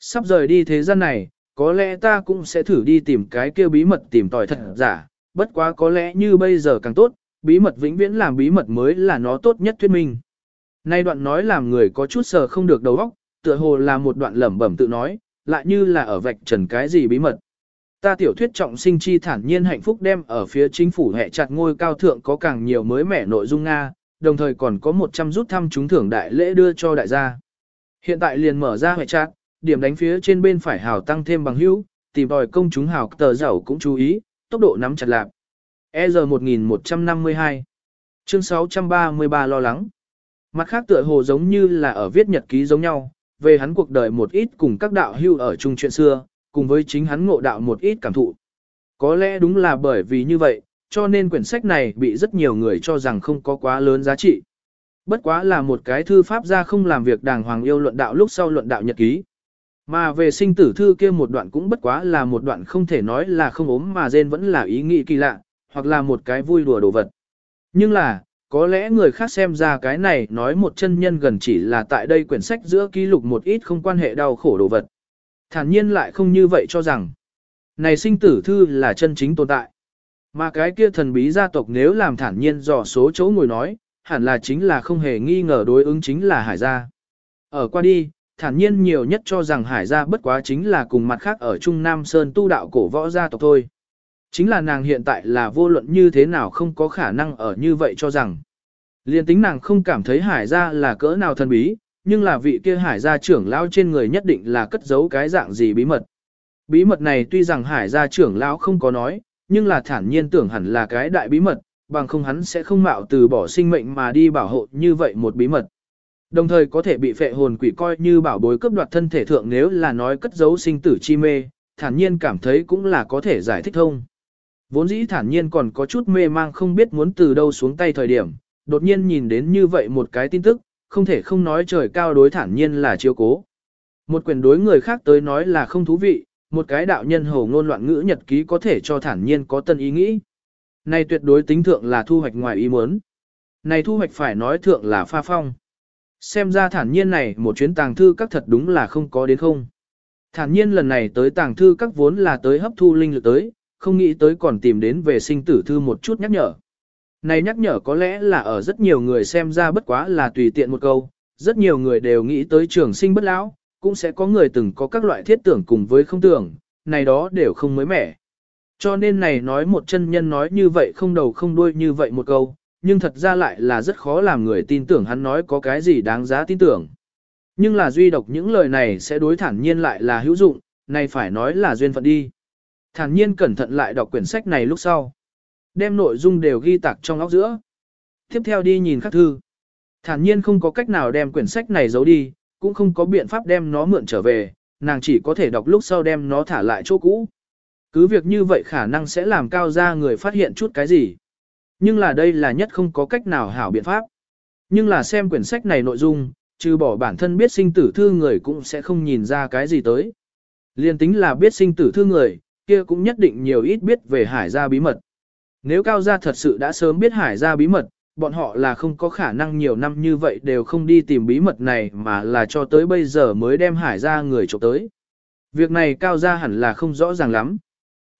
Sắp rời đi thế gian này, có lẽ ta cũng sẽ thử đi tìm cái kia bí mật tìm tòi thật giả, bất quá có lẽ như bây giờ càng tốt, bí mật vĩnh viễn làm bí mật mới là nó tốt nhất thuyết minh. Nay đoạn nói làm người có chút sờ không được đầu óc, tựa hồ là một đoạn lẩm bẩm tự nói, lại như là ở vạch trần cái gì bí mật. Ta tiểu thuyết trọng sinh chi thản nhiên hạnh phúc đem ở phía chính phủ hệ chặt ngôi cao thượng có càng nhiều mới mẻ nội dung Nga, đồng thời còn có 100 rút thăm trúng thưởng đại lễ đưa cho đại gia. Hiện tại liền mở ra hệ chặt, điểm đánh phía trên bên phải hào tăng thêm bằng hữu, tìm đòi công chúng hào tờ giàu cũng chú ý, tốc độ nắm chặt lạc. EZ 1152 Chương 633 lo lắng Mặt khác tựa hồ giống như là ở viết nhật ký giống nhau, về hắn cuộc đời một ít cùng các đạo hưu ở chung chuyện xưa, cùng với chính hắn ngộ đạo một ít cảm thụ. Có lẽ đúng là bởi vì như vậy, cho nên quyển sách này bị rất nhiều người cho rằng không có quá lớn giá trị. Bất quá là một cái thư pháp ra không làm việc đàng hoàng yêu luận đạo lúc sau luận đạo nhật ký. Mà về sinh tử thư kia một đoạn cũng bất quá là một đoạn không thể nói là không ốm mà rên vẫn là ý nghĩ kỳ lạ, hoặc là một cái vui đùa đồ vật. Nhưng là, có lẽ người khác xem ra cái này nói một chân nhân gần chỉ là tại đây quyển sách giữa ký lục một ít không quan hệ đau khổ đồ vật. Thản nhiên lại không như vậy cho rằng, này sinh tử thư là chân chính tồn tại. Mà cái kia thần bí gia tộc nếu làm thản nhiên dò số chỗ ngồi nói, hẳn là chính là không hề nghi ngờ đối ứng chính là hải gia. Ở qua đi, thản nhiên nhiều nhất cho rằng hải gia bất quá chính là cùng mặt khác ở Trung Nam Sơn tu đạo cổ võ gia tộc thôi. Chính là nàng hiện tại là vô luận như thế nào không có khả năng ở như vậy cho rằng. Liên tính nàng không cảm thấy hải gia là cỡ nào thần bí, nhưng là vị kia hải gia trưởng lão trên người nhất định là cất giấu cái dạng gì bí mật. Bí mật này tuy rằng hải gia trưởng lão không có nói, nhưng là thản nhiên tưởng hẳn là cái đại bí mật, bằng không hắn sẽ không mạo từ bỏ sinh mệnh mà đi bảo hộ như vậy một bí mật. Đồng thời có thể bị phệ hồn quỷ coi như bảo bối cướp đoạt thân thể thượng nếu là nói cất giấu sinh tử chi mê, thản nhiên cảm thấy cũng là có thể giải thích thông. Vốn dĩ thản nhiên còn có chút mê mang không biết muốn từ đâu xuống tay thời điểm, đột nhiên nhìn đến như vậy một cái tin tức, không thể không nói trời cao đối thản nhiên là chiếu cố. Một quyền đối người khác tới nói là không thú vị, một cái đạo nhân hồ ngôn loạn ngữ nhật ký có thể cho thản nhiên có tân ý nghĩ. Này tuyệt đối tính thượng là thu hoạch ngoài ý muốn. Này thu hoạch phải nói thượng là pha phong. Xem ra thản nhiên này một chuyến tàng thư các thật đúng là không có đến không. Thản nhiên lần này tới tàng thư các vốn là tới hấp thu linh lực tới, không nghĩ tới còn tìm đến về sinh tử thư một chút nhắc nhở. Này nhắc nhở có lẽ là ở rất nhiều người xem ra bất quá là tùy tiện một câu, rất nhiều người đều nghĩ tới trường sinh bất lão, cũng sẽ có người từng có các loại thiết tưởng cùng với không tưởng, này đó đều không mới mẻ. Cho nên này nói một chân nhân nói như vậy không đầu không đuôi như vậy một câu, nhưng thật ra lại là rất khó làm người tin tưởng hắn nói có cái gì đáng giá tin tưởng. Nhưng là duy độc những lời này sẽ đối thản nhiên lại là hữu dụng, này phải nói là duyên phận đi. Thản nhiên cẩn thận lại đọc quyển sách này lúc sau. Đem nội dung đều ghi tạc trong óc giữa. Tiếp theo đi nhìn các thư. Thản nhiên không có cách nào đem quyển sách này giấu đi, cũng không có biện pháp đem nó mượn trở về, nàng chỉ có thể đọc lúc sau đem nó thả lại chỗ cũ. Cứ việc như vậy khả năng sẽ làm cao ra người phát hiện chút cái gì. Nhưng là đây là nhất không có cách nào hảo biện pháp. Nhưng là xem quyển sách này nội dung, trừ bỏ bản thân biết sinh tử thư người cũng sẽ không nhìn ra cái gì tới. Liên tính là biết sinh tử thư người, kia cũng nhất định nhiều ít biết về hải gia bí mật. Nếu cao gia thật sự đã sớm biết hải gia bí mật, bọn họ là không có khả năng nhiều năm như vậy đều không đi tìm bí mật này mà là cho tới bây giờ mới đem hải gia người trộm tới. Việc này cao gia hẳn là không rõ ràng lắm.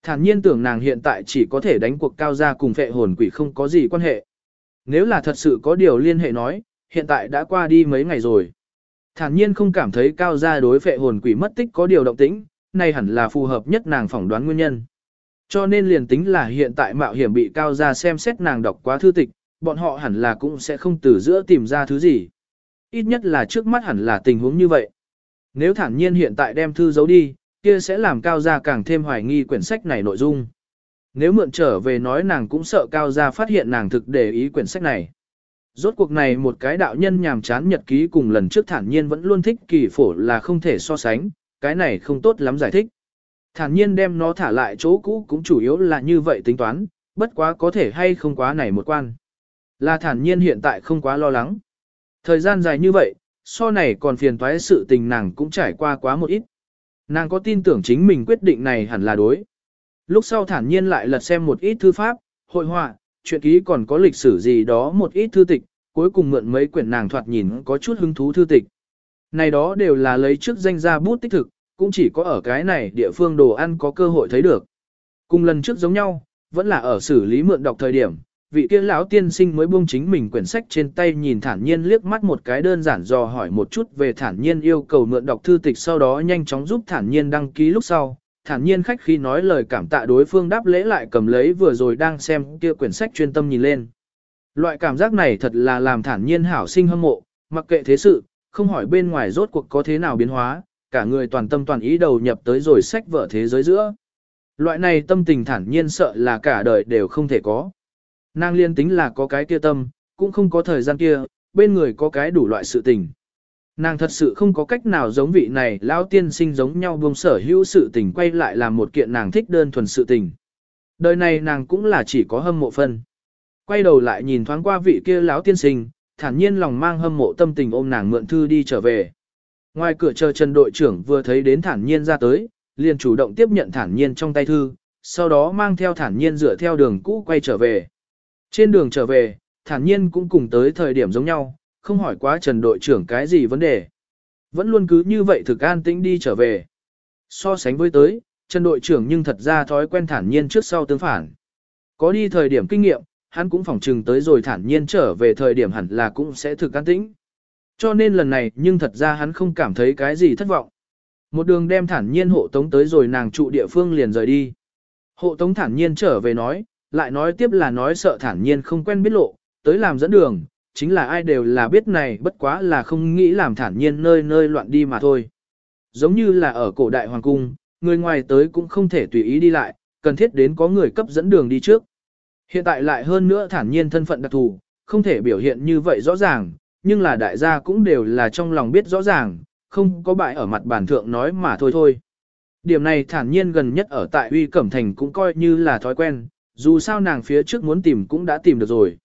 Thản nhiên tưởng nàng hiện tại chỉ có thể đánh cuộc cao gia cùng phệ hồn quỷ không có gì quan hệ. Nếu là thật sự có điều liên hệ nói, hiện tại đã qua đi mấy ngày rồi. Thản nhiên không cảm thấy cao gia đối phệ hồn quỷ mất tích có điều động tĩnh, này hẳn là phù hợp nhất nàng phỏng đoán nguyên nhân. Cho nên liền tính là hiện tại mạo hiểm bị cao gia xem xét nàng đọc quá thư tịch, bọn họ hẳn là cũng sẽ không từ giữa tìm ra thứ gì. Ít nhất là trước mắt hẳn là tình huống như vậy. Nếu thản nhiên hiện tại đem thư giấu đi, kia sẽ làm cao gia càng thêm hoài nghi quyển sách này nội dung. Nếu mượn trở về nói nàng cũng sợ cao gia phát hiện nàng thực để ý quyển sách này. Rốt cuộc này một cái đạo nhân nhàm chán nhật ký cùng lần trước thản nhiên vẫn luôn thích kỳ phổ là không thể so sánh, cái này không tốt lắm giải thích. Thản nhiên đem nó thả lại chỗ cũ cũng chủ yếu là như vậy tính toán, bất quá có thể hay không quá này một quan. Là thản nhiên hiện tại không quá lo lắng. Thời gian dài như vậy, so này còn phiền toái sự tình nàng cũng trải qua quá một ít. Nàng có tin tưởng chính mình quyết định này hẳn là đối. Lúc sau thản nhiên lại lật xem một ít thư pháp, hội họa, chuyện ký còn có lịch sử gì đó một ít thư tịch, cuối cùng mượn mấy quyển nàng thoạt nhìn có chút hứng thú thư tịch. Này đó đều là lấy trước danh gia bút tích thực, cũng chỉ có ở cái này địa phương đồ ăn có cơ hội thấy được. Cùng lần trước giống nhau, vẫn là ở xử lý mượn đọc thời điểm, vị kia lão tiên sinh mới buông chính mình quyển sách trên tay nhìn thản nhiên liếc mắt một cái đơn giản dò hỏi một chút về thản nhiên yêu cầu mượn đọc thư tịch sau đó nhanh chóng giúp thản nhiên đăng ký lúc sau. Thản nhiên khách khi nói lời cảm tạ đối phương đáp lễ lại cầm lấy vừa rồi đang xem kia quyển sách chuyên tâm nhìn lên. Loại cảm giác này thật là làm thản nhiên hảo sinh hâm mộ, mặc kệ thế sự, không hỏi bên ngoài rốt cuộc có thế nào biến hóa, cả người toàn tâm toàn ý đầu nhập tới rồi sách vở thế giới giữa. Loại này tâm tình thản nhiên sợ là cả đời đều không thể có. Nàng liên tính là có cái kia tâm, cũng không có thời gian kia, bên người có cái đủ loại sự tình. Nàng thật sự không có cách nào giống vị này lão tiên sinh giống nhau buông sở hữu sự tình quay lại làm một kiện nàng thích đơn thuần sự tình. Đời này nàng cũng là chỉ có hâm mộ phân. Quay đầu lại nhìn thoáng qua vị kia lão tiên sinh, thản nhiên lòng mang hâm mộ tâm tình ôm nàng mượn thư đi trở về. Ngoài cửa chờ Trần đội trưởng vừa thấy đến thản nhiên ra tới, liền chủ động tiếp nhận thản nhiên trong tay thư, sau đó mang theo thản nhiên dựa theo đường cũ quay trở về. Trên đường trở về, thản nhiên cũng cùng tới thời điểm giống nhau, không hỏi quá Trần đội trưởng cái gì vấn đề. Vẫn luôn cứ như vậy thực an tĩnh đi trở về. So sánh với tới, Trần đội trưởng nhưng thật ra thói quen thản nhiên trước sau tương phản. Có đi thời điểm kinh nghiệm, hắn cũng phỏng trừng tới rồi thản nhiên trở về thời điểm hẳn là cũng sẽ thực an tĩnh. Cho nên lần này nhưng thật ra hắn không cảm thấy cái gì thất vọng. Một đường đem thản nhiên hộ tống tới rồi nàng trụ địa phương liền rời đi. Hộ tống thản nhiên trở về nói, lại nói tiếp là nói sợ thản nhiên không quen biết lộ, tới làm dẫn đường, chính là ai đều là biết này bất quá là không nghĩ làm thản nhiên nơi nơi loạn đi mà thôi. Giống như là ở cổ đại hoàng cung, người ngoài tới cũng không thể tùy ý đi lại, cần thiết đến có người cấp dẫn đường đi trước. Hiện tại lại hơn nữa thản nhiên thân phận đặc thù, không thể biểu hiện như vậy rõ ràng, nhưng là đại gia cũng đều là trong lòng biết rõ ràng, không có bại ở mặt bản thượng nói mà thôi thôi. Điểm này thản nhiên gần nhất ở tại uy cẩm thành cũng coi như là thói quen, dù sao nàng phía trước muốn tìm cũng đã tìm được rồi.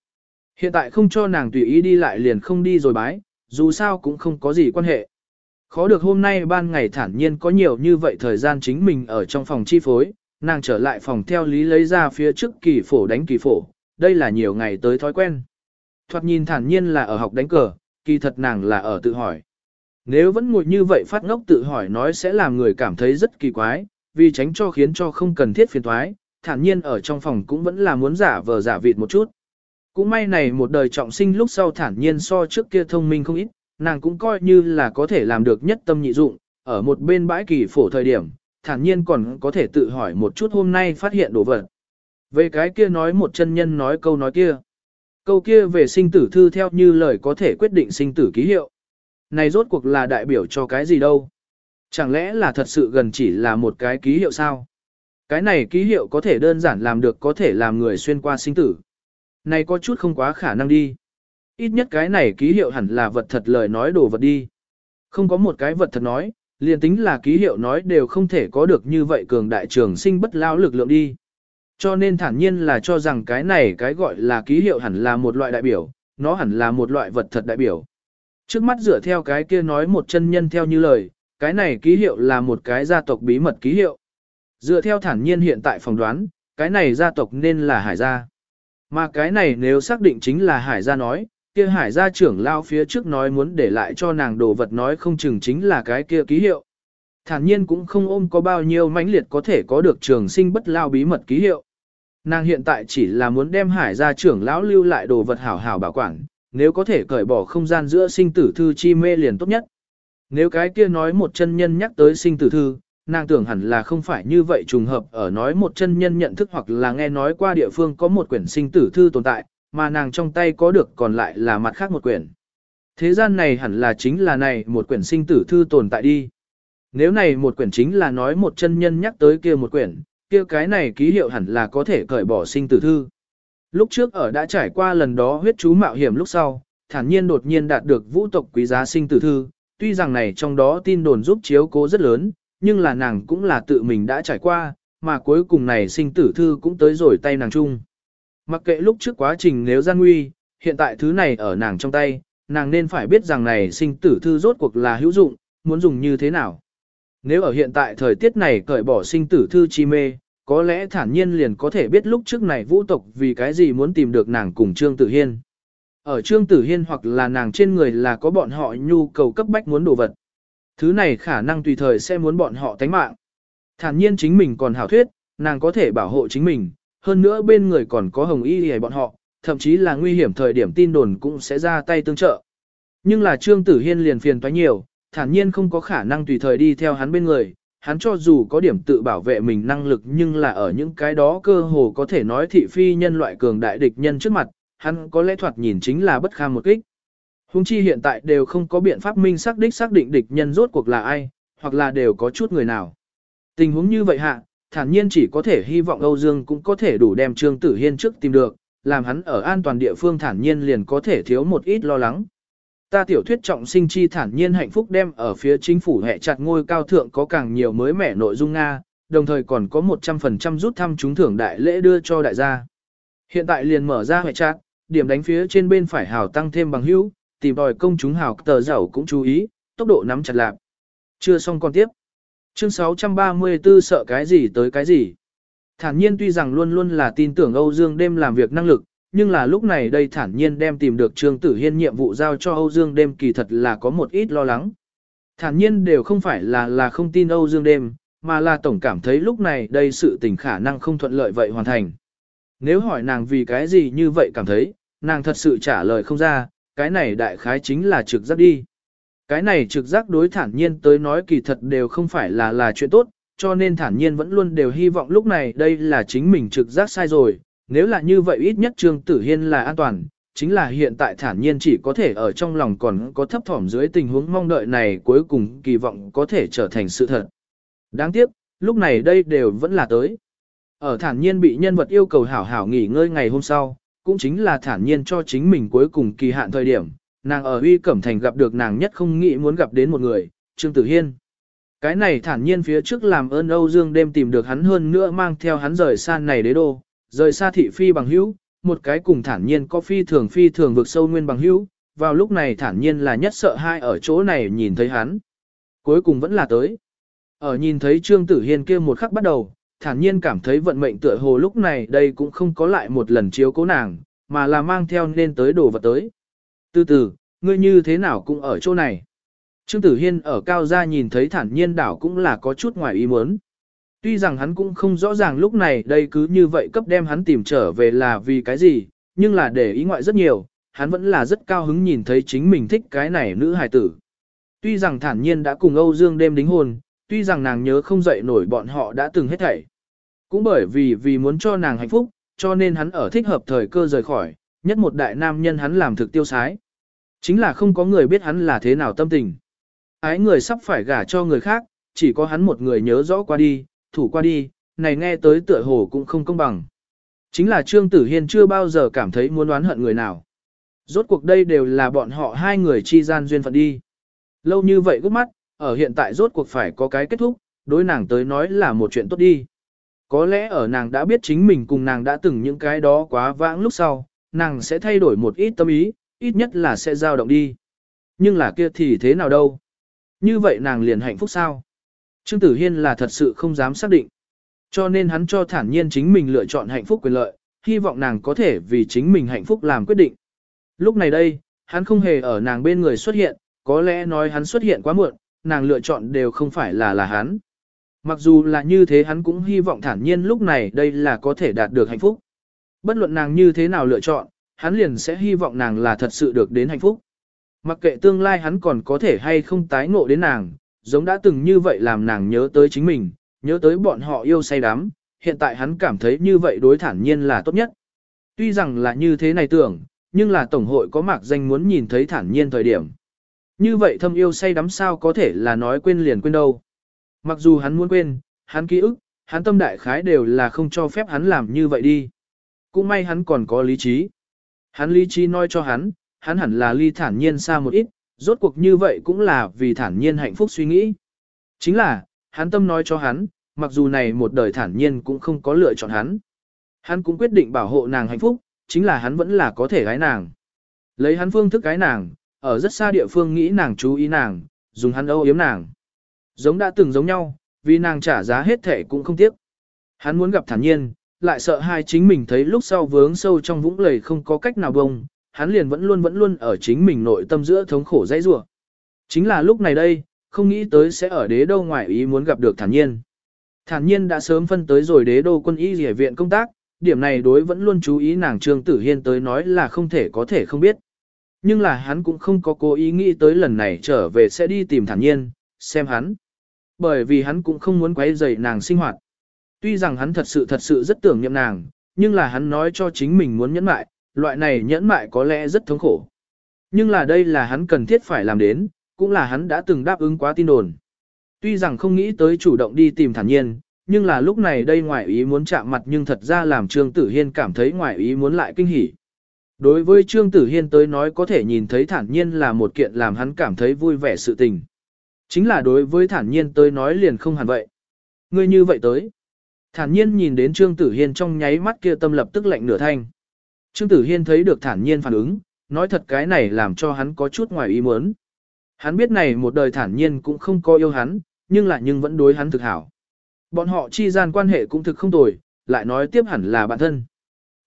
Hiện tại không cho nàng tùy ý đi lại liền không đi rồi bái, dù sao cũng không có gì quan hệ. Khó được hôm nay ban ngày thản nhiên có nhiều như vậy thời gian chính mình ở trong phòng chi phối, nàng trở lại phòng theo lý lấy ra phía trước kỳ phổ đánh kỳ phổ, đây là nhiều ngày tới thói quen. Thoạt nhìn thản nhiên là ở học đánh cờ, kỳ thật nàng là ở tự hỏi. Nếu vẫn ngồi như vậy phát ngốc tự hỏi nói sẽ làm người cảm thấy rất kỳ quái, vì tránh cho khiến cho không cần thiết phiền toái thản nhiên ở trong phòng cũng vẫn là muốn giả vờ giả vịt một chút. Cũng may này một đời trọng sinh lúc sau thản nhiên so trước kia thông minh không ít, nàng cũng coi như là có thể làm được nhất tâm nhị dụng, ở một bên bãi kỳ phổ thời điểm, thản nhiên còn có thể tự hỏi một chút hôm nay phát hiện đồ vật. Về cái kia nói một chân nhân nói câu nói kia. Câu kia về sinh tử thư theo như lời có thể quyết định sinh tử ký hiệu. Này rốt cuộc là đại biểu cho cái gì đâu? Chẳng lẽ là thật sự gần chỉ là một cái ký hiệu sao? Cái này ký hiệu có thể đơn giản làm được có thể làm người xuyên qua sinh tử. Này có chút không quá khả năng đi. Ít nhất cái này ký hiệu hẳn là vật thật lời nói đồ vật đi. Không có một cái vật thật nói, liền tính là ký hiệu nói đều không thể có được như vậy cường đại trường sinh bất lao lực lượng đi. Cho nên thản nhiên là cho rằng cái này cái gọi là ký hiệu hẳn là một loại đại biểu, nó hẳn là một loại vật thật đại biểu. Trước mắt dựa theo cái kia nói một chân nhân theo như lời, cái này ký hiệu là một cái gia tộc bí mật ký hiệu. Dựa theo thản nhiên hiện tại phỏng đoán, cái này gia tộc nên là hải gia. Mà cái này nếu xác định chính là hải gia nói, kia hải gia trưởng lao phía trước nói muốn để lại cho nàng đồ vật nói không chừng chính là cái kia ký hiệu. Thản nhiên cũng không ôm có bao nhiêu mãnh liệt có thể có được trường sinh bất lao bí mật ký hiệu. Nàng hiện tại chỉ là muốn đem hải gia trưởng lão lưu lại đồ vật hảo hảo bảo quản, nếu có thể cởi bỏ không gian giữa sinh tử thư chi mê liền tốt nhất. Nếu cái kia nói một chân nhân nhắc tới sinh tử thư, nàng tưởng hẳn là không phải như vậy trùng hợp ở nói một chân nhân nhận thức hoặc là nghe nói qua địa phương có một quyển sinh tử thư tồn tại, mà nàng trong tay có được còn lại là mặt khác một quyển. Thế gian này hẳn là chính là này một quyển sinh tử thư tồn tại đi. Nếu này một quyển chính là nói một chân nhân nhắc tới kia một quyển, kia cái này ký hiệu hẳn là có thể cởi bỏ sinh tử thư. Lúc trước ở đã trải qua lần đó huyết chú mạo hiểm lúc sau, thản nhiên đột nhiên đạt được vũ tộc quý giá sinh tử thư, tuy rằng này trong đó tin đồn giúp chiếu cố rất lớn, nhưng là nàng cũng là tự mình đã trải qua, mà cuối cùng này sinh tử thư cũng tới rồi tay nàng chung. Mặc kệ lúc trước quá trình nếu gian nguy, hiện tại thứ này ở nàng trong tay, nàng nên phải biết rằng này sinh tử thư rốt cuộc là hữu dụng, muốn dùng như thế nào. Nếu ở hiện tại thời tiết này cởi bỏ sinh tử thư chi mê, có lẽ thản nhiên liền có thể biết lúc trước này vũ tộc vì cái gì muốn tìm được nàng cùng Trương Tử Hiên. Ở Trương Tử Hiên hoặc là nàng trên người là có bọn họ nhu cầu cấp bách muốn đồ vật. Thứ này khả năng tùy thời sẽ muốn bọn họ tánh mạng. Thản nhiên chính mình còn hảo thuyết, nàng có thể bảo hộ chính mình, hơn nữa bên người còn có hồng y hề bọn họ, thậm chí là nguy hiểm thời điểm tin đồn cũng sẽ ra tay tương trợ. Nhưng là Trương Tử Hiên liền phiền toái nhiều, thản nhiên không có khả năng tùy thời đi theo hắn bên người, hắn cho dù có điểm tự bảo vệ mình năng lực nhưng là ở những cái đó cơ hồ có thể nói thị phi nhân loại cường đại địch nhân trước mặt, hắn có lẽ thoạt nhìn chính là bất kham một kích. Hùng chi hiện tại đều không có biện pháp minh xác đích xác định địch nhân rốt cuộc là ai, hoặc là đều có chút người nào. Tình huống như vậy hạ, thản nhiên chỉ có thể hy vọng Âu Dương cũng có thể đủ đem Trương Tử Hiên trước tìm được, làm hắn ở an toàn địa phương thản nhiên liền có thể thiếu một ít lo lắng. Ta tiểu thuyết trọng sinh chi thản nhiên hạnh phúc đem ở phía chính phủ hệ chặt ngôi cao thượng có càng nhiều mới mẻ nội dung Nga, đồng thời còn có 100% rút thăm trúng thưởng đại lễ đưa cho đại gia. Hiện tại liền mở ra hệ chặt, điểm đánh phía trên bên phải hào tăng thêm bằng hữu, tìm đòi công chúng hào tờ giàu cũng chú ý, tốc độ nắm chặt lạc. Chưa xong con tiếp. Chương 634 sợ cái gì tới cái gì. Thản nhiên tuy rằng luôn luôn là tin tưởng Âu Dương đêm làm việc năng lực, nhưng là lúc này đây thản nhiên đem tìm được Trương Tử Hiên nhiệm vụ giao cho Âu Dương đêm kỳ thật là có một ít lo lắng. Thản nhiên đều không phải là là không tin Âu Dương đêm, mà là tổng cảm thấy lúc này đây sự tình khả năng không thuận lợi vậy hoàn thành. Nếu hỏi nàng vì cái gì như vậy cảm thấy, nàng thật sự trả lời không ra, cái này đại khái chính là trực giác đi. Cái này trực giác đối thản nhiên tới nói kỳ thật đều không phải là là chuyện tốt, cho nên thản nhiên vẫn luôn đều hy vọng lúc này đây là chính mình trực giác sai rồi, nếu là như vậy ít nhất Trương Tử Hiên là an toàn, chính là hiện tại thản nhiên chỉ có thể ở trong lòng còn có thấp thỏm dưới tình huống mong đợi này cuối cùng kỳ vọng có thể trở thành sự thật. Đáng tiếc, lúc này đây đều vẫn là tới. Ở thản nhiên bị nhân vật yêu cầu hảo hảo nghỉ ngơi ngày hôm sau, cũng chính là thản nhiên cho chính mình cuối cùng kỳ hạn thời điểm, nàng ở uy cẩm thành gặp được nàng nhất không nghĩ muốn gặp đến một người, Trương Tử Hiên. Cái này thản nhiên phía trước làm ơn Âu Dương đêm tìm được hắn hơn nữa mang theo hắn rời xa này đế đô, rời xa thị phi bằng hữu, một cái cùng thản nhiên có phi thường phi thường vực sâu nguyên bằng hữu, vào lúc này thản nhiên là nhất sợ hai ở chỗ này nhìn thấy hắn. Cuối cùng vẫn là tới. Ở nhìn thấy Trương Tử Hiên kia một khắc bắt đầu, thản nhiên cảm thấy vận mệnh tựa hồ lúc này đây cũng không có lại một lần chiếu cố nàng, mà là mang theo nên tới đồ vật tới. Từ từ, ngươi như thế nào cũng ở chỗ này. Trương Tử Hiên ở cao gia nhìn thấy thản nhiên đảo cũng là có chút ngoài ý muốn. Tuy rằng hắn cũng không rõ ràng lúc này đây cứ như vậy cấp đem hắn tìm trở về là vì cái gì, nhưng là để ý ngoại rất nhiều, hắn vẫn là rất cao hứng nhìn thấy chính mình thích cái này nữ hài tử. Tuy rằng thản nhiên đã cùng Âu Dương đêm đính hôn, tuy rằng nàng nhớ không dậy nổi bọn họ đã từng hết thảy. Cũng bởi vì vì muốn cho nàng hạnh phúc, cho nên hắn ở thích hợp thời cơ rời khỏi, nhất một đại nam nhân hắn làm thực tiêu sái. Chính là không có người biết hắn là thế nào tâm tình. Ái người sắp phải gả cho người khác, chỉ có hắn một người nhớ rõ qua đi, thủ qua đi, này nghe tới tựa hồ cũng không công bằng. Chính là Trương Tử Hiên chưa bao giờ cảm thấy muốn oán hận người nào. Rốt cuộc đây đều là bọn họ hai người chi gian duyên phận đi. Lâu như vậy gấp mắt, ở hiện tại rốt cuộc phải có cái kết thúc, đối nàng tới nói là một chuyện tốt đi. Có lẽ ở nàng đã biết chính mình cùng nàng đã từng những cái đó quá vãng lúc sau, nàng sẽ thay đổi một ít tâm ý, ít nhất là sẽ dao động đi. Nhưng là kia thì thế nào đâu? Như vậy nàng liền hạnh phúc sao? Trương Tử Hiên là thật sự không dám xác định. Cho nên hắn cho thản nhiên chính mình lựa chọn hạnh phúc quyền lợi, hy vọng nàng có thể vì chính mình hạnh phúc làm quyết định. Lúc này đây, hắn không hề ở nàng bên người xuất hiện, có lẽ nói hắn xuất hiện quá muộn, nàng lựa chọn đều không phải là là hắn. Mặc dù là như thế hắn cũng hy vọng thản nhiên lúc này đây là có thể đạt được hạnh phúc. Bất luận nàng như thế nào lựa chọn, hắn liền sẽ hy vọng nàng là thật sự được đến hạnh phúc. Mặc kệ tương lai hắn còn có thể hay không tái ngộ đến nàng, giống đã từng như vậy làm nàng nhớ tới chính mình, nhớ tới bọn họ yêu say đắm, hiện tại hắn cảm thấy như vậy đối thản nhiên là tốt nhất. Tuy rằng là như thế này tưởng, nhưng là Tổng hội có mạc danh muốn nhìn thấy thản nhiên thời điểm. Như vậy thâm yêu say đắm sao có thể là nói quên liền quên đâu. Mặc dù hắn muốn quên, hắn ký ức, hắn tâm đại khái đều là không cho phép hắn làm như vậy đi. Cũng may hắn còn có lý trí. Hắn lý trí nói cho hắn, hắn hẳn là ly thản nhiên xa một ít, rốt cuộc như vậy cũng là vì thản nhiên hạnh phúc suy nghĩ. Chính là, hắn tâm nói cho hắn, mặc dù này một đời thản nhiên cũng không có lựa chọn hắn. Hắn cũng quyết định bảo hộ nàng hạnh phúc, chính là hắn vẫn là có thể gái nàng. Lấy hắn phương thức gái nàng, ở rất xa địa phương nghĩ nàng chú ý nàng, dùng hắn âu yếm nàng. Giống đã từng giống nhau, vì nàng trả giá hết thể cũng không tiếc. Hắn muốn gặp thản nhiên, lại sợ hai chính mình thấy lúc sau vướng sâu trong vũng lầy không có cách nào bông, hắn liền vẫn luôn vẫn luôn ở chính mình nội tâm giữa thống khổ dãy rủa. Chính là lúc này đây, không nghĩ tới sẽ ở đế đô ngoại ý muốn gặp được thản nhiên. Thản nhiên đã sớm phân tới rồi đế đô quân y rỉa viện công tác, điểm này đối vẫn luôn chú ý nàng Trương Tử Hiên tới nói là không thể có thể không biết. Nhưng là hắn cũng không có cố ý nghĩ tới lần này trở về sẽ đi tìm thản nhiên, xem hắn. Bởi vì hắn cũng không muốn quấy rầy nàng sinh hoạt. Tuy rằng hắn thật sự thật sự rất tưởng niệm nàng, nhưng là hắn nói cho chính mình muốn nhẫn mại, loại này nhẫn mại có lẽ rất thống khổ. Nhưng là đây là hắn cần thiết phải làm đến, cũng là hắn đã từng đáp ứng quá tin đồn. Tuy rằng không nghĩ tới chủ động đi tìm thản nhiên, nhưng là lúc này đây ngoại ý muốn chạm mặt nhưng thật ra làm Trương Tử Hiên cảm thấy ngoại ý muốn lại kinh hỉ. Đối với Trương Tử Hiên tới nói có thể nhìn thấy thản nhiên là một kiện làm hắn cảm thấy vui vẻ sự tình. Chính là đối với thản nhiên tới nói liền không hẳn vậy. Ngươi như vậy tới. Thản nhiên nhìn đến Trương Tử Hiên trong nháy mắt kia tâm lập tức lạnh nửa thanh. Trương Tử Hiên thấy được thản nhiên phản ứng, nói thật cái này làm cho hắn có chút ngoài ý muốn. Hắn biết này một đời thản nhiên cũng không có yêu hắn, nhưng lại nhưng vẫn đối hắn thực hảo. Bọn họ chi gian quan hệ cũng thực không tồi, lại nói tiếp hẳn là bạn thân.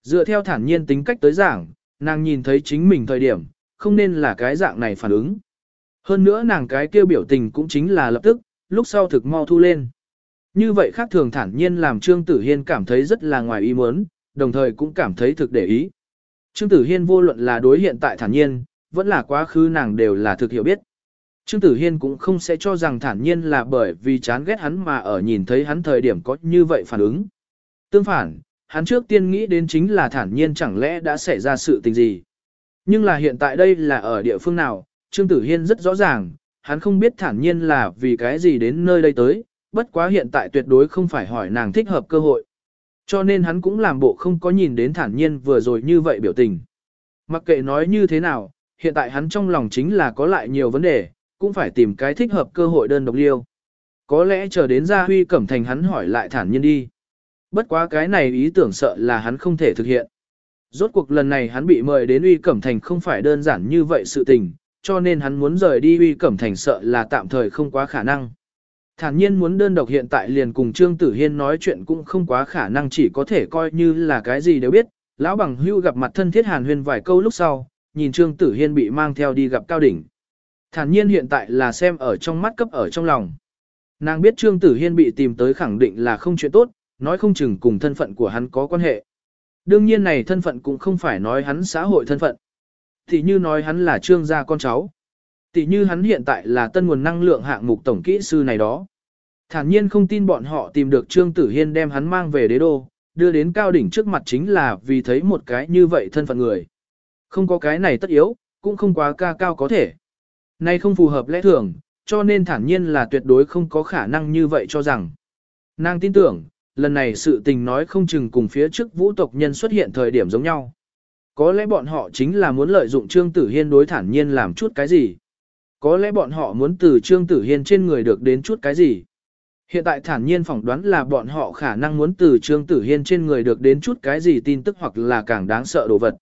Dựa theo thản nhiên tính cách tới giảng, nàng nhìn thấy chính mình thời điểm, không nên là cái dạng này phản ứng. Hơn nữa nàng cái kêu biểu tình cũng chính là lập tức, lúc sau thực mau thu lên. Như vậy khác thường thản nhiên làm Trương Tử Hiên cảm thấy rất là ngoài ý muốn, đồng thời cũng cảm thấy thực để ý. Trương Tử Hiên vô luận là đối hiện tại thản nhiên, vẫn là quá khứ nàng đều là thực hiểu biết. Trương Tử Hiên cũng không sẽ cho rằng thản nhiên là bởi vì chán ghét hắn mà ở nhìn thấy hắn thời điểm có như vậy phản ứng. Tương phản, hắn trước tiên nghĩ đến chính là thản nhiên chẳng lẽ đã xảy ra sự tình gì. Nhưng là hiện tại đây là ở địa phương nào, Trương Tử Hiên rất rõ ràng, hắn không biết thản nhiên là vì cái gì đến nơi đây tới, bất quá hiện tại tuyệt đối không phải hỏi nàng thích hợp cơ hội. Cho nên hắn cũng làm bộ không có nhìn đến thản nhiên vừa rồi như vậy biểu tình. Mặc kệ nói như thế nào, hiện tại hắn trong lòng chính là có lại nhiều vấn đề, cũng phải tìm cái thích hợp cơ hội đơn độc liêu. Có lẽ chờ đến ra huy cẩm thành hắn hỏi lại thản nhiên đi. Bất quá cái này ý tưởng sợ là hắn không thể thực hiện. Rốt cuộc lần này hắn bị mời đến uy cẩm thành không phải đơn giản như vậy sự tình, cho nên hắn muốn rời đi uy cẩm thành sợ là tạm thời không quá khả năng. Thản nhiên muốn đơn độc hiện tại liền cùng Trương Tử Hiên nói chuyện cũng không quá khả năng chỉ có thể coi như là cái gì đều biết. Lão bằng hưu gặp mặt thân thiết hàn huyên vài câu lúc sau, nhìn Trương Tử Hiên bị mang theo đi gặp Cao Đỉnh. Thản nhiên hiện tại là xem ở trong mắt cấp ở trong lòng. Nàng biết Trương Tử Hiên bị tìm tới khẳng định là không chuyện tốt, nói không chừng cùng thân phận của hắn có quan hệ. Đương nhiên này thân phận cũng không phải nói hắn xã hội thân phận. Thì như nói hắn là trương gia con cháu. Tỷ như hắn hiện tại là tân nguồn năng lượng hạng mục tổng kỹ sư này đó. Thản nhiên không tin bọn họ tìm được Trương Tử Hiên đem hắn mang về đế đô, đưa đến cao đỉnh trước mặt chính là vì thấy một cái như vậy thân phận người. Không có cái này tất yếu, cũng không quá ca cao có thể. Nay không phù hợp lẽ thường, cho nên thản nhiên là tuyệt đối không có khả năng như vậy cho rằng. Nàng tin tưởng, lần này sự tình nói không chừng cùng phía trước vũ tộc nhân xuất hiện thời điểm giống nhau. Có lẽ bọn họ chính là muốn lợi dụng Trương Tử Hiên đối thản nhiên làm chút cái gì. Có lẽ bọn họ muốn từ Trương Tử Hiên trên người được đến chút cái gì. Hiện tại thản nhiên phỏng đoán là bọn họ khả năng muốn từ Trương Tử Hiên trên người được đến chút cái gì tin tức hoặc là càng đáng sợ đồ vật.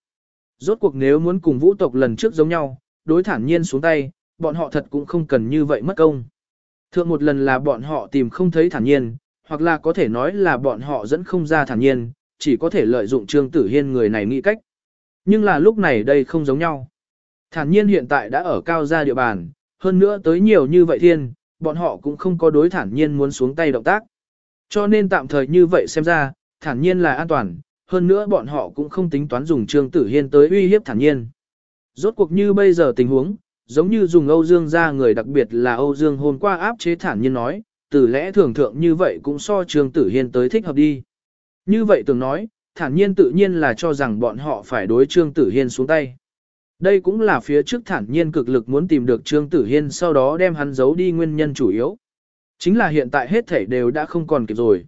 Rốt cuộc nếu muốn cùng vũ tộc lần trước giống nhau, đối thản nhiên xuống tay, bọn họ thật cũng không cần như vậy mất công. Thượng một lần là bọn họ tìm không thấy thản nhiên, hoặc là có thể nói là bọn họ dẫn không ra thản nhiên, chỉ có thể lợi dụng Trương Tử Hiên người này nghĩ cách. Nhưng là lúc này đây không giống nhau. Thản nhiên hiện tại đã ở cao gia địa bàn, hơn nữa tới nhiều như vậy thiên, bọn họ cũng không có đối thản nhiên muốn xuống tay động tác. Cho nên tạm thời như vậy xem ra, thản nhiên là an toàn, hơn nữa bọn họ cũng không tính toán dùng Trương Tử Hiên tới uy hiếp thản nhiên. Rốt cuộc như bây giờ tình huống, giống như dùng Âu Dương ra người đặc biệt là Âu Dương hôm qua áp chế thản nhiên nói, từ lẽ thường thượng như vậy cũng so Trương Tử Hiên tới thích hợp đi. Như vậy tưởng nói, thản nhiên tự nhiên là cho rằng bọn họ phải đối Trương Tử Hiên xuống tay. Đây cũng là phía trước thản nhiên cực lực muốn tìm được Trương Tử Hiên sau đó đem hắn giấu đi nguyên nhân chủ yếu. Chính là hiện tại hết thảy đều đã không còn kịp rồi.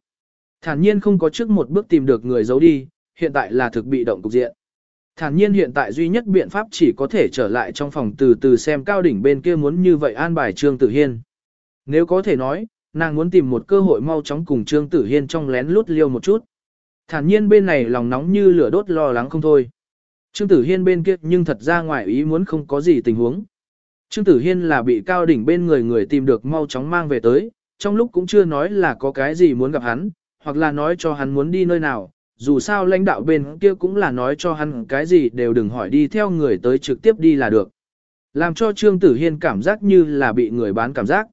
Thản nhiên không có trước một bước tìm được người giấu đi, hiện tại là thực bị động cục diện. Thản nhiên hiện tại duy nhất biện pháp chỉ có thể trở lại trong phòng từ từ xem cao đỉnh bên kia muốn như vậy an bài Trương Tử Hiên. Nếu có thể nói, nàng muốn tìm một cơ hội mau chóng cùng Trương Tử Hiên trong lén lút liêu một chút. Thản nhiên bên này lòng nóng như lửa đốt lo lắng không thôi. Trương Tử Hiên bên kia nhưng thật ra ngoài ý muốn không có gì tình huống. Trương Tử Hiên là bị cao đỉnh bên người người tìm được mau chóng mang về tới, trong lúc cũng chưa nói là có cái gì muốn gặp hắn, hoặc là nói cho hắn muốn đi nơi nào, dù sao lãnh đạo bên kia cũng là nói cho hắn cái gì đều đừng hỏi đi theo người tới trực tiếp đi là được. Làm cho Trương Tử Hiên cảm giác như là bị người bán cảm giác.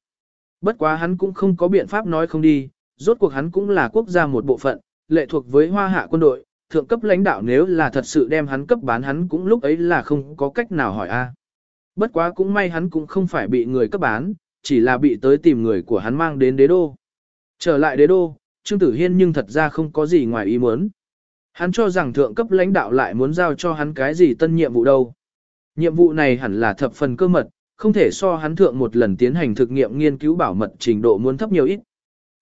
Bất quá hắn cũng không có biện pháp nói không đi, rốt cuộc hắn cũng là quốc gia một bộ phận, lệ thuộc với hoa hạ quân đội, thượng cấp lãnh đạo nếu là thật sự đem hắn cấp bán hắn cũng lúc ấy là không có cách nào hỏi a. Bất quá cũng may hắn cũng không phải bị người cấp bán, chỉ là bị tới tìm người của hắn mang đến đế đô. Trở lại đế đô, Trương Tử Hiên nhưng thật ra không có gì ngoài ý muốn. Hắn cho rằng thượng cấp lãnh đạo lại muốn giao cho hắn cái gì tân nhiệm vụ đâu. Nhiệm vụ này hẳn là thập phần cơ mật, không thể so hắn thượng một lần tiến hành thực nghiệm nghiên cứu bảo mật trình độ muốn thấp nhiều ít.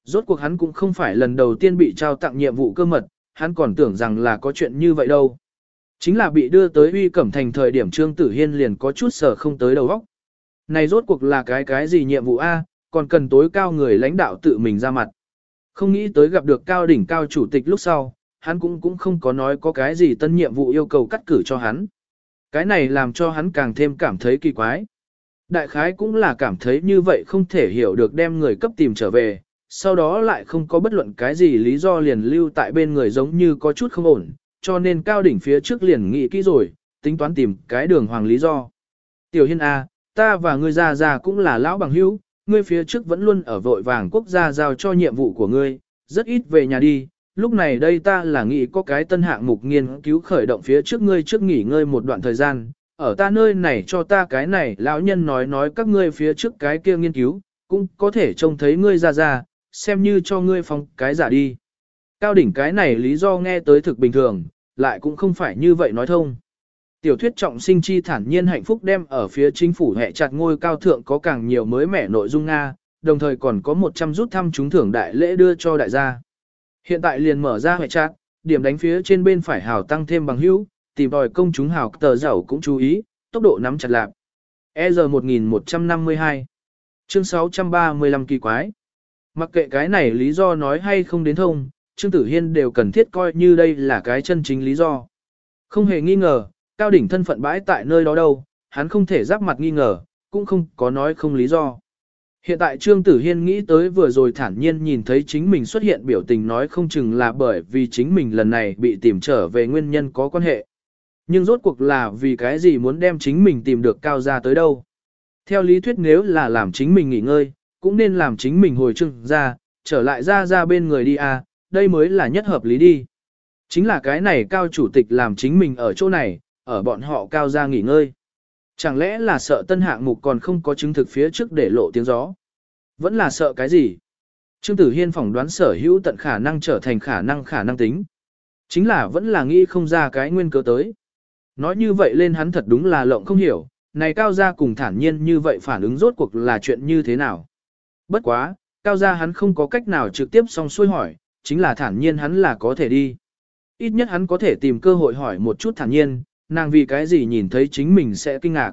Rốt cuộc hắn cũng không phải lần đầu tiên bị trao tặng nhiệm vụ cơ mật, hắn còn tưởng rằng là có chuyện như vậy đâu. Chính là bị đưa tới uy cẩm thành thời điểm Trương Tử Hiên liền có chút sở không tới đầu óc. Này rốt cuộc là cái cái gì nhiệm vụ A, còn cần tối cao người lãnh đạo tự mình ra mặt. Không nghĩ tới gặp được cao đỉnh cao chủ tịch lúc sau, hắn cũng cũng không có nói có cái gì tân nhiệm vụ yêu cầu cắt cử cho hắn. Cái này làm cho hắn càng thêm cảm thấy kỳ quái. Đại khái cũng là cảm thấy như vậy không thể hiểu được đem người cấp tìm trở về, sau đó lại không có bất luận cái gì lý do liền lưu tại bên người giống như có chút không ổn, cho nên cao đỉnh phía trước liền nghĩ kỹ rồi, tính toán tìm cái đường hoàng lý do. Tiểu Hiên A, ta và ngươi già già cũng là lão bằng hữu, ngươi phía trước vẫn luôn ở vội vàng quốc gia giao cho nhiệm vụ của ngươi, rất ít về nhà đi. Lúc này đây ta là nghĩ có cái tân hạng mục nghiên cứu khởi động phía trước ngươi trước nghỉ ngơi một đoạn thời gian, ở ta nơi này cho ta cái này lão nhân nói nói các ngươi phía trước cái kia nghiên cứu, cũng có thể trông thấy ngươi ra ra, xem như cho ngươi phong cái giả đi. Cao đỉnh cái này lý do nghe tới thực bình thường, lại cũng không phải như vậy nói thông. Tiểu thuyết trọng sinh chi thản nhiên hạnh phúc đem ở phía chính phủ hệ chặt ngôi cao thượng có càng nhiều mới mẻ nội dung Nga, đồng thời còn có 100 rút thăm trúng thưởng đại lễ đưa cho đại gia. Hiện tại liền mở ra hệ chặt, điểm đánh phía trên bên phải hào tăng thêm bằng hữu, tìm đòi công chúng hào tờ giàu cũng chú ý, tốc độ nắm chặt lạc. EZ 1152 Chương 635 kỳ quái Mặc kệ cái này lý do nói hay không đến thông, Trương Tử Hiên đều cần thiết coi như đây là cái chân chính lý do. Không hề nghi ngờ, cao đỉnh thân phận bãi tại nơi đó đâu, hắn không thể giáp mặt nghi ngờ, cũng không có nói không lý do. Hiện tại Trương Tử Hiên nghĩ tới vừa rồi thản nhiên nhìn thấy chính mình xuất hiện biểu tình nói không chừng là bởi vì chính mình lần này bị tìm trở về nguyên nhân có quan hệ. Nhưng rốt cuộc là vì cái gì muốn đem chính mình tìm được cao ra tới đâu. Theo lý thuyết nếu là làm chính mình nghỉ ngơi, cũng nên làm chính mình hồi trưng ra, trở lại ra ra bên người đi à, đây mới là nhất hợp lý đi. Chính là cái này cao chủ tịch làm chính mình ở chỗ này, ở bọn họ cao ra nghỉ ngơi. Chẳng lẽ là sợ tân hạng mục còn không có chứng thực phía trước để lộ tiếng gió? Vẫn là sợ cái gì? Trương Tử Hiên phỏng đoán sở hữu tận khả năng trở thành khả năng khả năng tính. Chính là vẫn là nghĩ không ra cái nguyên cớ tới. Nói như vậy lên hắn thật đúng là lộng không hiểu, này cao gia cùng thản nhiên như vậy phản ứng rốt cuộc là chuyện như thế nào. Bất quá, cao gia hắn không có cách nào trực tiếp xong xuôi hỏi, chính là thản nhiên hắn là có thể đi. Ít nhất hắn có thể tìm cơ hội hỏi một chút thản nhiên, nàng vì cái gì nhìn thấy chính mình sẽ kinh ngạc.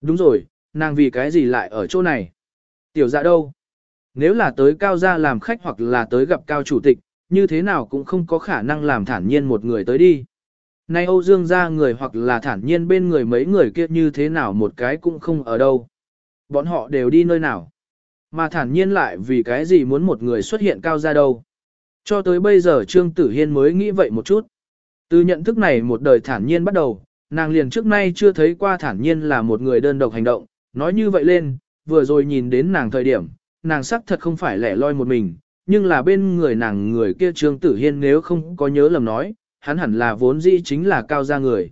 Đúng rồi, nàng vì cái gì lại ở chỗ này. Tiểu dạ đâu? Nếu là tới cao gia làm khách hoặc là tới gặp cao chủ tịch, như thế nào cũng không có khả năng làm thản nhiên một người tới đi. Nay Âu Dương gia người hoặc là thản nhiên bên người mấy người kia như thế nào một cái cũng không ở đâu. Bọn họ đều đi nơi nào. Mà thản nhiên lại vì cái gì muốn một người xuất hiện cao ra đâu. Cho tới bây giờ Trương Tử Hiên mới nghĩ vậy một chút. Từ nhận thức này một đời thản nhiên bắt đầu, nàng liền trước nay chưa thấy qua thản nhiên là một người đơn độc hành động. Nói như vậy lên, vừa rồi nhìn đến nàng thời điểm, nàng sắc thật không phải lẻ loi một mình, nhưng là bên người nàng người kia Trương Tử Hiên nếu không có nhớ lầm nói, hắn hẳn là vốn dĩ chính là cao gia người.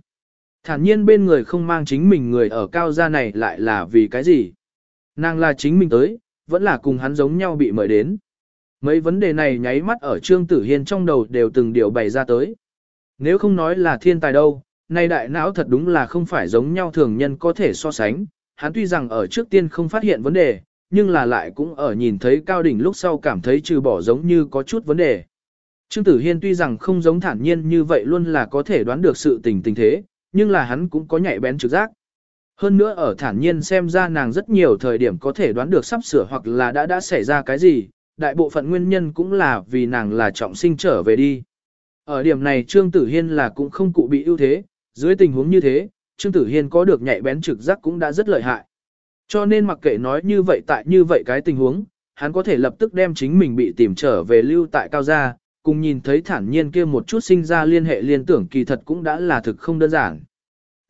Thản nhiên bên người không mang chính mình người ở cao gia này lại là vì cái gì? Nàng là chính mình tới, vẫn là cùng hắn giống nhau bị mời đến. Mấy vấn đề này nháy mắt ở Trương Tử Hiên trong đầu đều từng điều bày ra tới. Nếu không nói là thiên tài đâu, nay đại não thật đúng là không phải giống nhau thường nhân có thể so sánh. Hắn tuy rằng ở trước tiên không phát hiện vấn đề, nhưng là lại cũng ở nhìn thấy cao đỉnh lúc sau cảm thấy trừ bỏ giống như có chút vấn đề. Trương Tử Hiên tuy rằng không giống thản nhiên như vậy luôn là có thể đoán được sự tình tình thế, nhưng là hắn cũng có nhạy bén trực giác. Hơn nữa ở thản nhiên xem ra nàng rất nhiều thời điểm có thể đoán được sắp sửa hoặc là đã đã xảy ra cái gì, đại bộ phận nguyên nhân cũng là vì nàng là trọng sinh trở về đi. Ở điểm này Trương Tử Hiên là cũng không cụ bị ưu thế, dưới tình huống như thế, Trương Tử Hiên có được nhạy bén trực giác cũng đã rất lợi hại. Cho nên mặc kệ nói như vậy tại như vậy cái tình huống, hắn có thể lập tức đem chính mình bị tìm trở về lưu tại cao gia, cùng nhìn thấy thản nhiên kia một chút sinh ra liên hệ liên tưởng kỳ thật cũng đã là thực không đơn giản.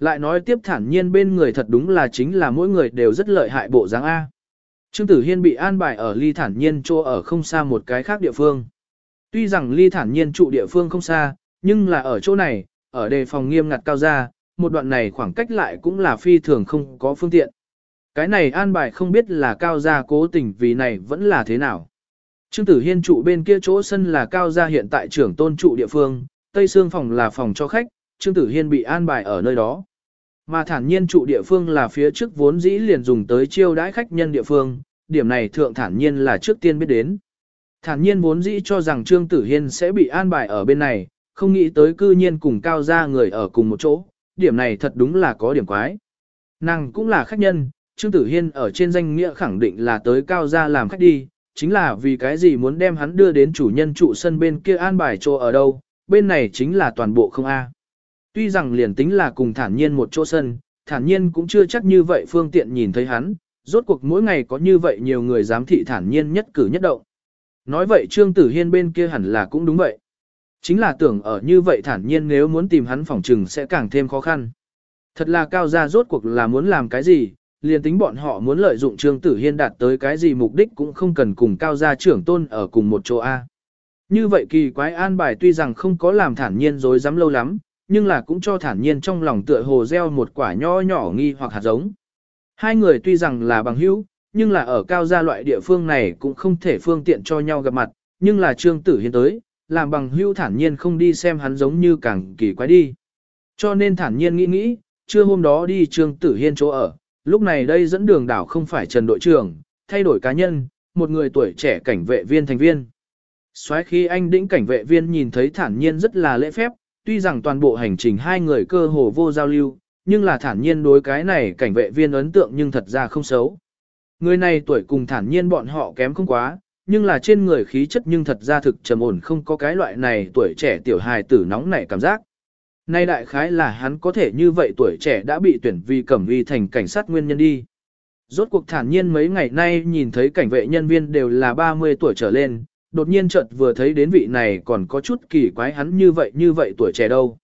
Lại nói tiếp thản nhiên bên người thật đúng là chính là mỗi người đều rất lợi hại bộ dáng A. Trương Tử Hiên bị an bài ở ly thản nhiên chỗ ở không xa một cái khác địa phương. Tuy rằng ly thản nhiên trụ địa phương không xa, nhưng là ở chỗ này, ở đề phòng nghiêm ngặt cao ra, một đoạn này khoảng cách lại cũng là phi thường không có phương tiện. Cái này an bài không biết là cao gia cố tình vì này vẫn là thế nào. Trương Tử Hiên trụ bên kia chỗ sân là cao gia hiện tại trưởng tôn trụ địa phương, Tây Sương phòng là phòng cho khách, Trương Tử Hiên bị an bài ở nơi đó. Mà thản nhiên trụ địa phương là phía trước vốn dĩ liền dùng tới chiêu đãi khách nhân địa phương, điểm này thượng thản nhiên là trước tiên biết đến. Thản nhiên vốn dĩ cho rằng Trương Tử Hiên sẽ bị an bài ở bên này, không nghĩ tới cư nhiên cùng cao gia người ở cùng một chỗ, điểm này thật đúng là có điểm quái. Nàng cũng là khách nhân, Trương Tử Hiên ở trên danh nghĩa khẳng định là tới cao gia làm khách đi, chính là vì cái gì muốn đem hắn đưa đến chủ nhân trụ sân bên kia an bài chỗ ở đâu, bên này chính là toàn bộ không A. Tuy rằng liền tính là cùng thản nhiên một chỗ sân, thản nhiên cũng chưa chắc như vậy phương tiện nhìn thấy hắn, rốt cuộc mỗi ngày có như vậy nhiều người giám thị thản nhiên nhất cử nhất động. Nói vậy Trương Tử Hiên bên kia hẳn là cũng đúng vậy. Chính là tưởng ở như vậy thản nhiên nếu muốn tìm hắn phòng trừng sẽ càng thêm khó khăn. Thật là cao gia rốt cuộc là muốn làm cái gì, liền tính bọn họ muốn lợi dụng Trương Tử Hiên đạt tới cái gì mục đích cũng không cần cùng cao gia trưởng tôn ở cùng một chỗ A. Như vậy kỳ quái an bài tuy rằng không có làm thản nhiên dối dám lâu lắm, nhưng là cũng cho thản nhiên trong lòng tựa hồ gieo một quả nho nhỏ nghi hoặc hạt giống. Hai người tuy rằng là bằng hữu, nhưng là ở cao gia loại địa phương này cũng không thể phương tiện cho nhau gặp mặt, nhưng là Trương Tử Hiên tới, làm bằng hữu thản nhiên không đi xem hắn giống như càng kỳ quái đi. Cho nên thản nhiên nghĩ nghĩ, trưa hôm đó đi Trương Tử Hiên chỗ ở, lúc này đây dẫn đường đảo không phải Trần đội trưởng, thay đổi cá nhân, một người tuổi trẻ cảnh vệ viên thành viên. Xoáy khi anh đĩnh cảnh vệ viên nhìn thấy thản nhiên rất là lễ phép, tuy rằng toàn bộ hành trình hai người cơ hồ vô giao lưu, nhưng là thản nhiên đối cái này cảnh vệ viên ấn tượng nhưng thật ra không xấu. Người này tuổi cùng thản nhiên bọn họ kém không quá, nhưng là trên người khí chất nhưng thật ra thực trầm ổn không có cái loại này tuổi trẻ tiểu hài tử nóng nảy cảm giác. Nay đại khái là hắn có thể như vậy tuổi trẻ đã bị tuyển vì cẩm vi thành cảnh sát nguyên nhân đi. Rốt cuộc thản nhiên mấy ngày nay nhìn thấy cảnh vệ nhân viên đều là 30 tuổi trở lên, đột nhiên chợt vừa thấy đến vị này còn có chút kỳ quái hắn như vậy như vậy tuổi trẻ đâu.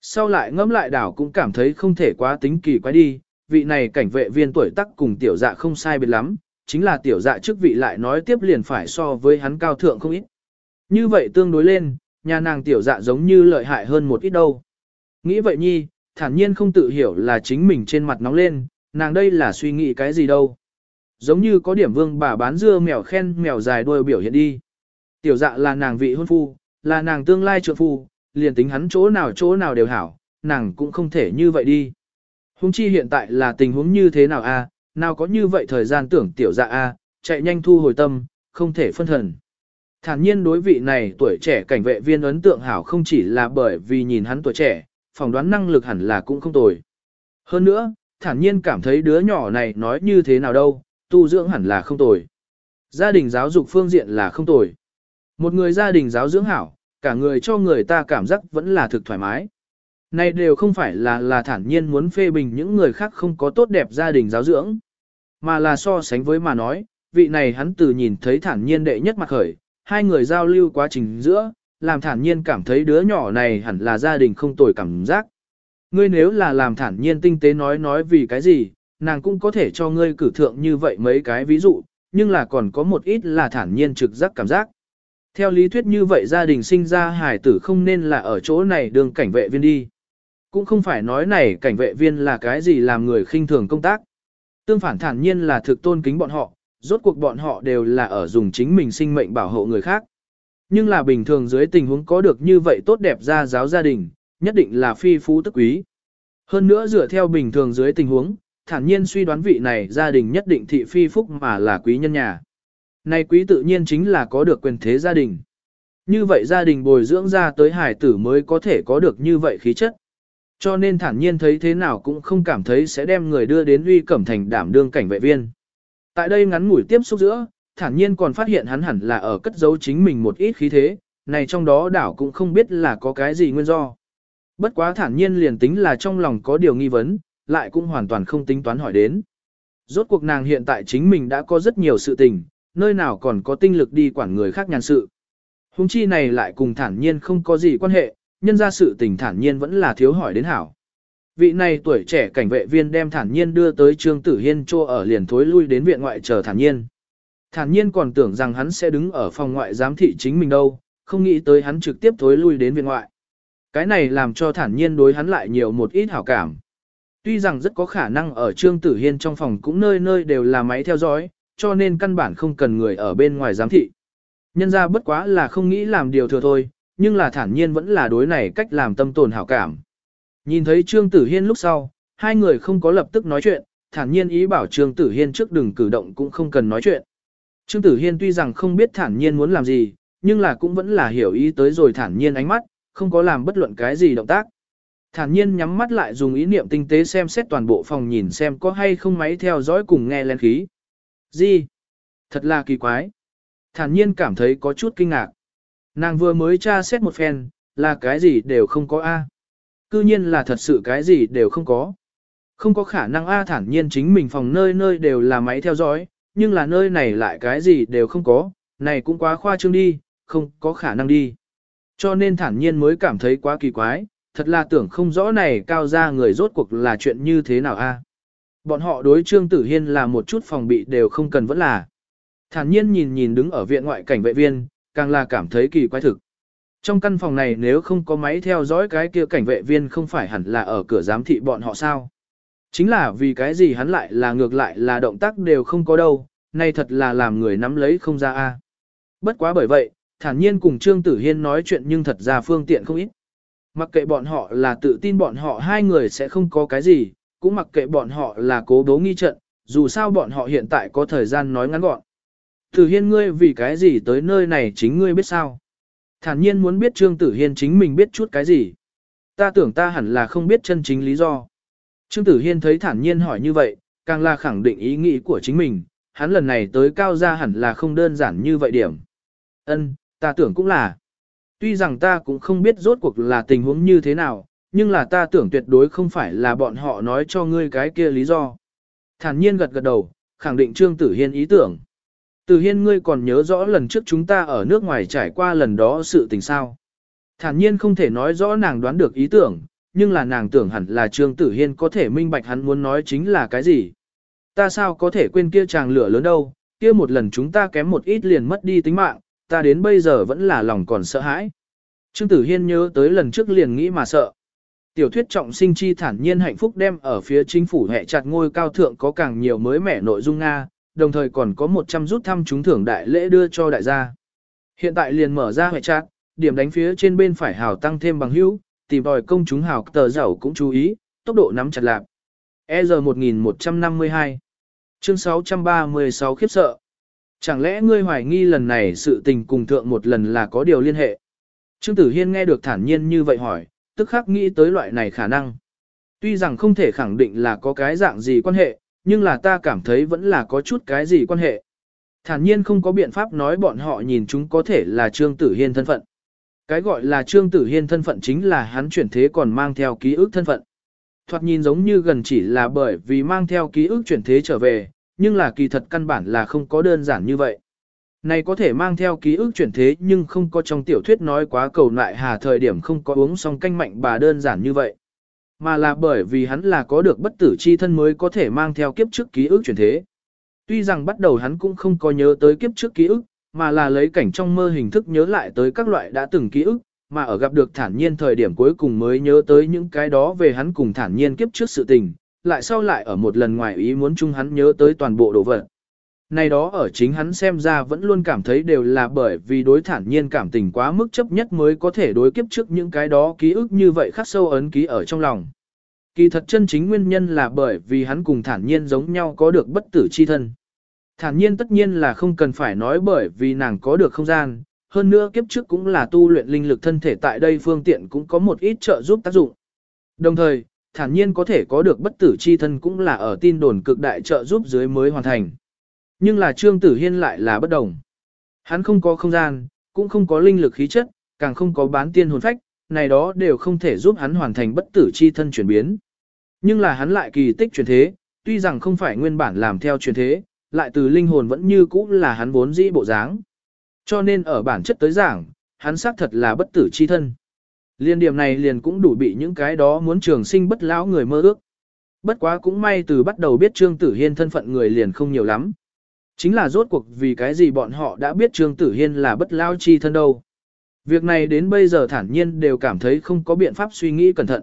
Sau lại ngẫm lại đảo cũng cảm thấy không thể quá tính kỳ quái đi, vị này cảnh vệ viên tuổi tác cùng tiểu dạ không sai biệt lắm, chính là tiểu dạ trước vị lại nói tiếp liền phải so với hắn cao thượng không ít. Như vậy tương đối lên, nhà nàng tiểu dạ giống như lợi hại hơn một ít đâu. Nghĩ vậy nhi, thản nhiên không tự hiểu là chính mình trên mặt nóng lên, nàng đây là suy nghĩ cái gì đâu. Giống như có điểm vương bà bán dưa mèo khen mèo dài đuôi biểu hiện đi. Tiểu dạ là nàng vị hôn phu, là nàng tương lai trượng phu, liền tính hắn chỗ nào chỗ nào đều hảo, nàng cũng không thể như vậy đi. Hùng chi hiện tại là tình huống như thế nào a? À? nào có như vậy thời gian tưởng tiểu dạ a, à? chạy nhanh thu hồi tâm, không thể phân thần. Thản nhiên đối vị này tuổi trẻ cảnh vệ viên ấn tượng hảo không chỉ là bởi vì nhìn hắn tuổi trẻ, phỏng đoán năng lực hẳn là cũng không tồi. Hơn nữa, thản nhiên cảm thấy đứa nhỏ này nói như thế nào đâu, tu dưỡng hẳn là không tồi. Gia đình giáo dục phương diện là không tồi. Một người gia đình giáo dưỡng hảo, cả người cho người ta cảm giác vẫn là thực thoải mái. Này đều không phải là là thản nhiên muốn phê bình những người khác không có tốt đẹp gia đình giáo dưỡng, mà là so sánh với mà nói, vị này hắn từ nhìn thấy thản nhiên đệ nhất mặt khởi, hai người giao lưu quá trình giữa, làm thản nhiên cảm thấy đứa nhỏ này hẳn là gia đình không tồi cảm giác. Ngươi nếu là làm thản nhiên tinh tế nói nói vì cái gì, nàng cũng có thể cho ngươi cử thượng như vậy mấy cái ví dụ, nhưng là còn có một ít là thản nhiên trực giác cảm giác. Theo lý thuyết như vậy gia đình sinh ra hải tử không nên là ở chỗ này đường cảnh vệ viên đi. Cũng không phải nói này cảnh vệ viên là cái gì làm người khinh thường công tác. Tương phản thản nhiên là thực tôn kính bọn họ, rốt cuộc bọn họ đều là ở dùng chính mình sinh mệnh bảo hộ người khác. Nhưng là bình thường dưới tình huống có được như vậy tốt đẹp ra giáo gia đình, nhất định là phi phú tức quý. Hơn nữa dựa theo bình thường dưới tình huống, thản nhiên suy đoán vị này gia đình nhất định thị phi phúc mà là quý nhân nhà. Này quý tự nhiên chính là có được quyền thế gia đình. Như vậy gia đình bồi dưỡng ra tới hải tử mới có thể có được như vậy khí chất. Cho nên thản nhiên thấy thế nào cũng không cảm thấy sẽ đem người đưa đến uy cẩm thành đảm đương cảnh vệ viên. Tại đây ngắn ngủi tiếp xúc giữa, thản nhiên còn phát hiện hắn hẳn là ở cất giấu chính mình một ít khí thế, này trong đó đảo cũng không biết là có cái gì nguyên do. Bất quá thản nhiên liền tính là trong lòng có điều nghi vấn, lại cũng hoàn toàn không tính toán hỏi đến. Rốt cuộc nàng hiện tại chính mình đã có rất nhiều sự tình, nơi nào còn có tinh lực đi quản người khác nhàn sự. Hùng chi này lại cùng thản nhiên không có gì quan hệ, nhân ra sự tình thản nhiên vẫn là thiếu hỏi đến hảo. Vị này tuổi trẻ cảnh vệ viên đem thản nhiên đưa tới Trương Tử Hiên chô ở liền thối lui đến viện ngoại chờ thản nhiên. Thản nhiên còn tưởng rằng hắn sẽ đứng ở phòng ngoại giám thị chính mình đâu, không nghĩ tới hắn trực tiếp thối lui đến viện ngoại. Cái này làm cho thản nhiên đối hắn lại nhiều một ít hảo cảm. Tuy rằng rất có khả năng ở Trương Tử Hiên trong phòng cũng nơi nơi đều là máy theo dõi, cho nên căn bản không cần người ở bên ngoài giám thị. Nhân ra bất quá là không nghĩ làm điều thừa thôi, nhưng là thản nhiên vẫn là đối này cách làm tâm tồn hảo cảm. Nhìn thấy Trương Tử Hiên lúc sau, hai người không có lập tức nói chuyện, thản nhiên ý bảo Trương Tử Hiên trước đừng cử động cũng không cần nói chuyện. Trương Tử Hiên tuy rằng không biết thản nhiên muốn làm gì, nhưng là cũng vẫn là hiểu ý tới rồi thản nhiên ánh mắt, không có làm bất luận cái gì động tác. Thản nhiên nhắm mắt lại dùng ý niệm tinh tế xem xét toàn bộ phòng nhìn xem có hay không máy theo dõi cùng nghe lên khí. Gì? Thật là kỳ quái. Thản nhiên cảm thấy có chút kinh ngạc. Nàng vừa mới tra xét một phen, là cái gì đều không có A. Cư nhiên là thật sự cái gì đều không có. Không có khả năng A thản nhiên chính mình phòng nơi nơi đều là máy theo dõi, nhưng là nơi này lại cái gì đều không có, này cũng quá khoa trương đi, không có khả năng đi. Cho nên thản nhiên mới cảm thấy quá kỳ quái, thật là tưởng không rõ này cao gia người rốt cuộc là chuyện như thế nào a. Bọn họ đối Trương Tử Hiên là một chút phòng bị đều không cần vẫn là. Thản nhiên nhìn nhìn đứng ở viện ngoại cảnh vệ viên, càng là cảm thấy kỳ quái thực. Trong căn phòng này nếu không có máy theo dõi cái kia cảnh vệ viên không phải hẳn là ở cửa giám thị bọn họ sao. Chính là vì cái gì hắn lại là ngược lại là động tác đều không có đâu, nay thật là làm người nắm lấy không ra a. À. Bất quá bởi vậy, thản nhiên cùng Trương Tử Hiên nói chuyện nhưng thật ra phương tiện không ít. Mặc kệ bọn họ là tự tin bọn họ hai người sẽ không có cái gì, cũng mặc kệ bọn họ là cố đố nghi trận, dù sao bọn họ hiện tại có thời gian nói ngắn gọn. Tử Hiên ngươi vì cái gì tới nơi này chính ngươi biết sao? Thản nhiên muốn biết Trương Tử Hiên chính mình biết chút cái gì. Ta tưởng ta hẳn là không biết chân chính lý do. Trương Tử Hiên thấy thản nhiên hỏi như vậy, càng là khẳng định ý nghĩ của chính mình, hắn lần này tới cao gia hẳn là không đơn giản như vậy điểm. Ân, ta tưởng cũng là. Tuy rằng ta cũng không biết rốt cuộc là tình huống như thế nào, nhưng là ta tưởng tuyệt đối không phải là bọn họ nói cho ngươi cái kia lý do. Thản nhiên gật gật đầu, khẳng định Trương Tử Hiên ý tưởng. Tử Hiên ngươi còn nhớ rõ lần trước chúng ta ở nước ngoài trải qua lần đó sự tình sao. Thản nhiên không thể nói rõ nàng đoán được ý tưởng, nhưng là nàng tưởng hẳn là Trương Tử Hiên có thể minh bạch hắn muốn nói chính là cái gì. Ta sao có thể quên kia chàng lửa lớn đâu, kia một lần chúng ta kém một ít liền mất đi tính mạng, ta đến bây giờ vẫn là lòng còn sợ hãi. Trương Tử Hiên nhớ tới lần trước liền nghĩ mà sợ. Tiểu thuyết trọng sinh chi thản nhiên hạnh phúc đem ở phía chính phủ hệ chặt ngôi cao thượng có càng nhiều mới mẻ nội dung Nga, đồng thời còn có 100 rút thăm trúng thưởng đại lễ đưa cho đại gia. Hiện tại liền mở ra hệ chặt, điểm đánh phía trên bên phải hào tăng thêm bằng hữu, tìm đòi công chúng hào tờ giàu cũng chú ý, tốc độ nắm chặt lạc. EZ 1152 Chương 636 khiếp sợ Chẳng lẽ ngươi hoài nghi lần này sự tình cùng thượng một lần là có điều liên hệ? Trương Tử Hiên nghe được thản nhiên như vậy hỏi, tức khắc nghĩ tới loại này khả năng. Tuy rằng không thể khẳng định là có cái dạng gì quan hệ, nhưng là ta cảm thấy vẫn là có chút cái gì quan hệ. Thản nhiên không có biện pháp nói bọn họ nhìn chúng có thể là Trương Tử Hiên thân phận. Cái gọi là Trương Tử Hiên thân phận chính là hắn chuyển thế còn mang theo ký ức thân phận. Thoạt nhìn giống như gần chỉ là bởi vì mang theo ký ức chuyển thế trở về, nhưng là kỳ thật căn bản là không có đơn giản như vậy. Này có thể mang theo ký ức chuyển thế nhưng không có trong tiểu thuyết nói quá cầu lại hà thời điểm không có uống xong canh mạnh bà đơn giản như vậy. Mà là bởi vì hắn là có được bất tử chi thân mới có thể mang theo kiếp trước ký ức chuyển thế. Tuy rằng bắt đầu hắn cũng không có nhớ tới kiếp trước ký ức, mà là lấy cảnh trong mơ hình thức nhớ lại tới các loại đã từng ký ức, mà ở gặp được thản nhiên thời điểm cuối cùng mới nhớ tới những cái đó về hắn cùng thản nhiên kiếp trước sự tình, lại sau lại ở một lần ngoài ý muốn chung hắn nhớ tới toàn bộ đồ vật. Này đó ở chính hắn xem ra vẫn luôn cảm thấy đều là bởi vì đối thản nhiên cảm tình quá mức chấp nhất mới có thể đối kiếp trước những cái đó ký ức như vậy khắc sâu ấn ký ở trong lòng. Kỳ thật chân chính nguyên nhân là bởi vì hắn cùng thản nhiên giống nhau có được bất tử chi thân. Thản nhiên tất nhiên là không cần phải nói bởi vì nàng có được không gian, hơn nữa kiếp trước cũng là tu luyện linh lực thân thể tại đây phương tiện cũng có một ít trợ giúp tác dụng. Đồng thời, thản nhiên có thể có được bất tử chi thân cũng là ở tin đồn cực đại trợ giúp dưới mới hoàn thành. Nhưng là Trương Tử Hiên lại là bất đồng. Hắn không có không gian, cũng không có linh lực khí chất, càng không có bán tiên hồn phách, này đó đều không thể giúp hắn hoàn thành bất tử chi thân chuyển biến. Nhưng là hắn lại kỳ tích chuyển thế, tuy rằng không phải nguyên bản làm theo chuyển thế, lại từ linh hồn vẫn như cũ là hắn vốn dĩ bộ dáng. Cho nên ở bản chất tới giảng, hắn xác thật là bất tử chi thân. Liên điểm này liền cũng đủ bị những cái đó muốn trường sinh bất lão người mơ ước. Bất quá cũng may từ bắt đầu biết Trương Tử Hiên thân phận người liền không nhiều lắm. Chính là rốt cuộc vì cái gì bọn họ đã biết Trương Tử Hiên là bất lao chi thân đâu. Việc này đến bây giờ thản nhiên đều cảm thấy không có biện pháp suy nghĩ cẩn thận.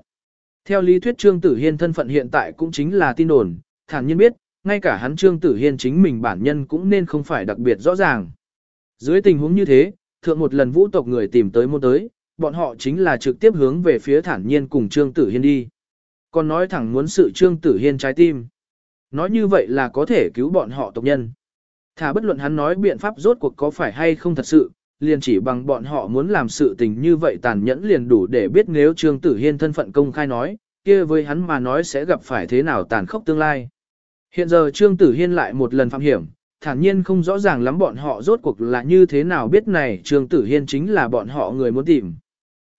Theo lý thuyết Trương Tử Hiên thân phận hiện tại cũng chính là tin đồn, thản nhiên biết, ngay cả hắn Trương Tử Hiên chính mình bản nhân cũng nên không phải đặc biệt rõ ràng. Dưới tình huống như thế, thượng một lần vũ tộc người tìm tới môn tới, bọn họ chính là trực tiếp hướng về phía thản nhiên cùng Trương Tử Hiên đi. Còn nói thẳng muốn sự Trương Tử Hiên trái tim. Nói như vậy là có thể cứu bọn họ tộc nhân. Thả bất luận hắn nói biện pháp rốt cuộc có phải hay không thật sự, liền chỉ bằng bọn họ muốn làm sự tình như vậy tàn nhẫn liền đủ để biết nếu Trương Tử Hiên thân phận công khai nói, kia với hắn mà nói sẽ gặp phải thế nào tàn khốc tương lai. Hiện giờ Trương Tử Hiên lại một lần phạm hiểm, thản nhiên không rõ ràng lắm bọn họ rốt cuộc là như thế nào biết này Trương Tử Hiên chính là bọn họ người muốn tìm.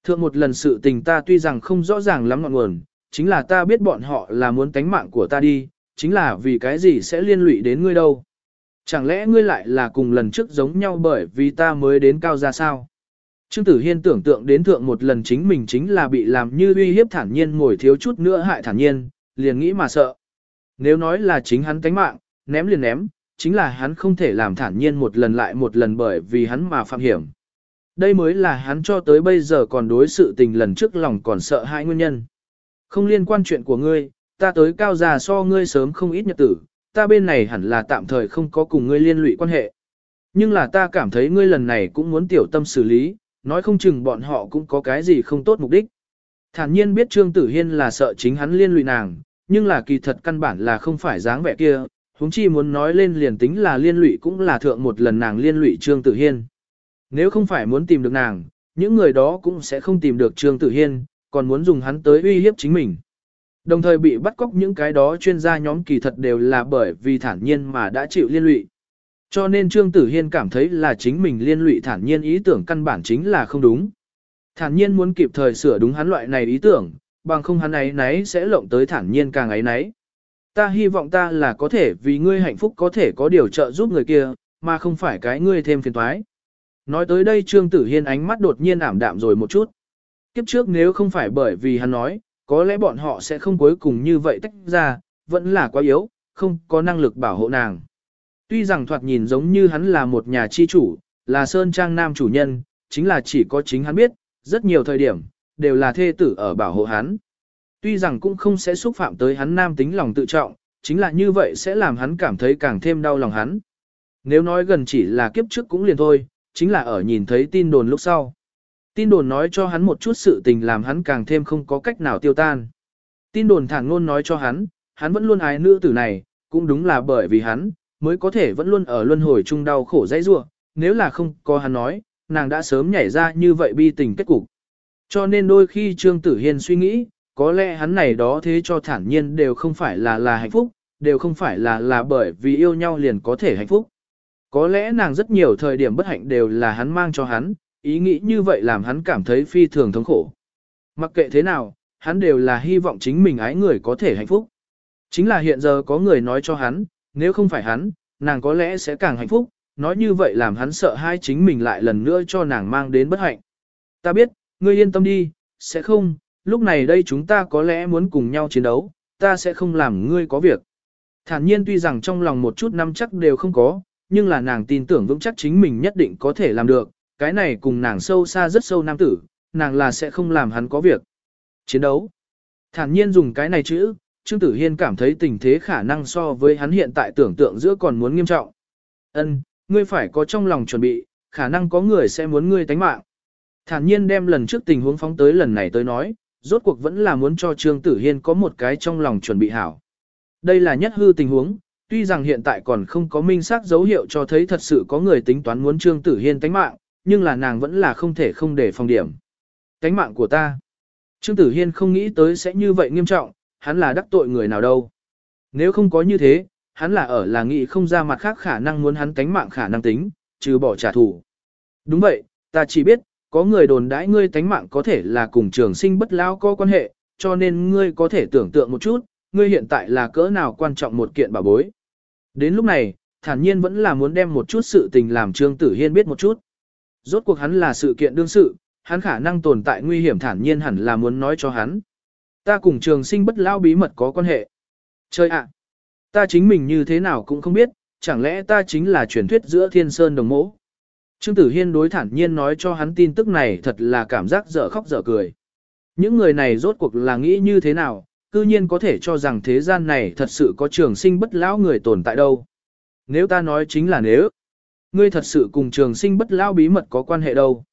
Thượng một lần sự tình ta tuy rằng không rõ ràng lắm ngọn nguồn, chính là ta biết bọn họ là muốn tánh mạng của ta đi, chính là vì cái gì sẽ liên lụy đến ngươi đâu. Chẳng lẽ ngươi lại là cùng lần trước giống nhau bởi vì ta mới đến cao ra sao? Trương Tử Hiên tưởng tượng đến thượng một lần chính mình chính là bị làm như uy hiếp thản nhiên ngồi thiếu chút nữa hại thản nhiên, liền nghĩ mà sợ. Nếu nói là chính hắn tánh mạng, ném liền ném, chính là hắn không thể làm thản nhiên một lần lại một lần bởi vì hắn mà phạm hiểm. Đây mới là hắn cho tới bây giờ còn đối sự tình lần trước lòng còn sợ hai nguyên nhân. Không liên quan chuyện của ngươi, ta tới cao già so ngươi sớm không ít nhật tử, ta bên này hẳn là tạm thời không có cùng ngươi liên lụy quan hệ. Nhưng là ta cảm thấy ngươi lần này cũng muốn tiểu tâm xử lý, nói không chừng bọn họ cũng có cái gì không tốt mục đích. Thản nhiên biết Trương Tử Hiên là sợ chính hắn liên lụy nàng, nhưng là kỳ thật căn bản là không phải dáng vẻ kia, huống chi muốn nói lên liền tính là liên lụy cũng là thượng một lần nàng liên lụy Trương Tử Hiên. Nếu không phải muốn tìm được nàng, những người đó cũng sẽ không tìm được Trương Tử Hiên, còn muốn dùng hắn tới uy hiếp chính mình. Đồng thời bị bắt cóc những cái đó chuyên gia nhóm kỳ thật đều là bởi vì thản nhiên mà đã chịu liên lụy. Cho nên Trương Tử Hiên cảm thấy là chính mình liên lụy thản nhiên ý tưởng căn bản chính là không đúng. Thản nhiên muốn kịp thời sửa đúng hắn loại này ý tưởng, bằng không hắn ấy nấy sẽ lộng tới thản nhiên càng ấy nấy. Ta hy vọng ta là có thể vì ngươi hạnh phúc có thể có điều trợ giúp người kia, mà không phải cái ngươi thêm phiền toái. Nói tới đây Trương Tử Hiên ánh mắt đột nhiên ảm đạm rồi một chút. Kiếp trước nếu không phải bởi vì hắn nói, có lẽ bọn họ sẽ không cuối cùng như vậy tách ra, vẫn là quá yếu, không có năng lực bảo hộ nàng. Tuy rằng thoạt nhìn giống như hắn là một nhà chi chủ, là Sơn Trang Nam chủ nhân, chính là chỉ có chính hắn biết, rất nhiều thời điểm, đều là thê tử ở bảo hộ hắn. Tuy rằng cũng không sẽ xúc phạm tới hắn nam tính lòng tự trọng, chính là như vậy sẽ làm hắn cảm thấy càng thêm đau lòng hắn. Nếu nói gần chỉ là kiếp trước cũng liền thôi, chính là ở nhìn thấy tin đồn lúc sau. Tin đồn nói cho hắn một chút sự tình làm hắn càng thêm không có cách nào tiêu tan. Tin đồn thẳng ngôn nói cho hắn, hắn vẫn luôn ái nữ tử này, cũng đúng là bởi vì hắn, mới có thể vẫn luôn ở luân hồi chung đau khổ dãy rua, nếu là không có hắn nói, nàng đã sớm nhảy ra như vậy bi tình kết cục. Cho nên đôi khi Trương Tử Hiên suy nghĩ, có lẽ hắn này đó thế cho thản nhiên đều không phải là là hạnh phúc, đều không phải là là bởi vì yêu nhau liền có thể hạnh phúc. Có lẽ nàng rất nhiều thời điểm bất hạnh đều là hắn mang cho hắn, ý nghĩ như vậy làm hắn cảm thấy phi thường thống khổ. Mặc kệ thế nào, hắn đều là hy vọng chính mình ái người có thể hạnh phúc. Chính là hiện giờ có người nói cho hắn, nếu không phải hắn, nàng có lẽ sẽ càng hạnh phúc, nói như vậy làm hắn sợ hai chính mình lại lần nữa cho nàng mang đến bất hạnh. Ta biết, ngươi yên tâm đi, sẽ không, lúc này đây chúng ta có lẽ muốn cùng nhau chiến đấu, ta sẽ không làm ngươi có việc. Thản nhiên tuy rằng trong lòng một chút năm chắc đều không có, nhưng là nàng tin tưởng vững chắc chính mình nhất định có thể làm được, cái này cùng nàng sâu xa rất sâu nam tử, nàng là sẽ không làm hắn có việc. Chiến đấu. Thản nhiên dùng cái này chữ, Trương Tử Hiên cảm thấy tình thế khả năng so với hắn hiện tại tưởng tượng giữa còn muốn nghiêm trọng. Ân, ngươi phải có trong lòng chuẩn bị, khả năng có người sẽ muốn ngươi tánh mạng. Thản nhiên đem lần trước tình huống phóng tới lần này tới nói, rốt cuộc vẫn là muốn cho Trương Tử Hiên có một cái trong lòng chuẩn bị hảo. Đây là nhất hư tình huống, tuy rằng hiện tại còn không có minh xác dấu hiệu cho thấy thật sự có người tính toán muốn Trương Tử Hiên tánh mạng, nhưng là nàng vẫn là không thể không để phòng điểm. Tánh mạng của ta. Trương Tử Hiên không nghĩ tới sẽ như vậy nghiêm trọng, hắn là đắc tội người nào đâu. Nếu không có như thế, hắn là ở là nghị không ra mặt khác khả năng muốn hắn tánh mạng khả năng tính, trừ bỏ trả thù. Đúng vậy, ta chỉ biết, có người đồn đãi ngươi tánh mạng có thể là cùng trường sinh bất lao có quan hệ, cho nên ngươi có thể tưởng tượng một chút, ngươi hiện tại là cỡ nào quan trọng một kiện bảo bối. Đến lúc này, thản nhiên vẫn là muốn đem một chút sự tình làm Trương Tử Hiên biết một chút. Rốt cuộc hắn là sự kiện đương sự, hắn khả năng tồn tại nguy hiểm thản nhiên hẳn là muốn nói cho hắn. Ta cùng trường sinh bất lao bí mật có quan hệ. Chơi ạ! ta chính mình như thế nào cũng không biết, chẳng lẽ ta chính là truyền thuyết giữa thiên sơn đồng mẫu. Trương Tử Hiên đối thản nhiên nói cho hắn tin tức này thật là cảm giác dở khóc dở cười. Những người này rốt cuộc là nghĩ như thế nào, cư nhiên có thể cho rằng thế gian này thật sự có trường sinh bất lão người tồn tại đâu. Nếu ta nói chính là nếu, ngươi thật sự cùng trường sinh bất lão bí mật có quan hệ đâu.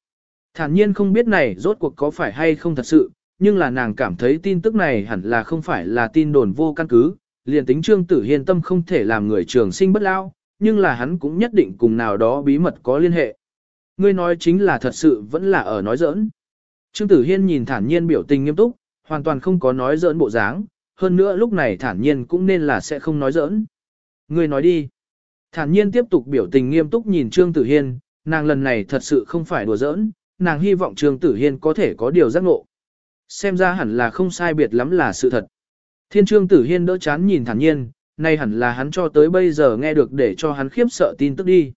Thản nhiên không biết này rốt cuộc có phải hay không thật sự, nhưng là nàng cảm thấy tin tức này hẳn là không phải là tin đồn vô căn cứ, liền tính Trương Tử Hiên tâm không thể làm người trường sinh bất lão, nhưng là hắn cũng nhất định cùng nào đó bí mật có liên hệ. Ngươi nói chính là thật sự vẫn là ở nói giỡn. Trương Tử Hiên nhìn thản nhiên biểu tình nghiêm túc, hoàn toàn không có nói giỡn bộ dáng, hơn nữa lúc này thản nhiên cũng nên là sẽ không nói giỡn. Ngươi nói đi. Thản nhiên tiếp tục biểu tình nghiêm túc nhìn Trương Tử Hiên, nàng lần này thật sự không phải đùa giỡn, nàng hy vọng Trương Tử Hiên có thể có điều giác ngộ. Xem ra hẳn là không sai biệt lắm là sự thật. Thiên Trương Tử Hiên đỡ chán nhìn thản nhiên, nay hẳn là hắn cho tới bây giờ nghe được để cho hắn khiếp sợ tin tức đi.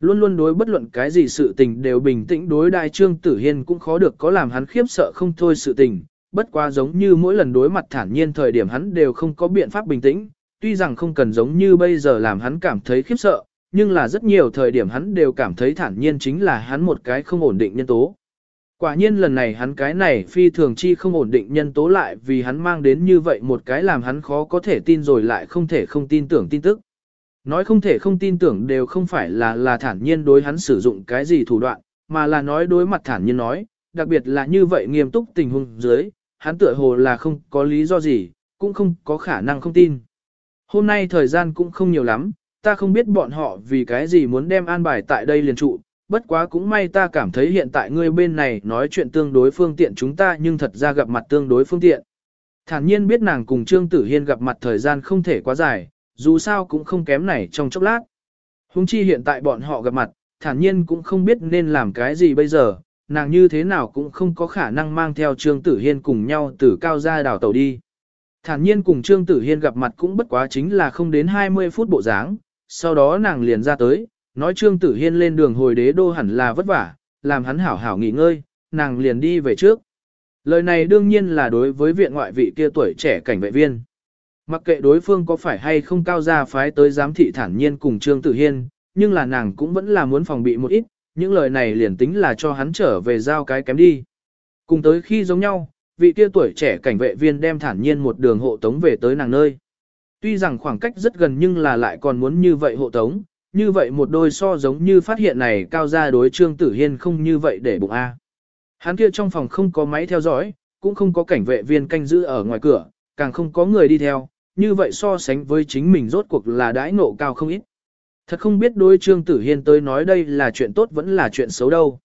Luôn luôn đối bất luận cái gì sự tình đều bình tĩnh đối đại Trương Tử Hiên cũng khó được có làm hắn khiếp sợ không thôi sự tình, bất quá giống như mỗi lần đối mặt thản nhiên thời điểm hắn đều không có biện pháp bình tĩnh, tuy rằng không cần giống như bây giờ làm hắn cảm thấy khiếp sợ, nhưng là rất nhiều thời điểm hắn đều cảm thấy thản nhiên chính là hắn một cái không ổn định nhân tố. Quả nhiên lần này hắn cái này phi thường chi không ổn định nhân tố lại vì hắn mang đến như vậy một cái làm hắn khó có thể tin rồi lại không thể không tin tưởng tin tức. Nói không thể không tin tưởng đều không phải là là thản nhiên đối hắn sử dụng cái gì thủ đoạn, mà là nói đối mặt thản nhiên nói, đặc biệt là như vậy nghiêm túc tình huống dưới, hắn tựa hồ là không có lý do gì, cũng không có khả năng không tin. Hôm nay thời gian cũng không nhiều lắm, ta không biết bọn họ vì cái gì muốn đem an bài tại đây liền trụ, bất quá cũng may ta cảm thấy hiện tại ngươi bên này nói chuyện tương đối phương tiện chúng ta nhưng thật ra gặp mặt tương đối phương tiện. Thản nhiên biết nàng cùng Trương Tử Hiên gặp mặt thời gian không thể quá dài, dù sao cũng không kém này trong chốc lát. Hùng chi hiện tại bọn họ gặp mặt, thản nhiên cũng không biết nên làm cái gì bây giờ, nàng như thế nào cũng không có khả năng mang theo Trương Tử Hiên cùng nhau từ cao gia đảo tàu đi. Thản nhiên cùng Trương Tử Hiên gặp mặt cũng bất quá chính là không đến 20 phút bộ dáng, sau đó nàng liền ra tới, nói Trương Tử Hiên lên đường hồi đế đô hẳn là vất vả, làm hắn hảo hảo nghỉ ngơi, nàng liền đi về trước. Lời này đương nhiên là đối với viện ngoại vị kia tuổi trẻ cảnh vệ viên. Mặc kệ đối phương có phải hay không cao gia phái tới giám thị thản nhiên cùng Trương Tử Hiên, nhưng là nàng cũng vẫn là muốn phòng bị một ít, những lời này liền tính là cho hắn trở về giao cái kém đi. Cùng tới khi giống nhau, vị kia tuổi trẻ cảnh vệ viên đem thản nhiên một đường hộ tống về tới nàng nơi. Tuy rằng khoảng cách rất gần nhưng là lại còn muốn như vậy hộ tống, như vậy một đôi so giống như phát hiện này cao ra đối trương tử hiên không như vậy để bụng A. Hắn kia trong phòng không có máy theo dõi, cũng không có cảnh vệ viên canh giữ ở ngoài cửa, càng không có người đi theo, như vậy so sánh với chính mình rốt cuộc là đãi ngộ cao không ít. Thật không biết đối trương tử hiên tới nói đây là chuyện tốt vẫn là chuyện xấu đâu.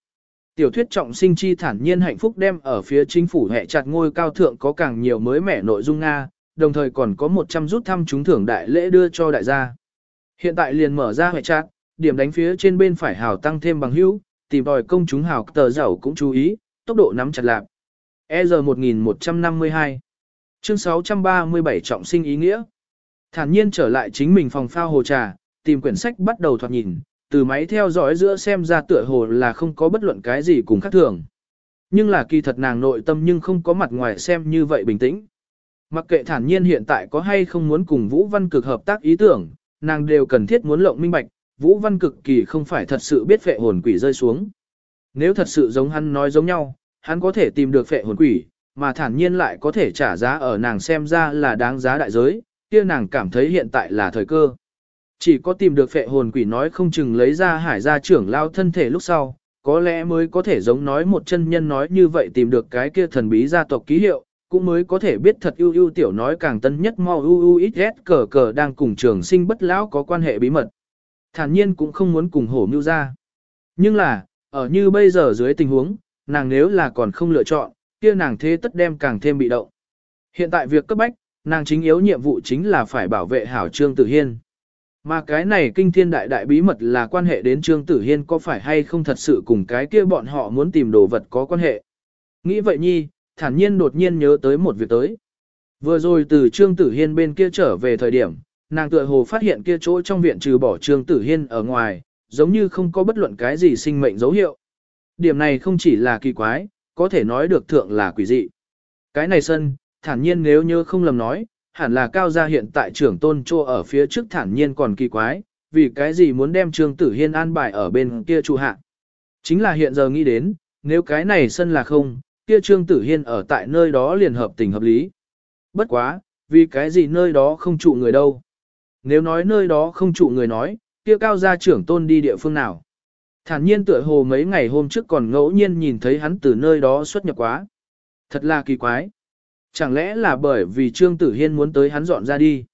Tiểu thuyết trọng sinh chi thản nhiên hạnh phúc đem ở phía chính phủ hệ chặt ngôi cao thượng có càng nhiều mới mẻ nội dung Nga, đồng thời còn có 100 rút thăm trúng thưởng đại lễ đưa cho đại gia. Hiện tại liền mở ra hệ chặt, điểm đánh phía trên bên phải hào tăng thêm bằng hữu, tìm đòi công chúng hào tờ giàu cũng chú ý, tốc độ nắm chặt lạc. EZ 1152 Chương 637 trọng sinh ý nghĩa Thản nhiên trở lại chính mình phòng phao hồ trà, tìm quyển sách bắt đầu thoạt nhìn, từ máy theo dõi giữa xem ra tựa hồ là không có bất luận cái gì cùng khác thường. Nhưng là kỳ thật nàng nội tâm nhưng không có mặt ngoài xem như vậy bình tĩnh. Mặc kệ thản nhiên hiện tại có hay không muốn cùng Vũ Văn Cực hợp tác ý tưởng, nàng đều cần thiết muốn lộng minh bạch, Vũ Văn Cực kỳ không phải thật sự biết phệ hồn quỷ rơi xuống. Nếu thật sự giống hắn nói giống nhau, hắn có thể tìm được phệ hồn quỷ, mà thản nhiên lại có thể trả giá ở nàng xem ra là đáng giá đại giới, kia nàng cảm thấy hiện tại là thời cơ. Chỉ có tìm được phệ hồn quỷ nói không chừng lấy ra hải gia trưởng lao thân thể lúc sau, có lẽ mới có thể giống nói một chân nhân nói như vậy tìm được cái kia thần bí gia tộc ký hiệu, cũng mới có thể biết thật ưu ưu tiểu nói càng tân nhất mau ưu ưu ít ghét cờ cờ đang cùng trường sinh bất lão có quan hệ bí mật. Thản nhiên cũng không muốn cùng hổ mưu ra. Nhưng là, ở như bây giờ dưới tình huống, nàng nếu là còn không lựa chọn, kia nàng thế tất đem càng thêm bị động. Hiện tại việc cấp bách, nàng chính yếu nhiệm vụ chính là phải bảo vệ hảo Trương Tử Hiên. Mà cái này kinh thiên đại đại bí mật là quan hệ đến Trương Tử Hiên có phải hay không thật sự cùng cái kia bọn họ muốn tìm đồ vật có quan hệ. Nghĩ vậy nhi, thản nhiên đột nhiên nhớ tới một việc tới. Vừa rồi từ Trương Tử Hiên bên kia trở về thời điểm, nàng tựa hồ phát hiện kia chỗ trong viện trừ bỏ Trương Tử Hiên ở ngoài, giống như không có bất luận cái gì sinh mệnh dấu hiệu. Điểm này không chỉ là kỳ quái, có thể nói được thượng là quỷ dị. Cái này sân, thản nhiên nếu như không lầm nói, hẳn là cao gia hiện tại trưởng tôn trô ở phía trước thản nhiên còn kỳ quái, vì cái gì muốn đem Trương Tử Hiên an bài ở bên kia trụ hạ. Chính là hiện giờ nghĩ đến, nếu cái này sân là không, kia Trương Tử Hiên ở tại nơi đó liền hợp tình hợp lý. Bất quá, vì cái gì nơi đó không trụ người đâu. Nếu nói nơi đó không trụ người nói, kia cao gia trưởng tôn đi địa phương nào. Thản nhiên tựa hồ mấy ngày hôm trước còn ngẫu nhiên nhìn thấy hắn từ nơi đó xuất nhập quá. Thật là kỳ quái. Chẳng lẽ là bởi vì Trương Tử Hiên muốn tới hắn dọn ra đi.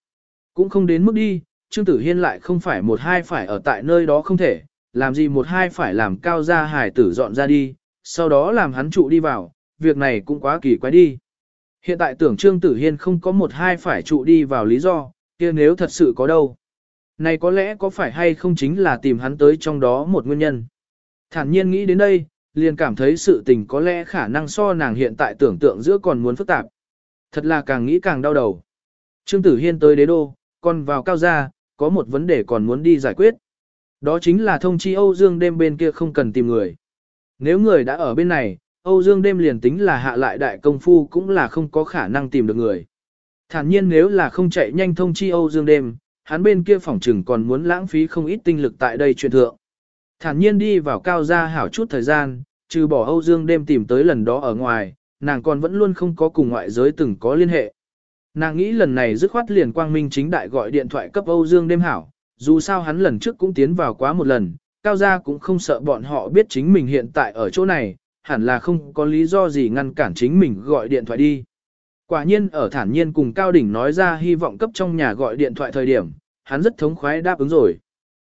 Cũng không đến mức đi, Trương Tử Hiên lại không phải một hai phải ở tại nơi đó không thể, làm gì một hai phải làm cao gia hải tử dọn ra đi, sau đó làm hắn trụ đi vào, việc này cũng quá kỳ quái đi. Hiện tại tưởng Trương Tử Hiên không có một hai phải trụ đi vào lý do, kia nếu thật sự có đâu. Này có lẽ có phải hay không chính là tìm hắn tới trong đó một nguyên nhân. Thản nhiên nghĩ đến đây, liền cảm thấy sự tình có lẽ khả năng so nàng hiện tại tưởng tượng giữa còn muốn phức tạp. Thật là càng nghĩ càng đau đầu. Trương Tử Hiên tới đế đô, còn vào cao gia, có một vấn đề còn muốn đi giải quyết. Đó chính là thông chi Âu Dương đêm bên kia không cần tìm người. Nếu người đã ở bên này, Âu Dương đêm liền tính là hạ lại đại công phu cũng là không có khả năng tìm được người. Thản nhiên nếu là không chạy nhanh thông chi Âu Dương đêm, hắn bên kia phỏng trừng còn muốn lãng phí không ít tinh lực tại đây chuyện thượng. Thản nhiên đi vào cao gia hảo chút thời gian, trừ bỏ Âu Dương đêm tìm tới lần đó ở ngoài, nàng còn vẫn luôn không có cùng ngoại giới từng có liên hệ. Nàng nghĩ lần này dứt khoát liền quang minh chính đại gọi điện thoại cấp Âu Dương đêm hảo, dù sao hắn lần trước cũng tiến vào quá một lần, cao gia cũng không sợ bọn họ biết chính mình hiện tại ở chỗ này, hẳn là không có lý do gì ngăn cản chính mình gọi điện thoại đi. Quả nhiên ở thản nhiên cùng Cao Đỉnh nói ra hy vọng cấp trong nhà gọi điện thoại thời điểm, hắn rất thống khoái đáp ứng rồi.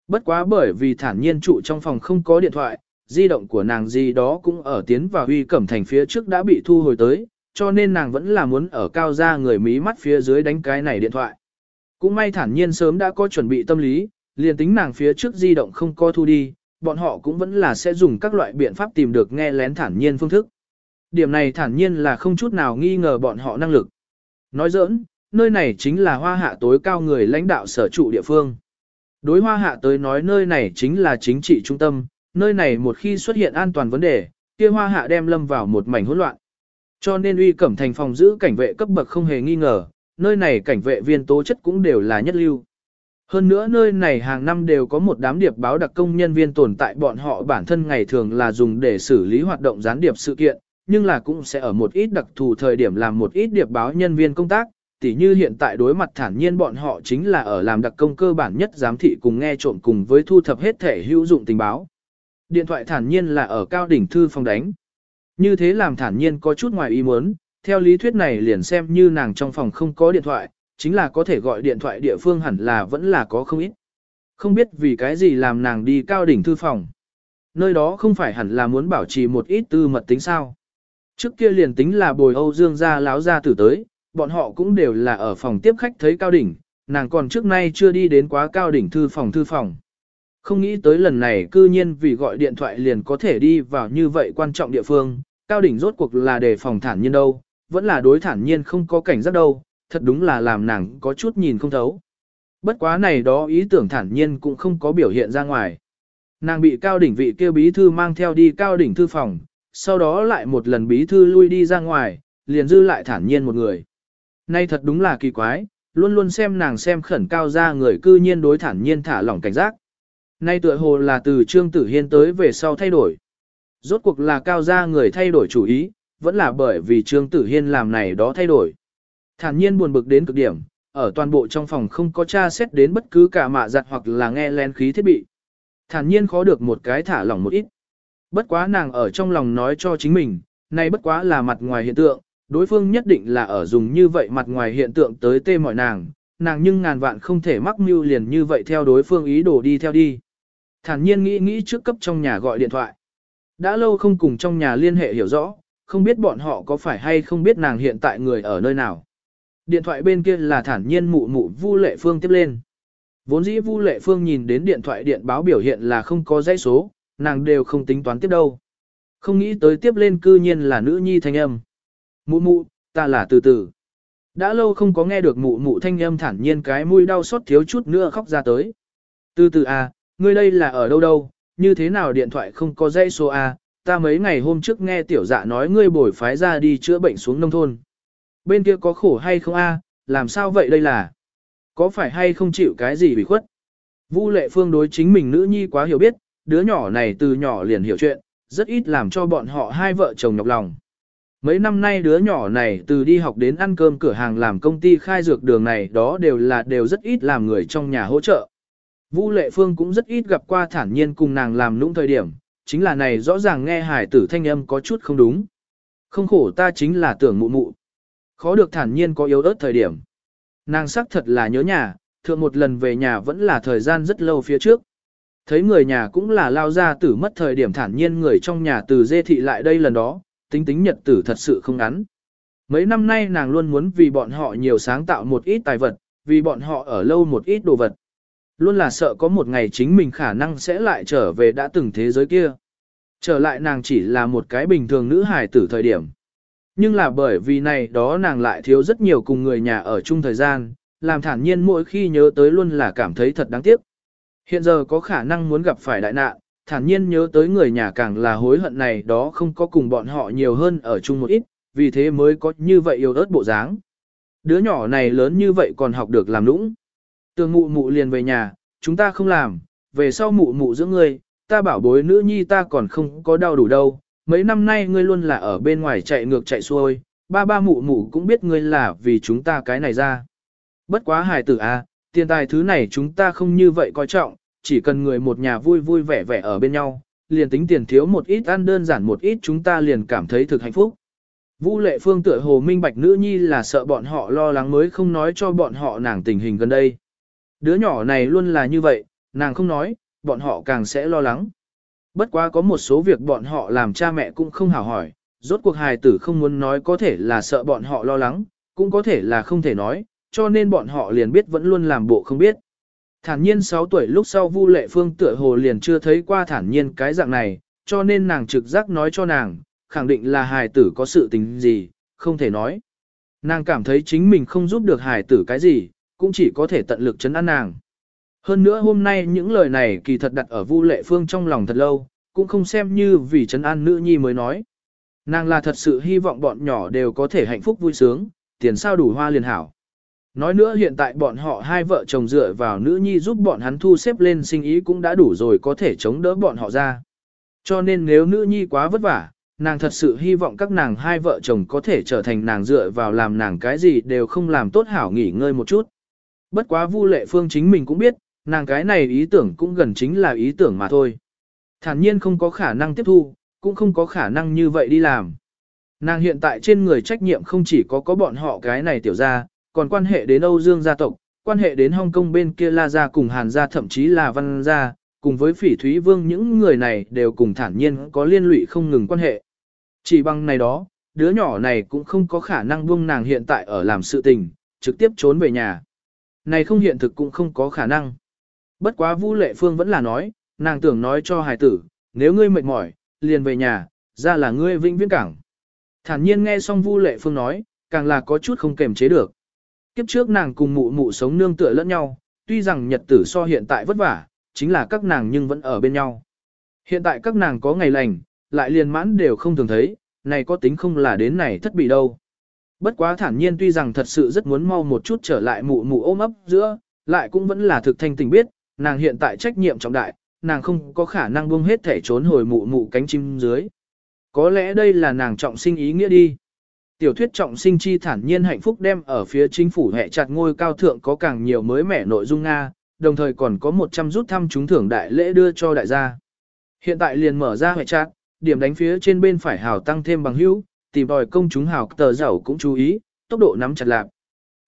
Bất quá bởi vì thản nhiên trụ trong phòng không có điện thoại, di động của nàng gì đó cũng ở tiến vào huy cẩm thành phía trước đã bị thu hồi tới, cho nên nàng vẫn là muốn ở cao ra người mí mắt phía dưới đánh cái này điện thoại. Cũng may thản nhiên sớm đã có chuẩn bị tâm lý, liền tính nàng phía trước di động không có thu đi, bọn họ cũng vẫn là sẽ dùng các loại biện pháp tìm được nghe lén thản nhiên phương thức. Điểm này thản nhiên là không chút nào nghi ngờ bọn họ năng lực. Nói giỡn, nơi này chính là hoa hạ tối cao người lãnh đạo sở trụ địa phương. Đối hoa hạ tới nói nơi này chính là chính trị trung tâm, nơi này một khi xuất hiện an toàn vấn đề, kia hoa hạ đem lâm vào một mảnh hỗn loạn. Cho nên uy cẩm thành phòng giữ cảnh vệ cấp bậc không hề nghi ngờ, nơi này cảnh vệ viên tố chất cũng đều là nhất lưu. Hơn nữa nơi này hàng năm đều có một đám điệp báo đặc công nhân viên tồn tại bọn họ bản thân ngày thường là dùng để xử lý hoạt động gián điệp sự kiện, nhưng là cũng sẽ ở một ít đặc thù thời điểm làm một ít điệp báo nhân viên công tác, tỉ như hiện tại đối mặt thản nhiên bọn họ chính là ở làm đặc công cơ bản nhất giám thị cùng nghe trộm cùng với thu thập hết thể hữu dụng tình báo. Điện thoại thản nhiên là ở cao đỉnh thư phòng đánh. Như thế làm thản nhiên có chút ngoài ý muốn, theo lý thuyết này liền xem như nàng trong phòng không có điện thoại, chính là có thể gọi điện thoại địa phương hẳn là vẫn là có không ít. Không biết vì cái gì làm nàng đi cao đỉnh thư phòng. Nơi đó không phải hẳn là muốn bảo trì một ít tư mật tính sao. Trước kia liền tính là bồi Âu Dương gia láo gia tử tới, bọn họ cũng đều là ở phòng tiếp khách thấy cao đỉnh, nàng còn trước nay chưa đi đến quá cao đỉnh thư phòng thư phòng. Không nghĩ tới lần này cư nhiên vì gọi điện thoại liền có thể đi vào như vậy quan trọng địa phương, cao đỉnh rốt cuộc là để phòng thản nhiên đâu, vẫn là đối thản nhiên không có cảnh giác đâu, thật đúng là làm nàng có chút nhìn không thấu. Bất quá này đó ý tưởng thản nhiên cũng không có biểu hiện ra ngoài. Nàng bị cao đỉnh vị kêu bí thư mang theo đi cao đỉnh thư phòng, sau đó lại một lần bí thư lui đi ra ngoài, liền dư lại thản nhiên một người. Nay thật đúng là kỳ quái, luôn luôn xem nàng xem khẩn cao ra người cư nhiên đối thản nhiên thả lỏng cảnh giác. Nay tựa hồ là từ Trương Tử Hiên tới về sau thay đổi. Rốt cuộc là cao gia người thay đổi chủ ý, vẫn là bởi vì Trương Tử Hiên làm này đó thay đổi. Thản nhiên buồn bực đến cực điểm, ở toàn bộ trong phòng không có tra xét đến bất cứ cả mạ giặt hoặc là nghe lén khí thiết bị. Thản nhiên khó được một cái thả lỏng một ít. Bất quá nàng ở trong lòng nói cho chính mình, nay bất quá là mặt ngoài hiện tượng, đối phương nhất định là ở dùng như vậy mặt ngoài hiện tượng tới tê mọi nàng, nàng nhưng ngàn vạn không thể mắc mưu liền như vậy theo đối phương ý đồ đi theo đi. Thản nhiên nghĩ nghĩ trước cấp trong nhà gọi điện thoại. Đã lâu không cùng trong nhà liên hệ hiểu rõ, không biết bọn họ có phải hay không biết nàng hiện tại người ở nơi nào. Điện thoại bên kia là thản nhiên mụ mụ Vu Lệ Phương tiếp lên. Vốn dĩ Vu Lệ Phương nhìn đến điện thoại điện báo biểu hiện là không có dãy số, nàng đều không tính toán tiếp đâu. Không nghĩ tới tiếp lên cư nhiên là nữ nhi thanh âm. Mụ mụ, ta là từ từ. Đã lâu không có nghe được mụ mụ thanh âm thản nhiên cái mũi đau xót thiếu chút nữa khóc ra tới. Từ từ à, ngươi đây là ở đâu đâu, như thế nào điện thoại không có dây số a? ta mấy ngày hôm trước nghe tiểu dạ nói ngươi bồi phái ra đi chữa bệnh xuống nông thôn. Bên kia có khổ hay không a? làm sao vậy đây là? Có phải hay không chịu cái gì bị khuất? Vu lệ phương đối chính mình nữ nhi quá hiểu biết, đứa nhỏ này từ nhỏ liền hiểu chuyện, rất ít làm cho bọn họ hai vợ chồng nhọc lòng. Mấy năm nay đứa nhỏ này từ đi học đến ăn cơm cửa hàng làm công ty khai dược đường này đó đều là đều rất ít làm người trong nhà hỗ trợ. Vu Lệ Phương cũng rất ít gặp qua thản nhiên cùng nàng làm lũng thời điểm, chính là này rõ ràng nghe hải tử thanh âm có chút không đúng. Không khổ ta chính là tưởng mụ mụ. Khó được thản nhiên có yếu ớt thời điểm. Nàng sắc thật là nhớ nhà, thượng một lần về nhà vẫn là thời gian rất lâu phía trước. Thấy người nhà cũng là lao ra tử mất thời điểm thản nhiên người trong nhà từ dê thị lại đây lần đó, tính tính nhật tử thật sự không ngắn. Mấy năm nay nàng luôn muốn vì bọn họ nhiều sáng tạo một ít tài vật, vì bọn họ ở lâu một ít đồ vật. Luôn là sợ có một ngày chính mình khả năng sẽ lại trở về đã từng thế giới kia. Trở lại nàng chỉ là một cái bình thường nữ hài tử thời điểm. Nhưng là bởi vì này đó nàng lại thiếu rất nhiều cùng người nhà ở chung thời gian, làm thản nhiên mỗi khi nhớ tới luôn là cảm thấy thật đáng tiếc. Hiện giờ có khả năng muốn gặp phải đại nạn, thản nhiên nhớ tới người nhà càng là hối hận này đó không có cùng bọn họ nhiều hơn ở chung một ít, vì thế mới có như vậy yêu ớt bộ dáng. Đứa nhỏ này lớn như vậy còn học được làm nũng. Tường mụ mụ liền về nhà, chúng ta không làm, về sau mụ mụ giữa ngươi, ta bảo bối nữ nhi ta còn không có đau đủ đâu, mấy năm nay ngươi luôn là ở bên ngoài chạy ngược chạy xuôi, ba ba mụ mụ cũng biết ngươi là vì chúng ta cái này ra. Bất quá hài tử a, à, tiền tài thứ này chúng ta không như vậy coi trọng, chỉ cần người một nhà vui vui vẻ vẻ ở bên nhau, liền tính tiền thiếu một ít ăn đơn giản một ít chúng ta liền cảm thấy thực hạnh phúc. Vũ lệ phương tựa hồ minh bạch nữ nhi là sợ bọn họ lo lắng mới không nói cho bọn họ nàng tình hình gần đây. Đứa nhỏ này luôn là như vậy, nàng không nói, bọn họ càng sẽ lo lắng. Bất quá có một số việc bọn họ làm cha mẹ cũng không hảo hỏi, rốt cuộc hài tử không muốn nói có thể là sợ bọn họ lo lắng, cũng có thể là không thể nói, cho nên bọn họ liền biết vẫn luôn làm bộ không biết. Thản nhiên 6 tuổi lúc sau Vu Lệ Phương tựa hồ liền chưa thấy qua thản nhiên cái dạng này, cho nên nàng trực giác nói cho nàng, khẳng định là hài tử có sự tình gì, không thể nói. Nàng cảm thấy chính mình không giúp được hài tử cái gì, cũng chỉ có thể tận lực chấn an nàng. Hơn nữa hôm nay những lời này kỳ thật đặt ở Vu Lệ Phương trong lòng thật lâu, cũng không xem như vì chấn an nữ nhi mới nói. Nàng là thật sự hy vọng bọn nhỏ đều có thể hạnh phúc vui sướng, tiền sao đủ hoa liền hảo. Nói nữa hiện tại bọn họ hai vợ chồng dựa vào nữ nhi giúp bọn hắn thu xếp lên sinh ý cũng đã đủ rồi có thể chống đỡ bọn họ ra. Cho nên nếu nữ nhi quá vất vả, nàng thật sự hy vọng các nàng hai vợ chồng có thể trở thành nàng dựa vào làm nàng cái gì đều không làm tốt hảo nghỉ ngơi một chút. Bất quá Vu Lệ Phương chính mình cũng biết, nàng cái này ý tưởng cũng gần chính là ý tưởng mà thôi. Thản nhiên không có khả năng tiếp thu, cũng không có khả năng như vậy đi làm. Nàng hiện tại trên người trách nhiệm không chỉ có có bọn họ cái này tiểu gia còn quan hệ đến Âu Dương gia tộc, quan hệ đến Hong Kong bên kia La gia cùng Hàn gia thậm chí là Văn gia, cùng với Phỉ Thúy Vương những người này đều cùng thản nhiên có liên lụy không ngừng quan hệ. Chỉ bằng này đó, đứa nhỏ này cũng không có khả năng buông nàng hiện tại ở làm sự tình, trực tiếp trốn về nhà. Này không hiện thực cũng không có khả năng. Bất quá Vu Lệ Phương vẫn là nói, nàng tưởng nói cho hài tử, nếu ngươi mệt mỏi, liền về nhà, ra là ngươi vĩnh viễn cảng. Thản nhiên nghe xong Vu Lệ Phương nói, càng là có chút không kềm chế được. Kiếp trước nàng cùng mụ mụ sống nương tựa lẫn nhau, tuy rằng nhật tử so hiện tại vất vả, chính là các nàng nhưng vẫn ở bên nhau. Hiện tại các nàng có ngày lành, lại liền mãn đều không thường thấy, này có tính không là đến này thất bị đâu. Bất quá thản nhiên tuy rằng thật sự rất muốn mau một chút trở lại mụ mụ ôm ấp giữa, lại cũng vẫn là thực thanh tình biết, nàng hiện tại trách nhiệm trọng đại, nàng không có khả năng buông hết thể trốn hồi mụ mụ cánh chim dưới. Có lẽ đây là nàng trọng sinh ý nghĩa đi. Tiểu thuyết trọng sinh chi thản nhiên hạnh phúc đem ở phía chính phủ hệ chặt ngôi cao thượng có càng nhiều mới mẻ nội dung Nga, đồng thời còn có 100 rút thăm trúng thưởng đại lễ đưa cho đại gia. Hiện tại liền mở ra hệ chặt, điểm đánh phía trên bên phải hào tăng thêm bằng hữu, tìm tòi công chúng hào tờ giàu cũng chú ý, tốc độ nắm chặt lạc.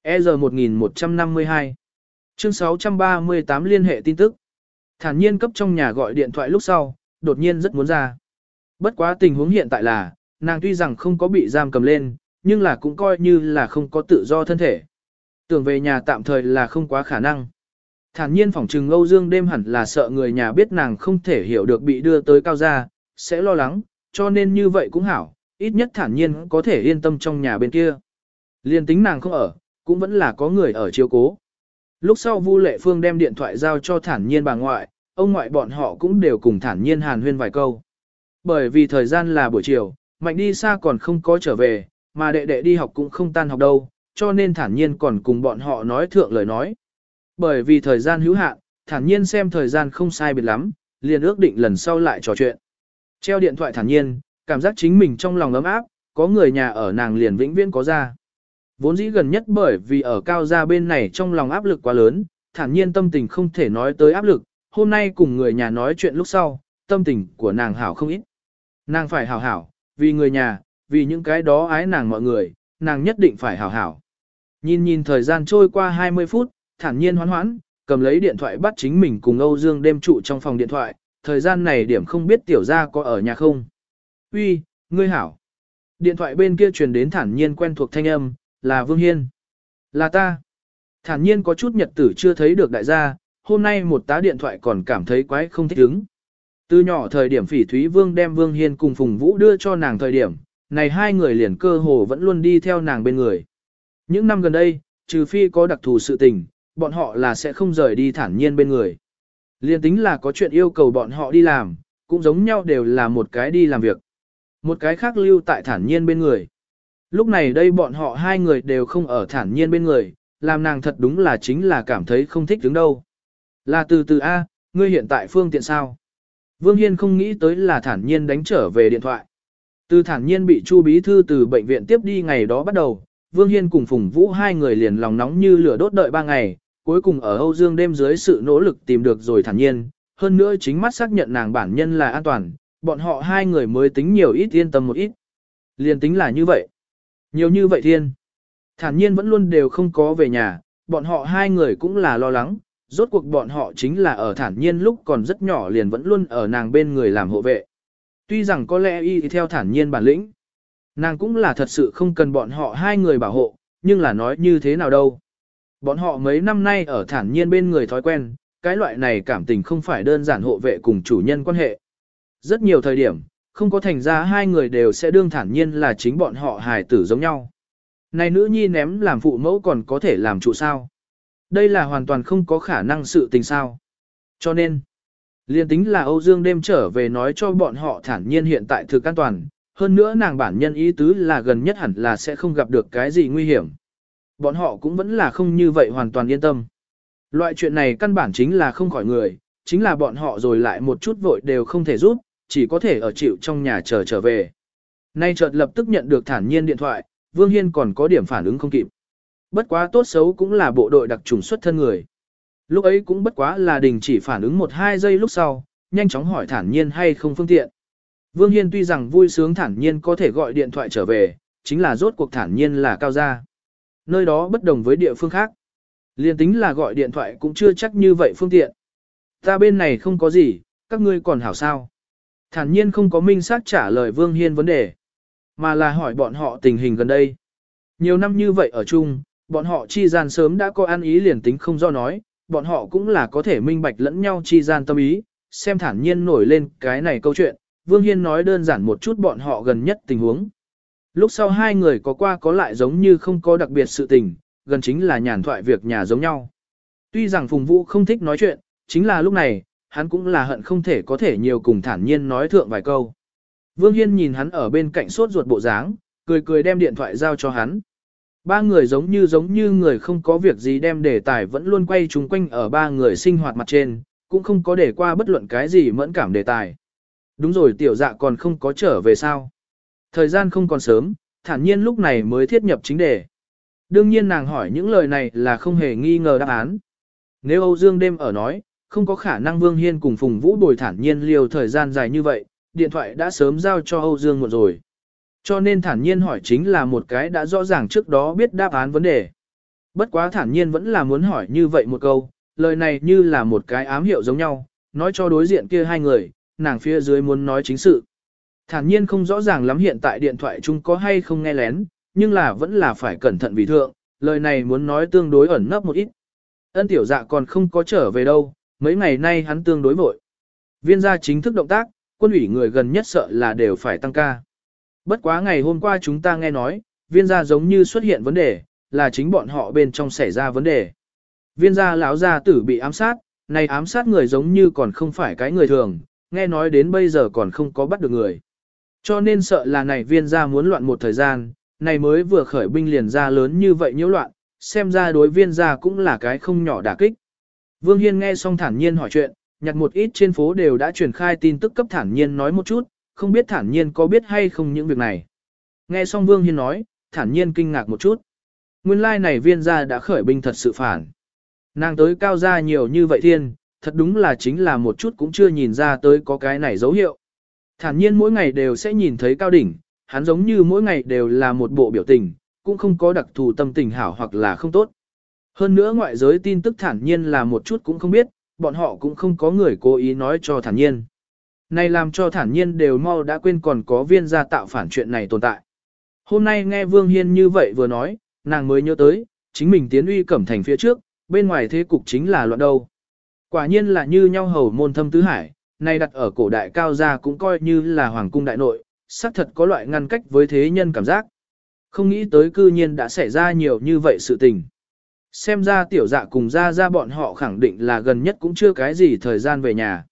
EZ 1152 Chương 638 liên hệ tin tức. Thản nhiên cấp trong nhà gọi điện thoại lúc sau, đột nhiên rất muốn ra. Bất quá tình huống hiện tại là, nàng tuy rằng không có bị giam cầm lên, nhưng là cũng coi như là không có tự do thân thể. Tưởng về nhà tạm thời là không quá khả năng. Thản nhiên phỏng trừng Âu Dương đêm hẳn là sợ người nhà biết nàng không thể hiểu được bị đưa tới cao gia, sẽ lo lắng, cho nên như vậy cũng hảo, ít nhất thản nhiên có thể yên tâm trong nhà bên kia. Liên tính nàng không ở, cũng vẫn là có người ở chiếu cố. Lúc sau Vu Lệ Phương đem điện thoại giao cho thản nhiên bà ngoại, ông ngoại bọn họ cũng đều cùng thản nhiên hàn huyên vài câu. bởi vì thời gian là buổi chiều, mạnh đi xa còn không có trở về, mà đệ đệ đi học cũng không tan học đâu, cho nên thản nhiên còn cùng bọn họ nói thượng lời nói. Bởi vì thời gian hữu hạn, thản nhiên xem thời gian không sai biệt lắm, liền ước định lần sau lại trò chuyện. Treo điện thoại thản nhiên, cảm giác chính mình trong lòng ấm áp, có người nhà ở nàng liền vĩnh viễn có ra. Vốn dĩ gần nhất bởi vì ở cao gia bên này trong lòng áp lực quá lớn, thản nhiên tâm tình không thể nói tới áp lực, hôm nay cùng người nhà nói chuyện lúc sau, tâm tình của nàng hảo không ít. Nàng phải hảo hảo, vì người nhà, vì những cái đó ái nàng mọi người, nàng nhất định phải hảo hảo. Nhìn nhìn thời gian trôi qua 20 phút, thản nhiên hoán hoãn, cầm lấy điện thoại bắt chính mình cùng Âu Dương đêm trụ trong phòng điện thoại, thời gian này điểm không biết tiểu gia có ở nhà không. Uy, ngươi hảo. Điện thoại bên kia truyền đến thản nhiên quen thuộc thanh âm, là Vương Hiên. Là ta. Thản nhiên có chút nhật tử chưa thấy được đại gia, hôm nay một tá điện thoại còn cảm thấy quái không thích ứng. Từ nhỏ thời điểm phỉ Thúy Vương đem Vương Hiên cùng Phùng Vũ đưa cho nàng thời điểm, này hai người liền cơ hồ vẫn luôn đi theo nàng bên người. Những năm gần đây, trừ phi có đặc thù sự tình, bọn họ là sẽ không rời đi thản nhiên bên người. Liên tính là có chuyện yêu cầu bọn họ đi làm, cũng giống nhau đều là một cái đi làm việc. Một cái khác lưu tại thản nhiên bên người. Lúc này đây bọn họ hai người đều không ở thản nhiên bên người, làm nàng thật đúng là chính là cảm thấy không thích đứng đâu. Là từ từ A, ngươi hiện tại phương tiện sao? Vương Hiên không nghĩ tới là thản nhiên đánh trở về điện thoại. Từ thản nhiên bị Chu Bí Thư từ bệnh viện tiếp đi ngày đó bắt đầu, Vương Hiên cùng Phùng Vũ hai người liền lòng nóng như lửa đốt đợi ba ngày, cuối cùng ở Âu Dương đêm dưới sự nỗ lực tìm được rồi thản nhiên, hơn nữa chính mắt xác nhận nàng bản nhân là an toàn, bọn họ hai người mới tính nhiều ít yên tâm một ít. Liền tính là như vậy. Nhiều như vậy thiên. Thản nhiên vẫn luôn đều không có về nhà, bọn họ hai người cũng là lo lắng, rốt cuộc bọn họ chính là ở thản nhiên lúc còn rất nhỏ liền vẫn luôn ở nàng bên người làm hộ vệ. Tuy rằng có lẽ y theo thản nhiên bản lĩnh, nàng cũng là thật sự không cần bọn họ hai người bảo hộ, nhưng là nói như thế nào đâu. Bọn họ mấy năm nay ở thản nhiên bên người thói quen, cái loại này cảm tình không phải đơn giản hộ vệ cùng chủ nhân quan hệ. Rất nhiều thời điểm, không có thành ra hai người đều sẽ đương thản nhiên là chính bọn họ hài tử giống nhau. Này nữ nhi ném làm phụ mẫu còn có thể làm trụ sao? Đây là hoàn toàn không có khả năng sự tình sao. Cho nên, liên tính là Âu Dương đêm trở về nói cho bọn họ thản nhiên hiện tại thực an toàn, hơn nữa nàng bản nhân ý tứ là gần nhất hẳn là sẽ không gặp được cái gì nguy hiểm. Bọn họ cũng vẫn là không như vậy hoàn toàn yên tâm. Loại chuyện này căn bản chính là không khỏi người, chính là bọn họ rồi lại một chút vội đều không thể giúp, chỉ có thể ở chịu trong nhà chờ trở về. Nay chợt lập tức nhận được thản nhiên điện thoại, Vương Hiên còn có điểm phản ứng không kịp. Bất quá tốt xấu cũng là bộ đội đặc trùng xuất thân người. Lúc ấy cũng bất quá là đình chỉ phản ứng một hai giây lúc sau, nhanh chóng hỏi thản nhiên hay không phương tiện. Vương Hiên tuy rằng vui sướng thản nhiên có thể gọi điện thoại trở về, chính là rốt cuộc thản nhiên là cao gia. Nơi đó bất đồng với địa phương khác. Liên tính là gọi điện thoại cũng chưa chắc như vậy phương tiện. Ta bên này không có gì, các ngươi còn hảo sao. Thản nhiên không có minh xác trả lời Vương Hiên vấn đề, mà là hỏi bọn họ tình hình gần đây. Nhiều năm như vậy ở chung, bọn họ chi gian sớm đã có ăn ý liền tính không do nói, bọn họ cũng là có thể minh bạch lẫn nhau chi gian tâm ý, xem thản nhiên nổi lên cái này câu chuyện, Vương Hiên nói đơn giản một chút bọn họ gần nhất tình huống. Lúc sau hai người có qua có lại giống như không có đặc biệt sự tình, gần chính là nhàn thoại việc nhà giống nhau. Tuy rằng Phùng Vũ không thích nói chuyện, chính là lúc này, hắn cũng là hận không thể có thể nhiều cùng thản nhiên nói thượng vài câu. Vương Hiên nhìn hắn ở bên cạnh sốt ruột bộ dáng, cười cười đem điện thoại giao cho hắn. Ba người giống như giống như người không có việc gì đem đề tài vẫn luôn quay chung quanh ở ba người sinh hoạt mặt trên, cũng không có để qua bất luận cái gì mẫn cảm đề tài. Đúng rồi tiểu dạ còn không có trở về sao. Thời gian không còn sớm, thản nhiên lúc này mới thiết nhập chính đề. Đương nhiên nàng hỏi những lời này là không hề nghi ngờ đáp án. Nếu Âu Dương đêm ở nói, không có khả năng Vương Hiên cùng Phùng Vũ bồi thản nhiên liều thời gian dài như vậy, điện thoại đã sớm giao cho Âu Dương một rồi. Cho nên thản nhiên hỏi chính là một cái đã rõ ràng trước đó biết đáp án vấn đề. Bất quá thản nhiên vẫn là muốn hỏi như vậy một câu, lời này như là một cái ám hiệu giống nhau, nói cho đối diện kia hai người, nàng phía dưới muốn nói chính sự. Thản nhiên không rõ ràng lắm hiện tại điện thoại chung có hay không nghe lén, nhưng là vẫn là phải cẩn thận vì thượng, lời này muốn nói tương đối ẩn nấp một ít. Ân tiểu dạ còn không có trở về đâu, mấy ngày nay hắn tương đối vội. Viên gia chính thức động tác, quân ủy người gần nhất sợ là đều phải tăng ca. Bất quá ngày hôm qua chúng ta nghe nói, viên gia giống như xuất hiện vấn đề, là chính bọn họ bên trong xảy ra vấn đề. Viên gia lão gia tử bị ám sát, này ám sát người giống như còn không phải cái người thường, nghe nói đến bây giờ còn không có bắt được người. Cho nên sợ là này viên gia muốn loạn một thời gian, này mới vừa khởi binh liền ra lớn như vậy nhiễu loạn, xem ra đối viên gia cũng là cái không nhỏ đả kích. Vương Hiên nghe xong thản nhiên hỏi chuyện, nhặt một ít trên phố đều đã truyền khai tin tức cấp thản nhiên nói một chút, không biết thản nhiên có biết hay không những việc này. Nghe xong Vương Hiên nói, thản nhiên kinh ngạc một chút. Nguyên lai like này viên gia đã khởi binh thật sự phản. Nàng tới cao gia nhiều như vậy thiên, thật đúng là chính là một chút cũng chưa nhìn ra tới có cái này dấu hiệu. Thản nhiên mỗi ngày đều sẽ nhìn thấy cao đỉnh, hắn giống như mỗi ngày đều là một bộ biểu tình, cũng không có đặc thù tâm tình hảo hoặc là không tốt. Hơn nữa ngoại giới tin tức thản nhiên là một chút cũng không biết, bọn họ cũng không có người cố ý nói cho thản nhiên. Này làm cho thản nhiên đều mau đã quên còn có viên gia tạo phản chuyện này tồn tại. Hôm nay nghe Vương Hiên như vậy vừa nói, nàng mới nhớ tới, chính mình tiến uy cẩm thành phía trước, bên ngoài thế cục chính là loạn đâu. Quả nhiên là như nhau hầu môn thâm tứ hải, này đặt ở cổ đại cao gia cũng coi như là hoàng cung đại nội, xác thật có loại ngăn cách với thế nhân cảm giác. Không nghĩ tới cư nhiên đã xảy ra nhiều như vậy sự tình. Xem ra tiểu dạ cùng ra ra bọn họ khẳng định là gần nhất cũng chưa cái gì thời gian về nhà.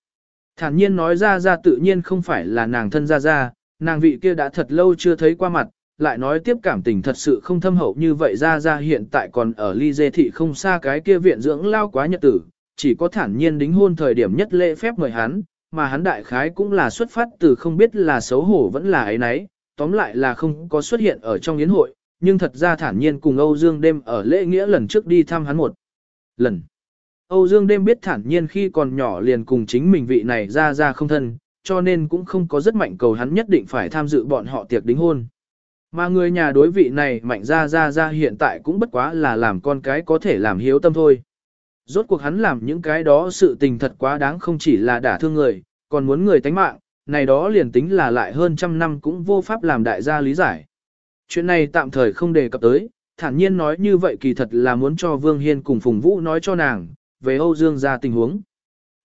Thản nhiên nói ra ra tự nhiên không phải là nàng thân ra ra, nàng vị kia đã thật lâu chưa thấy qua mặt, lại nói tiếp cảm tình thật sự không thâm hậu như vậy ra ra hiện tại còn ở ly dê thị không xa cái kia viện dưỡng lao quá nhật tử, chỉ có thản nhiên đính hôn thời điểm nhất lễ phép mời hắn, mà hắn đại khái cũng là xuất phát từ không biết là xấu hổ vẫn là ấy nấy, tóm lại là không có xuất hiện ở trong yến hội, nhưng thật ra thản nhiên cùng Âu Dương đêm ở lễ nghĩa lần trước đi thăm hắn một lần. Âu Dương đêm biết thản nhiên khi còn nhỏ liền cùng chính mình vị này ra ra không thân, cho nên cũng không có rất mạnh cầu hắn nhất định phải tham dự bọn họ tiệc đính hôn. Mà người nhà đối vị này mạnh ra ra ra hiện tại cũng bất quá là làm con cái có thể làm hiếu tâm thôi. Rốt cuộc hắn làm những cái đó sự tình thật quá đáng không chỉ là đả thương người, còn muốn người tánh mạng, này đó liền tính là lại hơn trăm năm cũng vô pháp làm đại gia lý giải. Chuyện này tạm thời không đề cập tới, thản nhiên nói như vậy kỳ thật là muốn cho Vương Hiên cùng Phùng Vũ nói cho nàng, về Âu Dương ra tình huống.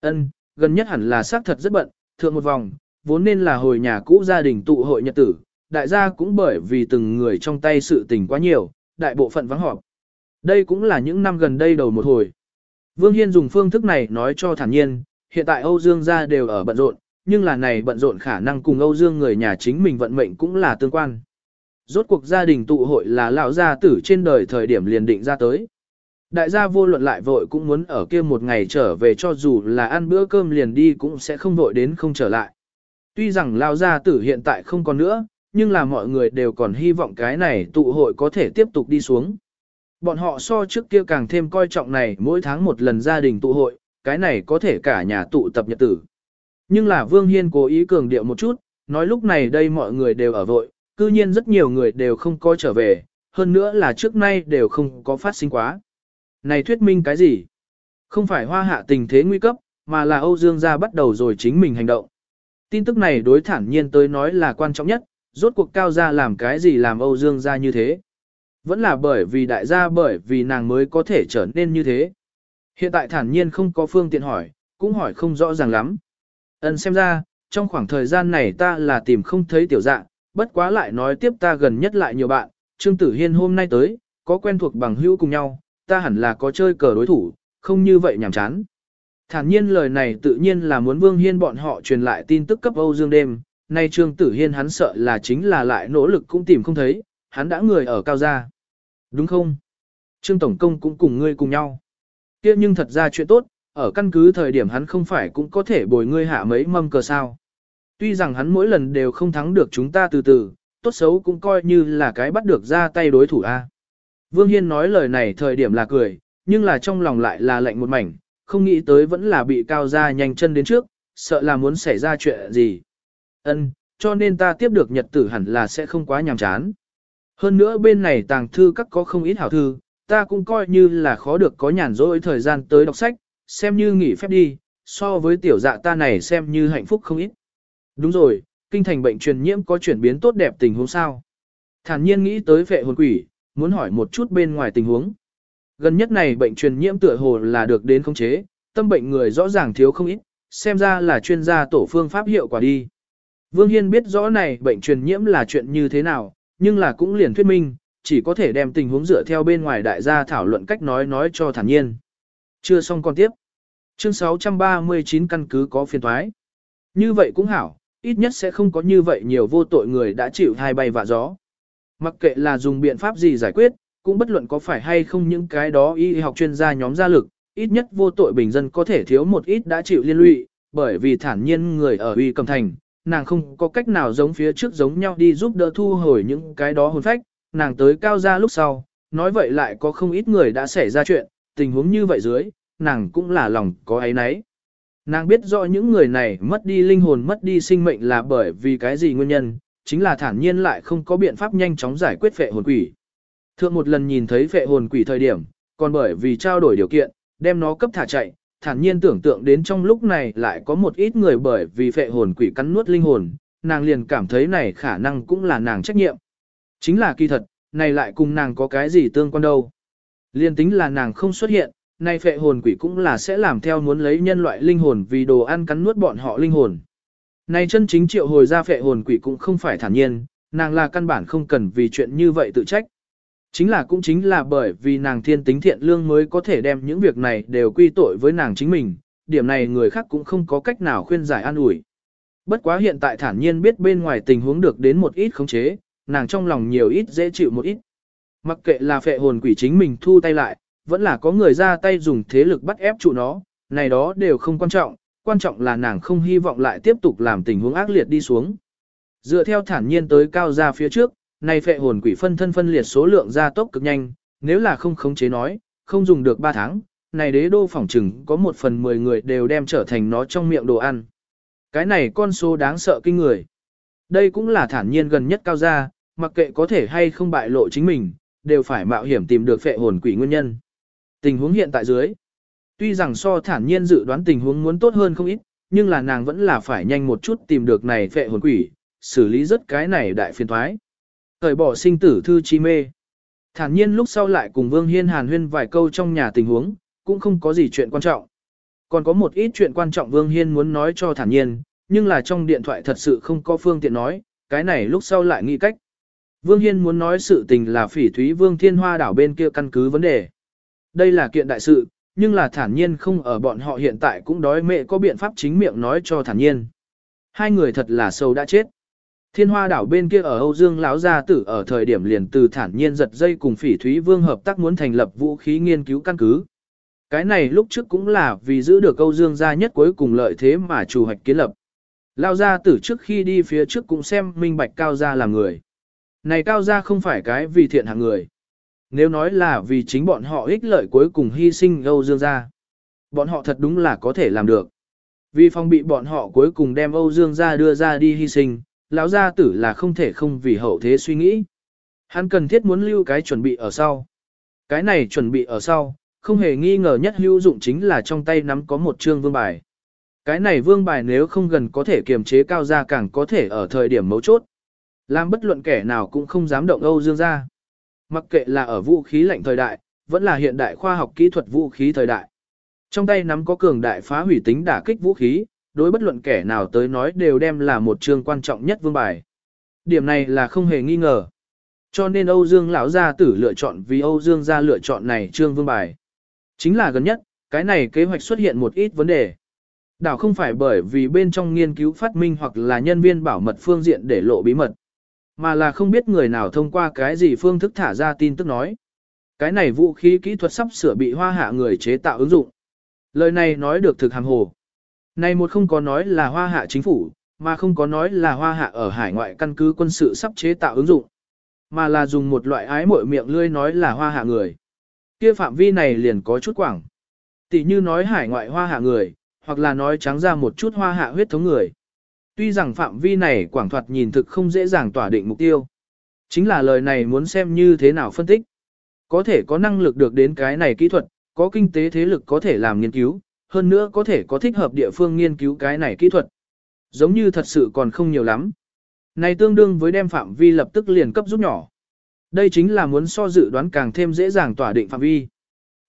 Ân, gần nhất hẳn là xác thật rất bận, thượng một vòng, vốn nên là hồi nhà cũ gia đình tụ hội nhật tử, đại gia cũng bởi vì từng người trong tay sự tình quá nhiều, đại bộ phận vắng họp. Đây cũng là những năm gần đây đầu một hồi. Vương Hiên dùng phương thức này nói cho thản nhiên, hiện tại Âu Dương gia đều ở bận rộn, nhưng là này bận rộn khả năng cùng Âu Dương người nhà chính mình vận mệnh cũng là tương quan. Rốt cuộc gia đình tụ hội là lão gia tử trên đời thời điểm liền định ra tới. Đại gia vô luận lại vội cũng muốn ở kia một ngày trở về cho dù là ăn bữa cơm liền đi cũng sẽ không vội đến không trở lại. Tuy rằng lão gia tử hiện tại không còn nữa, nhưng là mọi người đều còn hy vọng cái này tụ hội có thể tiếp tục đi xuống. Bọn họ so trước kia càng thêm coi trọng này mỗi tháng một lần gia đình tụ hội, cái này có thể cả nhà tụ tập nhật tử. Nhưng là Vương Hiên cố ý cường điệu một chút, nói lúc này đây mọi người đều ở vội, cư nhiên rất nhiều người đều không có trở về, hơn nữa là trước nay đều không có phát sinh quá. Này thuyết minh cái gì? Không phải hoa hạ tình thế nguy cấp, mà là Âu Dương gia bắt đầu rồi chính mình hành động. Tin tức này đối thản nhiên tới nói là quan trọng nhất, rốt cuộc cao gia làm cái gì làm Âu Dương gia như thế. Vẫn là bởi vì đại gia bởi vì nàng mới có thể trở nên như thế. Hiện tại thản nhiên không có phương tiện hỏi, cũng hỏi không rõ ràng lắm. Ân xem ra, trong khoảng thời gian này ta là tìm không thấy tiểu dạng, bất quá lại nói tiếp ta gần nhất lại nhiều bạn, Trương Tử Hiên hôm nay tới, có quen thuộc bằng hữu cùng nhau, ta hẳn là có chơi cờ đối thủ, không như vậy nhảm chán. Thản nhiên lời này tự nhiên là muốn Vương Hiên bọn họ truyền lại tin tức cấp Âu Dương đêm, nay Trương Tử Hiên hắn sợ là chính là lại nỗ lực cũng tìm không thấy, hắn đã người ở cao gia. Đúng không? Trương Tổng Công cũng cùng ngươi cùng nhau. kia nhưng thật ra chuyện tốt, ở căn cứ thời điểm hắn không phải cũng có thể bồi ngươi hạ mấy mâm cờ sao. Tuy rằng hắn mỗi lần đều không thắng được chúng ta từ từ, tốt xấu cũng coi như là cái bắt được ra tay đối thủ A. Vương Hiên nói lời này thời điểm là cười, nhưng là trong lòng lại là lạnh một mảnh, không nghĩ tới vẫn là bị cao gia nhanh chân đến trước, sợ là muốn xảy ra chuyện gì. Ân, cho nên ta tiếp được nhật tử hẳn là sẽ không quá nhàm chán. Hơn nữa bên này tàng thư các có không ít hảo thư, ta cũng coi như là khó được có nhàn rỗi thời gian tới đọc sách, xem như nghỉ phép đi, so với tiểu dạ ta này xem như hạnh phúc không ít. Đúng rồi, kinh thành bệnh truyền nhiễm có chuyển biến tốt đẹp tình huống sao. Thản nhiên nghĩ tới vệ hồn quỷ, muốn hỏi một chút bên ngoài tình huống. Gần nhất này bệnh truyền nhiễm tựa hồ là được đến khống chế, tâm bệnh người rõ ràng thiếu không ít, xem ra là chuyên gia tổ phương pháp hiệu quả đi. Vương Hiên biết rõ này bệnh truyền nhiễm là chuyện như thế nào, nhưng là cũng liền thuyết minh, chỉ có thể đem tình huống dựa theo bên ngoài đại gia thảo luận cách nói nói cho thản nhiên. Chưa xong còn tiếp. Chương 639 căn cứ có phiên thoái. Như vậy cũng hảo, ít nhất sẽ không có như vậy nhiều vô tội người đã chịu hai bay vạ gió. Mặc kệ là dùng biện pháp gì giải quyết, cũng bất luận có phải hay không những cái đó y học chuyên gia nhóm gia lực, ít nhất vô tội bình dân có thể thiếu một ít đã chịu liên lụy, bởi vì thản nhiên người ở uy cầm thành, nàng không có cách nào giống phía trước giống nhau đi giúp đỡ thu hồi những cái đó hồn phách, nàng tới cao gia lúc sau, nói vậy lại có không ít người đã xảy ra chuyện, tình huống như vậy dưới, nàng cũng là lòng có ấy nấy. Nàng biết rõ những người này mất đi linh hồn mất đi sinh mệnh là bởi vì cái gì nguyên nhân, chính là thản nhiên lại không có biện pháp nhanh chóng giải quyết phệ hồn quỷ. Thượng một lần nhìn thấy phệ hồn quỷ thời điểm, còn bởi vì trao đổi điều kiện, đem nó cấp thả chạy, thản nhiên tưởng tượng đến trong lúc này lại có một ít người bởi vì phệ hồn quỷ cắn nuốt linh hồn, nàng liền cảm thấy này khả năng cũng là nàng trách nhiệm. Chính là kỳ thật, này lại cùng nàng có cái gì tương quan đâu. Liên tính là nàng không xuất hiện, nay phệ hồn quỷ cũng là sẽ làm theo muốn lấy nhân loại linh hồn vì đồ ăn cắn nuốt bọn họ linh hồn. Này chân chính triệu hồi ra phệ hồn quỷ cũng không phải thản nhiên, nàng là căn bản không cần vì chuyện như vậy tự trách. Chính là cũng chính là bởi vì nàng thiên tính thiện lương mới có thể đem những việc này đều quy tội với nàng chính mình, điểm này người khác cũng không có cách nào khuyên giải an ủi. Bất quá hiện tại thản nhiên biết bên ngoài tình huống được đến một ít khống chế, nàng trong lòng nhiều ít dễ chịu một ít. Mặc kệ là phệ hồn quỷ chính mình thu tay lại, vẫn là có người ra tay dùng thế lực bắt ép trụ nó, này đó đều không quan trọng, quan trọng là nàng không hy vọng lại tiếp tục làm tình huống ác liệt đi xuống. Dựa theo thản nhiên tới cao ra phía trước, này phệ hồn quỷ phân thân phân liệt số lượng gia tốc cực nhanh, nếu là không khống chế nói, không dùng được 3 tháng, này đế đô phỏng trừng có một phần 10 người đều đem trở thành nó trong miệng đồ ăn. Cái này con số đáng sợ kinh người. Đây cũng là thản nhiên gần nhất cao gia, mặc kệ có thể hay không bại lộ chính mình, đều phải mạo hiểm tìm được phệ hồn quỷ nguyên nhân. Tình huống hiện tại dưới, tuy rằng so thản nhiên dự đoán tình huống muốn tốt hơn không ít, nhưng là nàng vẫn là phải nhanh một chút tìm được này phệ hồn quỷ, xử lý rất cái này đại phiền thoái. Thời bỏ sinh tử thư chi mê. Thản nhiên lúc sau lại cùng Vương Hiên hàn huyên vài câu trong nhà tình huống, cũng không có gì chuyện quan trọng. Còn có một ít chuyện quan trọng Vương Hiên muốn nói cho thản nhiên, nhưng là trong điện thoại thật sự không có phương tiện nói, cái này lúc sau lại nghĩ cách. Vương Hiên muốn nói sự tình là phỉ thúy Vương Thiên Hoa đảo bên kia căn cứ vấn đề. Đây là kiện đại sự, nhưng là thản nhiên không ở bọn họ hiện tại cũng đói mẹ có biện pháp chính miệng nói cho thản nhiên. Hai người thật là sâu đã chết. Thiên Hoa đảo bên kia ở Âu Dương lão gia tử ở thời điểm liền từ thản nhiên giật dây cùng Phỉ Thúy Vương hợp tác muốn thành lập vũ khí nghiên cứu căn cứ. Cái này lúc trước cũng là vì giữ được Âu Dương gia nhất cuối cùng lợi thế mà chủ hoạch kiến lập. Lão gia tử trước khi đi phía trước cũng xem minh bạch cao gia làm người. Này cao gia không phải cái vì thiện hạng người. Nếu nói là vì chính bọn họ ích lợi cuối cùng hy sinh Âu Dương gia. Bọn họ thật đúng là có thể làm được. Vì phong bị bọn họ cuối cùng đem Âu Dương gia đưa ra đi hy sinh, lão gia tử là không thể không vì hậu thế suy nghĩ. Hắn cần thiết muốn lưu cái chuẩn bị ở sau. Cái này chuẩn bị ở sau, không hề nghi ngờ nhất hữu dụng chính là trong tay nắm có một chương vương bài. Cái này vương bài nếu không gần có thể kiềm chế cao gia càng có thể ở thời điểm mấu chốt. Làm bất luận kẻ nào cũng không dám động Âu Dương gia. Mặc kệ là ở vũ khí lạnh thời đại, vẫn là hiện đại khoa học kỹ thuật vũ khí thời đại. Trong tay nắm có cường đại phá hủy tính đả kích vũ khí, đối bất luận kẻ nào tới nói đều đem là một chương quan trọng nhất vương bài. Điểm này là không hề nghi ngờ. Cho nên Âu Dương lão gia tử lựa chọn vì Âu Dương gia lựa chọn này trương vương bài. Chính là gần nhất, cái này kế hoạch xuất hiện một ít vấn đề. Đảo không phải bởi vì bên trong nghiên cứu phát minh hoặc là nhân viên bảo mật phương diện để lộ bí mật, mà là không biết người nào thông qua cái gì phương thức thả ra tin tức nói. Cái này vũ khí kỹ thuật sắp sửa bị hoa hạ người chế tạo ứng dụng. Lời này nói được thực hàng hồ. Này một không có nói là hoa hạ chính phủ, mà không có nói là hoa hạ ở hải ngoại căn cứ quân sự sắp chế tạo ứng dụng, mà là dùng một loại ái mội miệng lươi nói là hoa hạ người. Kia phạm vi này liền có chút quảng. Tỷ như nói hải ngoại hoa hạ người, hoặc là nói trắng ra một chút hoa hạ huyết thống người. Tuy rằng phạm vi này quảng thoạt nhìn thực không dễ dàng tỏa định mục tiêu. Chính là lời này muốn xem như thế nào phân tích. Có thể có năng lực được đến cái này kỹ thuật, có kinh tế thế lực có thể làm nghiên cứu, hơn nữa có thể có thích hợp địa phương nghiên cứu cái này kỹ thuật. Giống như thật sự còn không nhiều lắm. Này tương đương với đem phạm vi lập tức liền cấp rút nhỏ. Đây chính là muốn so dự đoán càng thêm dễ dàng tỏa định phạm vi.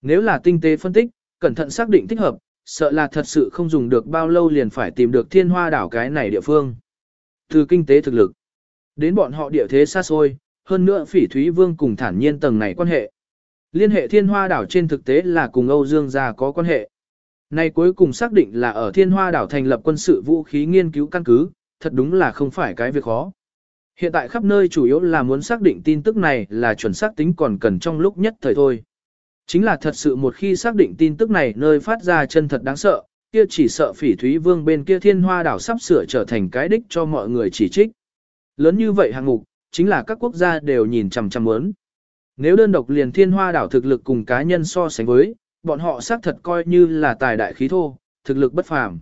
Nếu là tinh tế phân tích, cẩn thận xác định thích hợp, sợ là thật sự không dùng được bao lâu liền phải tìm được thiên hoa đảo cái này địa phương. Từ kinh tế thực lực, đến bọn họ địa thế xa xôi, hơn nữa phỉ thúy vương cùng thản nhiên tầng này quan hệ. Liên hệ thiên hoa đảo trên thực tế là cùng Âu Dương gia có quan hệ. Nay cuối cùng xác định là ở Thiên Hoa đảo thành lập quân sự vũ khí nghiên cứu căn cứ, thật đúng là không phải cái việc khó. Hiện tại khắp nơi chủ yếu là muốn xác định tin tức này là chuẩn xác tính còn cần trong lúc nhất thời thôi. Chính là thật sự một khi xác định tin tức này nơi phát ra chân thật đáng sợ, kia chỉ sợ phỉ thúy vương bên kia thiên hoa đảo sắp sửa trở thành cái đích cho mọi người chỉ trích. Lớn như vậy hạng mục, chính là các quốc gia đều nhìn chằm chằm muốn. Nếu đơn độc liền thiên hoa đảo thực lực cùng cá nhân so sánh với, bọn họ xác thật coi như là tài đại khí thô, thực lực bất phàm.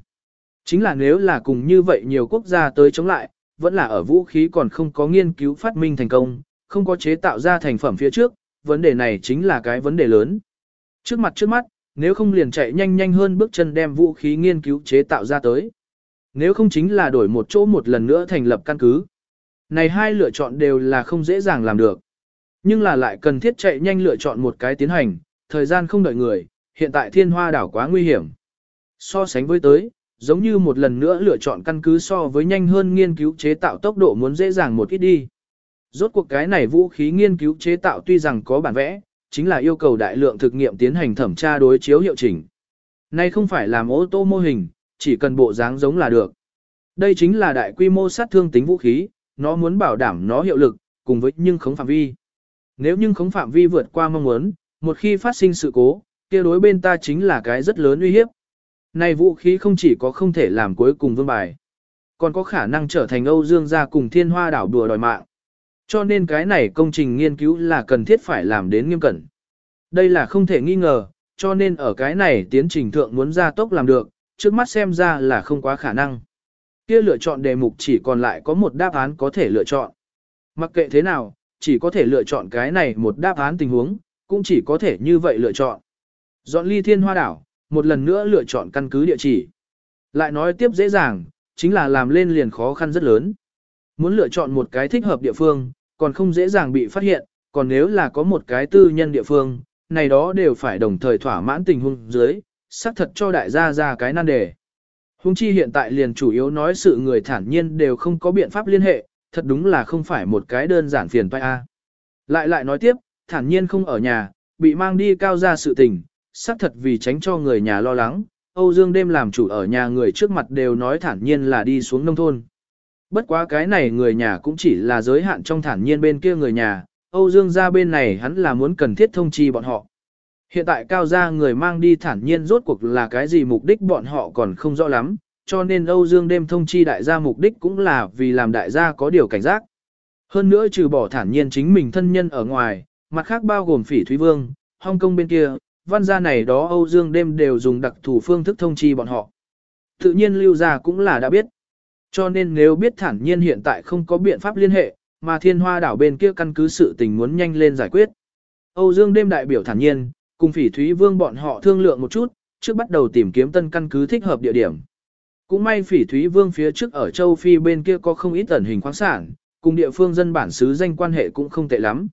Chính là nếu là cùng như vậy nhiều quốc gia tới chống lại, vẫn là ở vũ khí còn không có nghiên cứu phát minh thành công, không có chế tạo ra thành phẩm phía trước, vấn đề này chính là cái vấn đề lớn. Trước mặt trước mắt, nếu không liền chạy nhanh nhanh hơn bước chân đem vũ khí nghiên cứu chế tạo ra tới. Nếu không chính là đổi một chỗ một lần nữa thành lập căn cứ. Này hai lựa chọn đều là không dễ dàng làm được. Nhưng là lại cần thiết chạy nhanh lựa chọn một cái tiến hành, thời gian không đợi người, hiện tại thiên hoa đảo quá nguy hiểm. So sánh với tới, giống như một lần nữa lựa chọn căn cứ so với nhanh hơn nghiên cứu chế tạo tốc độ muốn dễ dàng một ít đi. Rốt cuộc cái này vũ khí nghiên cứu chế tạo tuy rằng có bản vẽ, chính là yêu cầu đại lượng thực nghiệm tiến hành thẩm tra đối chiếu hiệu chỉnh. Nay không phải làm ô tô mô hình, chỉ cần bộ dáng giống là được. Đây chính là đại quy mô sát thương tính vũ khí, nó muốn bảo đảm nó hiệu lực, cùng với nhưng khống phạm vi. Nếu nhưng khống phạm vi vượt qua mong muốn, một khi phát sinh sự cố, kia đối bên ta chính là cái rất lớn uy hiếp. Này vũ khí không chỉ có không thể làm cuối cùng vương bài, còn có khả năng trở thành Âu Dương gia cùng thiên hoa đảo đùa đòi mạng. Cho nên cái này công trình nghiên cứu là cần thiết phải làm đến nghiêm cẩn. Đây là không thể nghi ngờ, cho nên ở cái này tiến trình thượng muốn ra tốc làm được, trước mắt xem ra là không quá khả năng. Kia lựa chọn đề mục chỉ còn lại có một đáp án có thể lựa chọn. Mặc kệ thế nào, chỉ có thể lựa chọn cái này một đáp án tình huống, cũng chỉ có thể như vậy lựa chọn. Dọn ly thiên hoa đảo, một lần nữa lựa chọn căn cứ địa chỉ. Lại nói tiếp dễ dàng, chính là làm lên liền khó khăn rất lớn. Muốn lựa chọn một cái thích hợp địa phương, còn không dễ dàng bị phát hiện, còn nếu là có một cái tư nhân địa phương, này đó đều phải đồng thời thỏa mãn tình huống dưới, xác thật cho đại gia ra cái nan đề. Hùng chi hiện tại liền chủ yếu nói sự người thản nhiên đều không có biện pháp liên hệ, thật đúng là không phải một cái đơn giản phiền toái a. Lại lại nói tiếp, thản nhiên không ở nhà, bị mang đi cao ra sự tình, xác thật vì tránh cho người nhà lo lắng, Âu Dương đêm làm chủ ở nhà người trước mặt đều nói thản nhiên là đi xuống nông thôn. Bất quá cái này người nhà cũng chỉ là giới hạn trong thản nhiên bên kia người nhà, Âu Dương gia bên này hắn là muốn cần thiết thông chi bọn họ. Hiện tại cao gia người mang đi thản nhiên rốt cuộc là cái gì mục đích bọn họ còn không rõ lắm, cho nên Âu Dương đêm thông chi đại gia mục đích cũng là vì làm đại gia có điều cảnh giác. Hơn nữa trừ bỏ thản nhiên chính mình thân nhân ở ngoài, mặt khác bao gồm phỉ Thúy Vương, Hong Kong bên kia, văn gia này đó Âu Dương đêm đều dùng đặc thù phương thức thông chi bọn họ. Tự nhiên lưu gia cũng là đã biết. Cho nên nếu biết thản nhiên hiện tại không có biện pháp liên hệ, mà thiên hoa đảo bên kia căn cứ sự tình muốn nhanh lên giải quyết. Âu Dương đêm đại biểu thản nhiên, cùng phỉ Thúy Vương bọn họ thương lượng một chút, trước bắt đầu tìm kiếm tân căn cứ thích hợp địa điểm. Cũng may phỉ Thúy Vương phía trước ở châu Phi bên kia có không ít ẩn hình khoáng sản, cùng địa phương dân bản xứ danh quan hệ cũng không tệ lắm.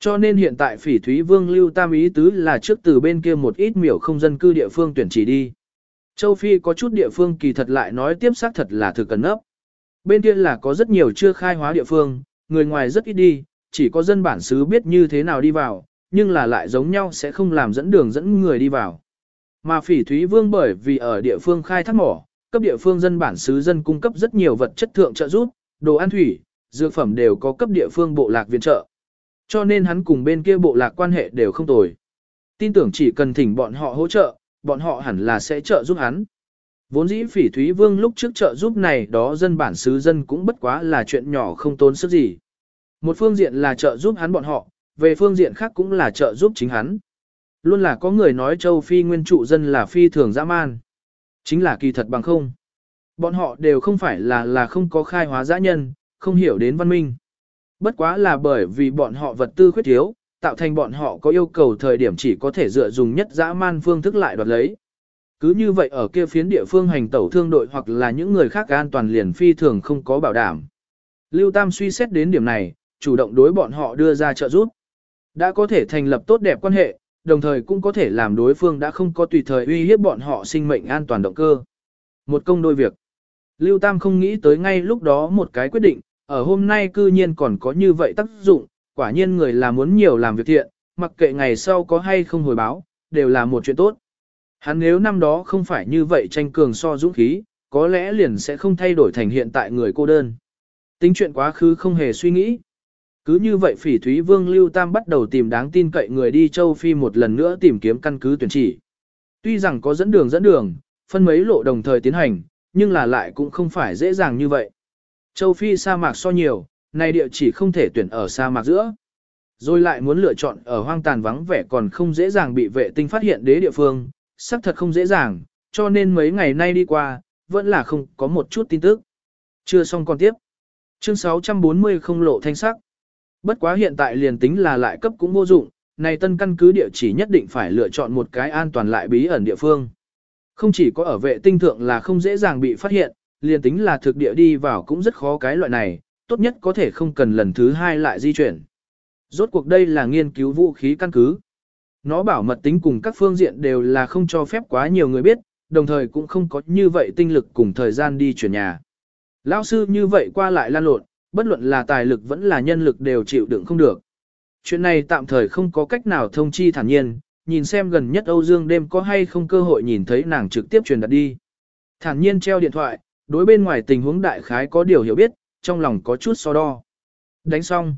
Cho nên hiện tại phỉ Thúy Vương lưu tam ý tứ là trước từ bên kia một ít miểu không dân cư địa phương tuyển chỉ đi. Châu Phi có chút địa phương kỳ thật lại nói tiếp xác thật là thực cần nấp. Bên kia là có rất nhiều chưa khai hóa địa phương, người ngoài rất ít đi, chỉ có dân bản xứ biết như thế nào đi vào, nhưng là lại giống nhau sẽ không làm dẫn đường dẫn người đi vào. Mà phỉ Thúy Vương bởi vì ở địa phương khai thác mỏ, cấp địa phương dân bản xứ dân cung cấp rất nhiều vật chất thượng trợ giúp, đồ ăn thủy, dược phẩm đều có cấp địa phương bộ lạc viện trợ. Cho nên hắn cùng bên kia bộ lạc quan hệ đều không tồi. Tin tưởng chỉ cần thỉnh bọn họ hỗ trợ, bọn họ hẳn là sẽ trợ giúp hắn. Vốn dĩ phỉ Thúy Vương lúc trước trợ giúp này đó dân bản xứ dân cũng bất quá là chuyện nhỏ không tốn sức gì. Một phương diện là trợ giúp hắn bọn họ, về phương diện khác cũng là trợ giúp chính hắn. Luôn là có người nói châu Phi nguyên trụ dân là phi thường dã man. Chính là kỳ thật bằng không. Bọn họ đều không phải là là không có khai hóa dã nhân, không hiểu đến văn minh. Bất quá là bởi vì bọn họ vật tư khuyết thiếu, tạo thành bọn họ có yêu cầu thời điểm chỉ có thể dựa dùng nhất dã man phương thức lại đoạt lấy. Cứ như vậy ở kia phiến địa phương hành tẩu thương đội hoặc là những người khác an toàn liền phi thường không có bảo đảm. Lưu Tam suy xét đến điểm này, chủ động đối bọn họ đưa ra trợ giúp. Đã có thể thành lập tốt đẹp quan hệ, đồng thời cũng có thể làm đối phương đã không có tùy thời uy hiếp bọn họ sinh mệnh an toàn động cơ. Một công đôi việc. Lưu Tam không nghĩ tới ngay lúc đó một cái quyết định, ở hôm nay cư nhiên còn có như vậy tác dụng, quả nhiên người là muốn nhiều làm việc thiện, mặc kệ ngày sau có hay không hồi báo, đều là một chuyện tốt. Hắn nếu năm đó không phải như vậy tranh cường so dũng khí, có lẽ liền sẽ không thay đổi thành hiện tại người cô đơn. Tính chuyện quá khứ không hề suy nghĩ. Cứ như vậy phỉ thúy vương Lưu Tam bắt đầu tìm đáng tin cậy người đi châu Phi một lần nữa tìm kiếm căn cứ tuyển chỉ. Tuy rằng có dẫn đường dẫn đường, phân mấy lộ đồng thời tiến hành, nhưng là lại cũng không phải dễ dàng như vậy. Châu Phi sa mạc so nhiều, này địa chỉ không thể tuyển ở sa mạc giữa. Rồi lại muốn lựa chọn ở hoang tàn vắng vẻ còn không dễ dàng bị vệ tinh phát hiện đế địa phương, xác thật không dễ dàng, cho nên mấy ngày nay đi qua, vẫn là không có một chút tin tức. Chưa xong còn tiếp. Chương 640 không lộ thanh sắc. Bất quá hiện tại liền tính là lại cấp cũng vô dụng, này tân căn cứ địa chỉ nhất định phải lựa chọn một cái an toàn lại bí ẩn địa phương. Không chỉ có ở vệ tinh thượng là không dễ dàng bị phát hiện, liền tính là thực địa đi vào cũng rất khó cái loại này, tốt nhất có thể không cần lần thứ hai lại di chuyển. Rốt cuộc đây là nghiên cứu vũ khí căn cứ. Nó bảo mật tính cùng các phương diện đều là không cho phép quá nhiều người biết, đồng thời cũng không có như vậy tinh lực cùng thời gian đi chuyển nhà. Lão sư như vậy qua lại lan lộn, bất luận là tài lực vẫn là nhân lực đều chịu đựng không được. Chuyện này tạm thời không có cách nào thông chi thản nhiên, nhìn xem gần nhất Âu Dương đêm có hay không cơ hội nhìn thấy nàng trực tiếp truyền đặt đi. Thản nhiên treo điện thoại, đối bên ngoài tình huống đại khái có điều hiểu biết, trong lòng có chút so đo. Đánh xong.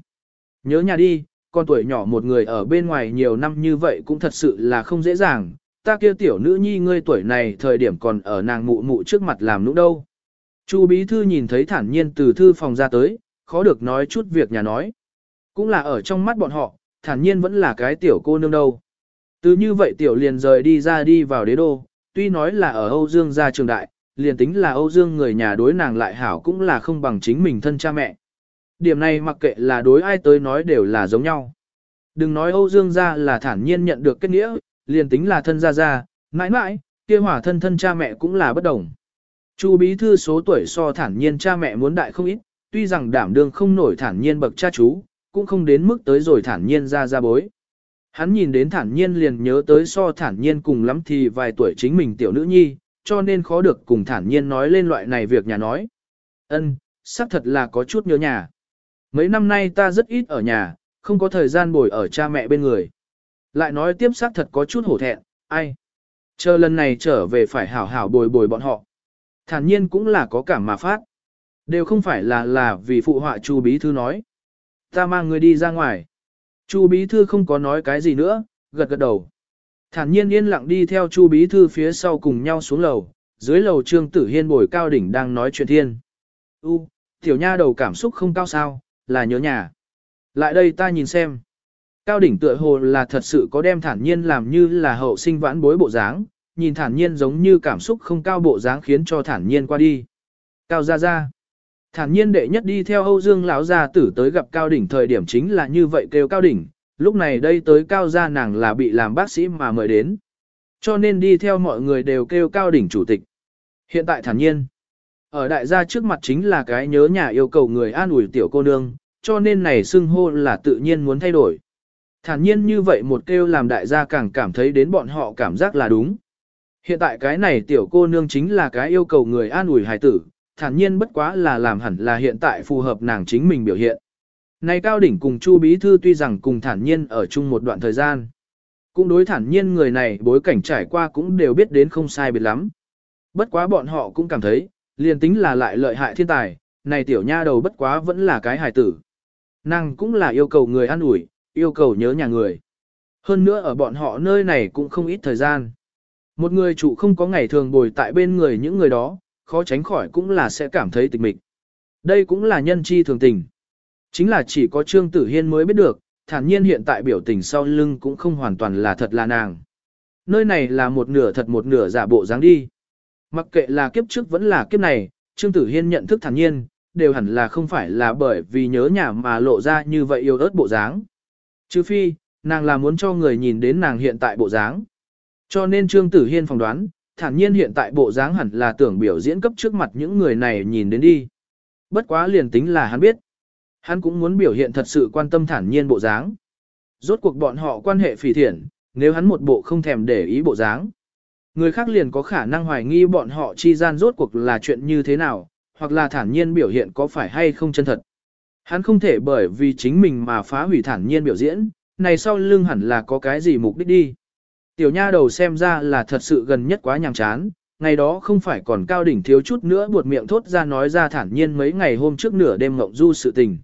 Nhớ nhà đi, con tuổi nhỏ một người ở bên ngoài nhiều năm như vậy cũng thật sự là không dễ dàng. Ta kia tiểu nữ nhi ngươi tuổi này thời điểm còn ở nàng mụ mụ trước mặt làm nũng đâu. Chu bí thư nhìn thấy thản nhiên từ thư phòng ra tới, khó được nói chút việc nhà nói. Cũng là ở trong mắt bọn họ, thản nhiên vẫn là cái tiểu cô nương đâu. Từ như vậy tiểu liền rời đi ra đi vào đế đô, tuy nói là ở Âu Dương gia trường đại, liền tính là Âu Dương người nhà đối nàng lại hảo cũng là không bằng chính mình thân cha mẹ. Điểm này mặc kệ là đối ai tới nói đều là giống nhau. Đừng nói Âu Dương gia là thản nhiên nhận được kết nghĩa, liền tính là thân gia gia, mãi mãi, kia hỏa thân thân cha mẹ cũng là bất đồng. Chu bí thư số tuổi so thản nhiên cha mẹ muốn đại không ít, tuy rằng đảm đương không nổi thản nhiên bậc cha chú, cũng không đến mức tới rồi thản nhiên ra ra bối. Hắn nhìn đến thản nhiên liền nhớ tới so thản nhiên cùng lắm thì vài tuổi chính mình tiểu nữ nhi, cho nên khó được cùng thản nhiên nói lên loại này việc nhà nói. Ân, xác thật là có chút nhớ nhà. Mấy năm nay ta rất ít ở nhà, không có thời gian bồi ở cha mẹ bên người. Lại nói tiếp xác thật có chút hổ thẹn, ai. Chờ lần này trở về phải hảo hảo bồi bồi bọn họ. Thản nhiên cũng là có cảm mà phát. Đều không phải là là vì phụ họa Chu Bí Thư nói. Ta mang người đi ra ngoài. Chu Bí Thư không có nói cái gì nữa, gật gật đầu. Thản nhiên yên lặng đi theo Chu Bí Thư phía sau cùng nhau xuống lầu, dưới lầu Trương Tử Hiên bồi cao đỉnh đang nói chuyện thiên. U, tiểu nha đầu cảm xúc không cao sao, là nhớ nhà. Lại đây ta nhìn xem. Cao đỉnh tựa hồ là thật sự có đem thản nhiên làm như là hậu sinh vãn bối bộ dáng, nhìn thản nhiên giống như cảm xúc không cao bộ dáng khiến cho thản nhiên qua đi. Cao ra ra. Thản nhiên đệ nhất đi theo Âu Dương lão gia tử tới gặp Cao đỉnh thời điểm chính là như vậy kêu Cao đỉnh, lúc này đây tới Cao gia nàng là bị làm bác sĩ mà mời đến. Cho nên đi theo mọi người đều kêu Cao đỉnh chủ tịch. Hiện tại thản nhiên. Ở đại gia trước mặt chính là cái nhớ nhà yêu cầu người an ủi tiểu cô nương, cho nên này xưng hô là tự nhiên muốn thay đổi. Thản nhiên như vậy một kêu làm đại gia càng cảm thấy đến bọn họ cảm giác là đúng. Hiện tại cái này tiểu cô nương chính là cái yêu cầu người an ủi hài tử, thản nhiên bất quá là làm hẳn là hiện tại phù hợp nàng chính mình biểu hiện. Này Cao Đỉnh cùng Chu Bí Thư tuy rằng cùng thản nhiên ở chung một đoạn thời gian. Cũng đối thản nhiên người này bối cảnh trải qua cũng đều biết đến không sai biệt lắm. Bất quá bọn họ cũng cảm thấy, liền tính là lại lợi hại thiên tài, này tiểu nha đầu bất quá vẫn là cái hài tử. Nàng cũng là yêu cầu người ăn ủi, yêu cầu nhớ nhà người. Hơn nữa ở bọn họ nơi này cũng không ít thời gian. Một người chủ không có ngày thường bồi tại bên người những người đó, khó tránh khỏi cũng là sẽ cảm thấy tịch mịch. Đây cũng là nhân chi thường tình. Chính là chỉ có Trương Tử Hiên mới biết được, thản nhiên hiện tại biểu tình sau lưng cũng không hoàn toàn là thật là nàng. Nơi này là một nửa thật một nửa giả bộ dáng đi. Mặc kệ là kiếp trước vẫn là kiếp này, Trương Tử Hiên nhận thức thản nhiên, đều hẳn là không phải là bởi vì nhớ nhà mà lộ ra như vậy yêu ớt bộ dáng. Chứ phi, nàng là muốn cho người nhìn đến nàng hiện tại bộ dáng. Cho nên Trương Tử Hiên phỏng đoán, thản nhiên hiện tại bộ dáng hẳn là tưởng biểu diễn cấp trước mặt những người này nhìn đến đi. Bất quá liền tính là hắn biết. Hắn cũng muốn biểu hiện thật sự quan tâm thản nhiên bộ dáng. Rốt cuộc bọn họ quan hệ phỉ thiện, nếu hắn một bộ không thèm để ý bộ dáng. Người khác liền có khả năng hoài nghi bọn họ chi gian rốt cuộc là chuyện như thế nào, hoặc là thản nhiên biểu hiện có phải hay không chân thật. Hắn không thể bởi vì chính mình mà phá hủy thản nhiên biểu diễn, này sau lưng hẳn là có cái gì mục đích đi. Tiểu nha đầu xem ra là thật sự gần nhất quá nhàm chán, ngày đó không phải còn cao đỉnh thiếu chút nữa buột miệng thốt ra nói ra thản nhiên mấy ngày hôm trước nửa đêm ngộng du sự tình.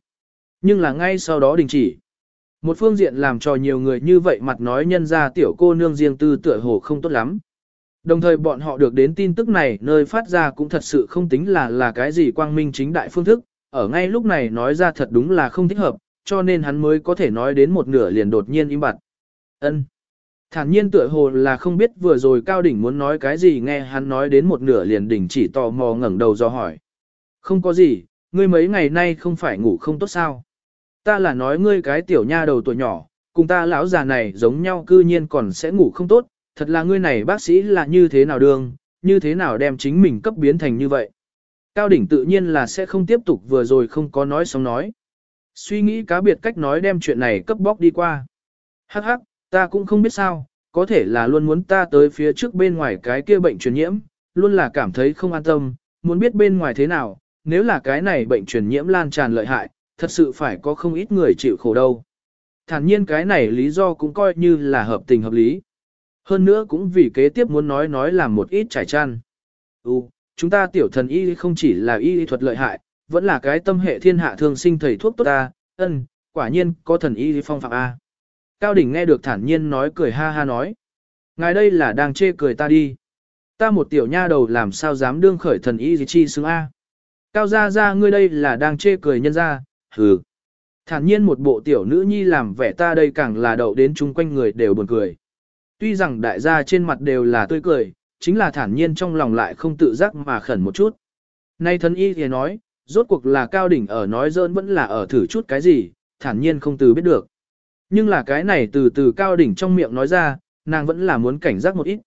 Nhưng là ngay sau đó đình chỉ. Một phương diện làm cho nhiều người như vậy mặt nói nhân ra tiểu cô nương riêng tư tựa hồ không tốt lắm. Đồng thời bọn họ được đến tin tức này nơi phát ra cũng thật sự không tính là là cái gì quang minh chính đại phương thức, ở ngay lúc này nói ra thật đúng là không thích hợp, cho nên hắn mới có thể nói đến một nửa liền đột nhiên im bặt. Ân. Thản nhiên tựa hồ là không biết vừa rồi Cao Đỉnh muốn nói cái gì nghe hắn nói đến một nửa liền đỉnh chỉ tò mò ngẩng đầu do hỏi. Không có gì, ngươi mấy ngày nay không phải ngủ không tốt sao. Ta là nói ngươi cái tiểu nha đầu tuổi nhỏ, cùng ta lão già này giống nhau cư nhiên còn sẽ ngủ không tốt, thật là ngươi này bác sĩ là như thế nào đường, như thế nào đem chính mình cấp biến thành như vậy. Cao đỉnh tự nhiên là sẽ không tiếp tục vừa rồi không có nói xong nói. Suy nghĩ cá biệt cách nói đem chuyện này cấp bóc đi qua. Hắc hắc, ta cũng không biết sao, có thể là luôn muốn ta tới phía trước bên ngoài cái kia bệnh truyền nhiễm, luôn là cảm thấy không an tâm, muốn biết bên ngoài thế nào, nếu là cái này bệnh truyền nhiễm lan tràn lợi hại, thật sự phải có không ít người chịu khổ đâu. Thản nhiên cái này lý do cũng coi như là hợp tình hợp lý. Hơn nữa cũng vì kế tiếp muốn nói nói làm một ít trải chăn. Ừ, chúng ta tiểu thần y không chỉ là y thuật lợi hại, vẫn là cái tâm hệ thiên hạ thường sinh thầy thuốc tốt ta, ân, quả nhiên có thần y phong phạm A. Cao đỉnh nghe được thản nhiên nói cười ha ha nói. Ngài đây là đang chê cười ta đi. Ta một tiểu nha đầu làm sao dám đương khởi thần y gì chi xứng A. Cao gia gia ngươi đây là đang chê cười nhân gia hừ. Thản nhiên một bộ tiểu nữ nhi làm vẻ ta đây càng là đậu đến chung quanh người đều buồn cười. Tuy rằng đại gia trên mặt đều là tươi cười, chính là thản nhiên trong lòng lại không tự giác mà khẩn một chút. Nay thần y thì nói, rốt cuộc là cao đỉnh ở nói dơn vẫn là ở thử chút cái gì, thản nhiên không từ biết được. Nhưng là cái này từ từ cao đỉnh trong miệng nói ra, nàng vẫn là muốn cảnh giác một ít.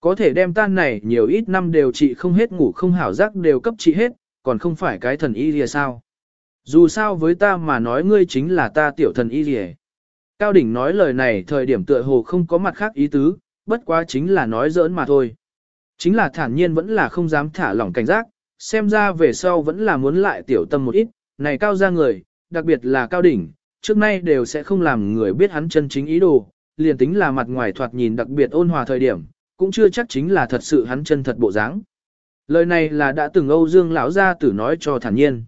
Có thể đem tan này nhiều ít năm đều trị không hết ngủ không hảo giác đều cấp trị hết, còn không phải cái thần y lìa sao. Dù sao với ta mà nói ngươi chính là ta tiểu thần y lìa. Cao đỉnh nói lời này thời điểm tựa hồ không có mặt khác ý tứ, bất quá chính là nói giỡn mà thôi. Chính là thản nhiên vẫn là không dám thả lỏng cảnh giác, xem ra về sau vẫn là muốn lại tiểu tâm một ít, này cao ra người, đặc biệt là cao đỉnh, trước nay đều sẽ không làm người biết hắn chân chính ý đồ, liền tính là mặt ngoài thoạt nhìn đặc biệt ôn hòa thời điểm, cũng chưa chắc chính là thật sự hắn chân thật bộ dáng. Lời này là đã từng Âu Dương lão gia tử nói cho thản nhiên.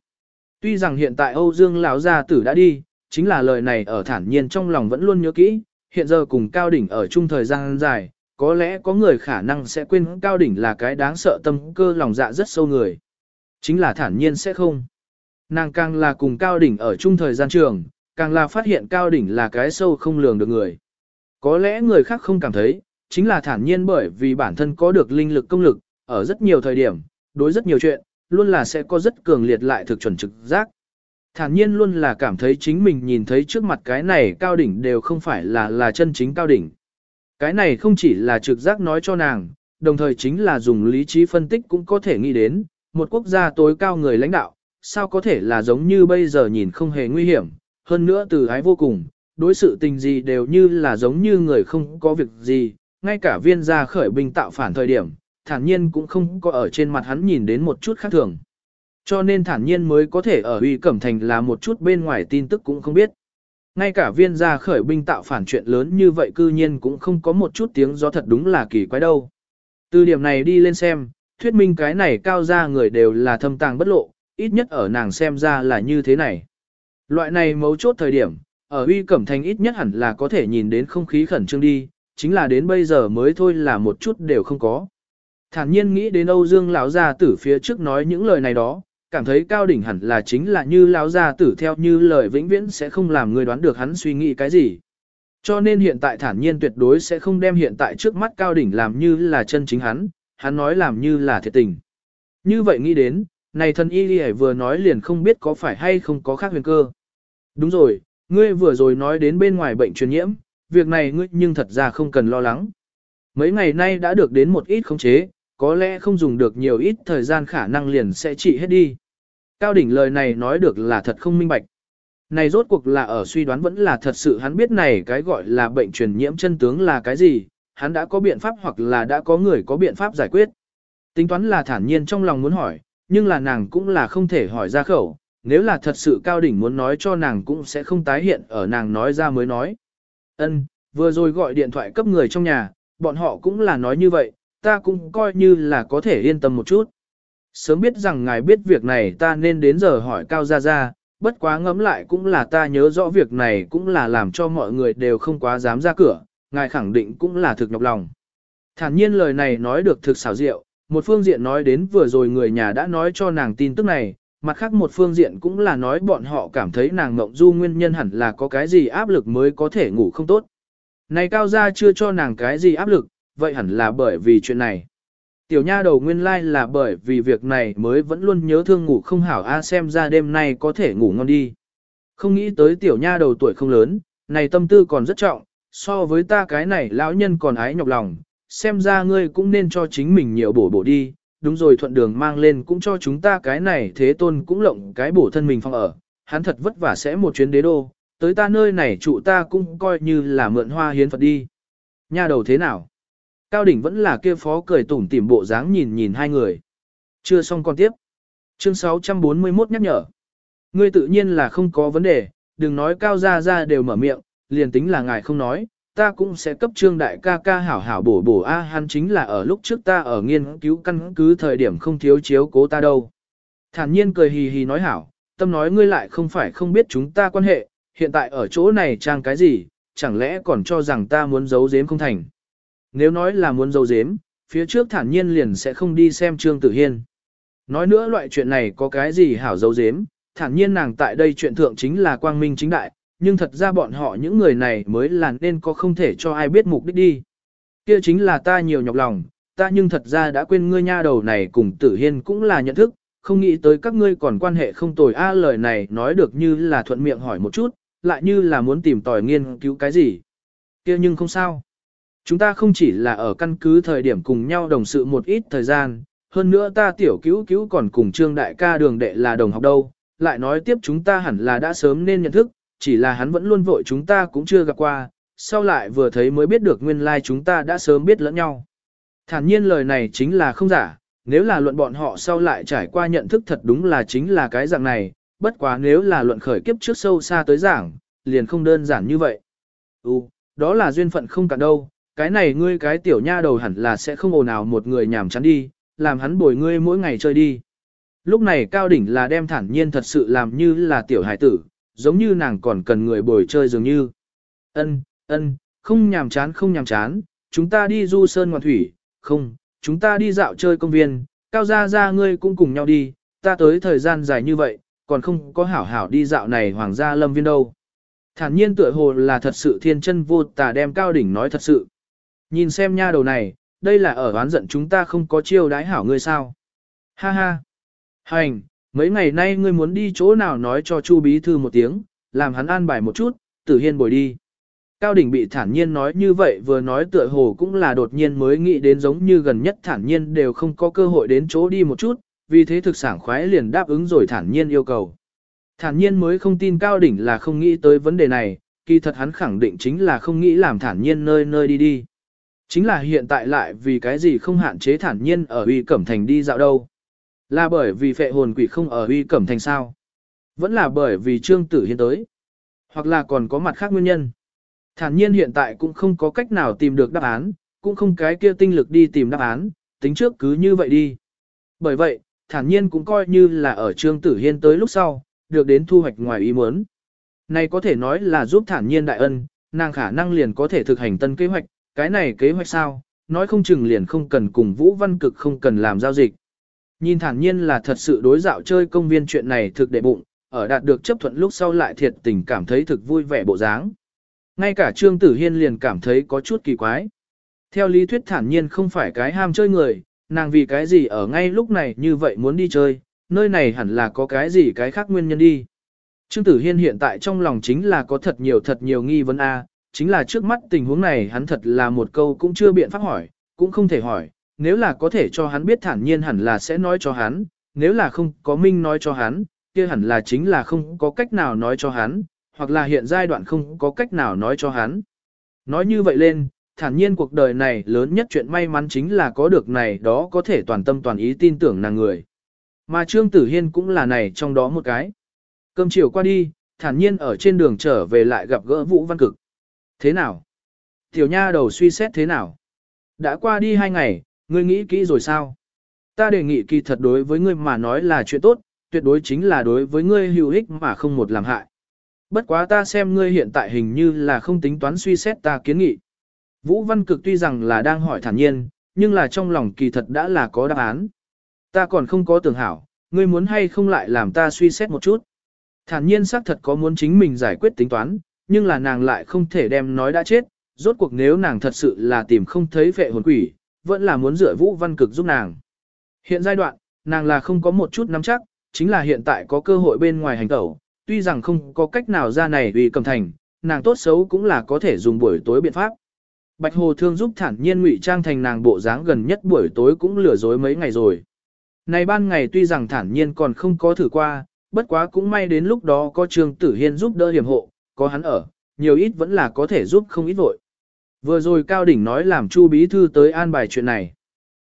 Tuy rằng hiện tại Âu Dương lão gia tử đã đi, chính là lời này ở thản nhiên trong lòng vẫn luôn nhớ kỹ, hiện giờ cùng Cao Đỉnh ở chung thời gian dài, có lẽ có người khả năng sẽ quên Cao Đỉnh là cái đáng sợ tâm cơ lòng dạ rất sâu người. Chính là thản nhiên sẽ không. Nàng càng là cùng Cao Đỉnh ở chung thời gian trường, càng là phát hiện Cao Đỉnh là cái sâu không lường được người. Có lẽ người khác không cảm thấy, chính là thản nhiên bởi vì bản thân có được linh lực công lực, ở rất nhiều thời điểm, đối rất nhiều chuyện, luôn là sẽ có rất cường liệt lại thực chuẩn trực giác. Thản nhiên luôn là cảm thấy chính mình nhìn thấy trước mặt cái này cao đỉnh đều không phải là là chân chính cao đỉnh. Cái này không chỉ là trực giác nói cho nàng, đồng thời chính là dùng lý trí phân tích cũng có thể nghĩ đến, một quốc gia tối cao người lãnh đạo, sao có thể là giống như bây giờ nhìn không hề nguy hiểm, hơn nữa từ ái vô cùng, đối sự tình gì đều như là giống như người không có việc gì, ngay cả viên gia khởi binh tạo phản thời điểm, thản nhiên cũng không có ở trên mặt hắn nhìn đến một chút khác thường. Cho nên thản nhiên mới có thể ở uy cẩm thành là một chút bên ngoài tin tức cũng không biết. Ngay cả viên gia khởi binh tạo phản chuyện lớn như vậy cư nhiên cũng không có một chút tiếng gió thật đúng là kỳ quái đâu. Từ điểm này đi lên xem, thuyết minh cái này cao gia người đều là thâm tàng bất lộ, ít nhất ở nàng xem ra là như thế này. Loại này mấu chốt thời điểm, ở uy cẩm thành ít nhất hẳn là có thể nhìn đến không khí khẩn trương đi, chính là đến bây giờ mới thôi là một chút đều không có. Thản nhiên nghĩ đến Âu Dương lão gia tử phía trước nói những lời này đó, cảm thấy cao đỉnh hẳn là chính là như lão gia tử theo như lời vĩnh viễn sẽ không làm người đoán được hắn suy nghĩ cái gì. Cho nên hiện tại thản nhiên tuyệt đối sẽ không đem hiện tại trước mắt cao đỉnh làm như là chân chính hắn, hắn nói làm như là thiệt tình. Như vậy nghĩ đến, này thần y đi vừa nói liền không biết có phải hay không có khác huyền cơ. Đúng rồi, ngươi vừa rồi nói đến bên ngoài bệnh truyền nhiễm, việc này ngươi nhưng thật ra không cần lo lắng. Mấy ngày nay đã được đến một ít khống chế, có lẽ không dùng được nhiều ít thời gian khả năng liền sẽ trị hết đi. Cao đỉnh lời này nói được là thật không minh bạch. Này rốt cuộc là ở suy đoán vẫn là thật sự hắn biết này cái gọi là bệnh truyền nhiễm chân tướng là cái gì, hắn đã có biện pháp hoặc là đã có người có biện pháp giải quyết. Tính toán là thản nhiên trong lòng muốn hỏi, nhưng là nàng cũng là không thể hỏi ra khẩu, nếu là thật sự cao đỉnh muốn nói cho nàng cũng sẽ không tái hiện ở nàng nói ra mới nói. Ân, vừa rồi gọi điện thoại cấp người trong nhà, bọn họ cũng là nói như vậy, ta cũng coi như là có thể yên tâm một chút. Sớm biết rằng ngài biết việc này ta nên đến giờ hỏi Cao Gia Gia, bất quá ngẫm lại cũng là ta nhớ rõ việc này cũng là làm cho mọi người đều không quá dám ra cửa, ngài khẳng định cũng là thực nhọc lòng. Thản nhiên lời này nói được thực xảo diệu, một phương diện nói đến vừa rồi người nhà đã nói cho nàng tin tức này, mặt khác một phương diện cũng là nói bọn họ cảm thấy nàng mộng du nguyên nhân hẳn là có cái gì áp lực mới có thể ngủ không tốt. Này cao gia chưa cho nàng cái gì áp lực, vậy hẳn là bởi vì chuyện này. Tiểu nha đầu nguyên lai like là bởi vì việc này mới vẫn luôn nhớ thương ngủ không hảo a xem ra đêm nay có thể ngủ ngon đi. Không nghĩ tới tiểu nha đầu tuổi không lớn, này tâm tư còn rất trọng, so với ta cái này lão nhân còn ái nhọc lòng, xem ra ngươi cũng nên cho chính mình nhiều bổ bổ đi, đúng rồi thuận đường mang lên cũng cho chúng ta cái này thế tôn cũng lộng cái bổ thân mình phòng ở, hắn thật vất vả sẽ một chuyến đế đô, tới ta nơi này trụ ta cũng coi như là mượn hoa hiến Phật đi. Nha đầu thế nào? Cao đỉnh vẫn là kia phó cười tủm tỉm bộ dáng nhìn nhìn hai người. Chưa xong con tiếp. Chương 641 nhắc nhở. Ngươi tự nhiên là không có vấn đề, đừng nói cao ra ra đều mở miệng, liền tính là ngài không nói, ta cũng sẽ cấp trương đại ca ca hảo hảo bổ bổ a hắn chính là ở lúc trước ta ở nghiên cứu căn cứ thời điểm không thiếu chiếu cố ta đâu. Thản nhiên cười hì hì nói hảo, tâm nói ngươi lại không phải không biết chúng ta quan hệ, hiện tại ở chỗ này trang cái gì, chẳng lẽ còn cho rằng ta muốn giấu giếm không thành. Nếu nói là muốn dâu dếm, phía trước thản nhiên liền sẽ không đi xem Trương Tử Hiên. Nói nữa loại chuyện này có cái gì hảo dâu dếm, thản nhiên nàng tại đây chuyện thượng chính là quang minh chính đại, nhưng thật ra bọn họ những người này mới là nên có không thể cho ai biết mục đích đi. Kia chính là ta nhiều nhọc lòng, ta nhưng thật ra đã quên ngươi nha đầu này cùng Tử Hiên cũng là nhận thức, không nghĩ tới các ngươi còn quan hệ không tồi a lời này nói được như là thuận miệng hỏi một chút, lại như là muốn tìm tòi nghiên cứu cái gì. kia nhưng không sao. Chúng ta không chỉ là ở căn cứ thời điểm cùng nhau đồng sự một ít thời gian, hơn nữa ta tiểu cứu cứu còn cùng trương đại ca đường đệ là đồng học đâu, lại nói tiếp chúng ta hẳn là đã sớm nên nhận thức, chỉ là hắn vẫn luôn vội chúng ta cũng chưa gặp qua, sau lại vừa thấy mới biết được nguyên lai like chúng ta đã sớm biết lẫn nhau. Thản nhiên lời này chính là không giả, nếu là luận bọn họ sau lại trải qua nhận thức thật đúng là chính là cái dạng này, bất quá nếu là luận khởi kiếp trước sâu xa tới giảng, liền không đơn giản như vậy. Ừ, đó là duyên phận không cả đâu, cái này ngươi cái tiểu nha đầu hẳn là sẽ không ồn nào một người nhảm chán đi, làm hắn bồi ngươi mỗi ngày chơi đi. Lúc này cao đỉnh là đem thản nhiên thật sự làm như là tiểu hải tử, giống như nàng còn cần người bồi chơi dường như. Ân, ân, không nhàm chán không nhàm chán, chúng ta đi du sơn ngoạn thủy, không, chúng ta đi dạo chơi công viên, cao gia gia ngươi cũng cùng nhau đi, ta tới thời gian dài như vậy, còn không có hảo hảo đi dạo này hoàng gia lâm viên đâu. Thản nhiên tựa hồ là thật sự thiên chân vô tà đem cao đỉnh nói thật sự. Nhìn xem nha đầu này, đây là ở oán giận chúng ta không có chiêu đái hảo ngươi sao. Ha ha. Hành, mấy ngày nay ngươi muốn đi chỗ nào nói cho Chu Bí Thư một tiếng, làm hắn an bài một chút, tử hiên bồi đi. Cao đỉnh bị thản nhiên nói như vậy vừa nói tựa hồ cũng là đột nhiên mới nghĩ đến giống như gần nhất thản nhiên đều không có cơ hội đến chỗ đi một chút, vì thế thực sảng khoái liền đáp ứng rồi thản nhiên yêu cầu. Thản nhiên mới không tin cao đỉnh là không nghĩ tới vấn đề này, kỳ thật hắn khẳng định chính là không nghĩ làm thản nhiên nơi nơi đi đi. Chính là hiện tại lại vì cái gì không hạn chế thản nhiên ở uy cẩm thành đi dạo đâu. Là bởi vì phệ hồn quỷ không ở uy cẩm thành sao. Vẫn là bởi vì trương tử hiên tới. Hoặc là còn có mặt khác nguyên nhân. Thản nhiên hiện tại cũng không có cách nào tìm được đáp án, cũng không cái kia tinh lực đi tìm đáp án, tính trước cứ như vậy đi. Bởi vậy, thản nhiên cũng coi như là ở trương tử hiên tới lúc sau, được đến thu hoạch ngoài ý muốn. Này có thể nói là giúp thản nhiên đại ân, nàng khả năng liền có thể thực hành tân kế hoạch, cái này kế hoạch sao, nói không chừng liền không cần cùng Vũ Văn Cực không cần làm giao dịch. Nhìn thản nhiên là thật sự đối dạo chơi công viên chuyện này thực đệ bụng, ở đạt được chấp thuận lúc sau lại thiệt tình cảm thấy thực vui vẻ bộ dáng. Ngay cả Trương Tử Hiên liền cảm thấy có chút kỳ quái. Theo lý thuyết thản nhiên không phải cái ham chơi người, nàng vì cái gì ở ngay lúc này như vậy muốn đi chơi, nơi này hẳn là có cái gì cái khác nguyên nhân đi. Trương Tử Hiên hiện tại trong lòng chính là có thật nhiều thật nhiều nghi vấn A, chính là trước mắt tình huống này hắn thật là một câu cũng chưa biện pháp hỏi, cũng không thể hỏi, nếu là có thể cho hắn biết thản nhiên hẳn là sẽ nói cho hắn, nếu là không có minh nói cho hắn, kia hẳn là chính là không có cách nào nói cho hắn, hoặc là hiện giai đoạn không có cách nào nói cho hắn. Nói như vậy lên, thản nhiên cuộc đời này lớn nhất chuyện may mắn chính là có được này đó có thể toàn tâm toàn ý tin tưởng nàng người. Mà Trương Tử Hiên cũng là này trong đó một cái. Cơm chiều qua đi, thản nhiên ở trên đường trở về lại gặp gỡ Vũ Văn Cực. Thế nào? Tiểu nha đầu suy xét thế nào? Đã qua đi hai ngày, ngươi nghĩ kỹ rồi sao? Ta đề nghị kỳ thật đối với ngươi mà nói là chuyện tốt, tuyệt đối chính là đối với ngươi hữu ích mà không một làm hại. Bất quá ta xem ngươi hiện tại hình như là không tính toán suy xét ta kiến nghị. Vũ Văn Cực tuy rằng là đang hỏi thản nhiên, nhưng là trong lòng kỳ thật đã là có đáp án. Ta còn không có tưởng hảo, ngươi muốn hay không lại làm ta suy xét một chút. Thản nhiên xác thật có muốn chính mình giải quyết tính toán, nhưng là nàng lại không thể đem nói đã chết, rốt cuộc nếu nàng thật sự là tìm không thấy vệ hồn quỷ, vẫn là muốn rửa Vũ Văn Cực giúp nàng. Hiện giai đoạn, nàng là không có một chút nắm chắc, chính là hiện tại có cơ hội bên ngoài hành tẩu, tuy rằng không có cách nào ra này vì cầm thành, nàng tốt xấu cũng là có thể dùng buổi tối biện pháp. Bạch Hồ Thương giúp thản nhiên ngụy trang thành nàng bộ dáng gần nhất buổi tối cũng lừa dối mấy ngày rồi. Này ban ngày tuy rằng thản nhiên còn không có thử qua, bất quá cũng may đến lúc đó có Trương Tử Hiên giúp đỡ hiểm hộ, có hắn ở, nhiều ít vẫn là có thể giúp không ít vội. Vừa rồi Cao Đỉnh nói làm Chu Bí Thư tới an bài chuyện này.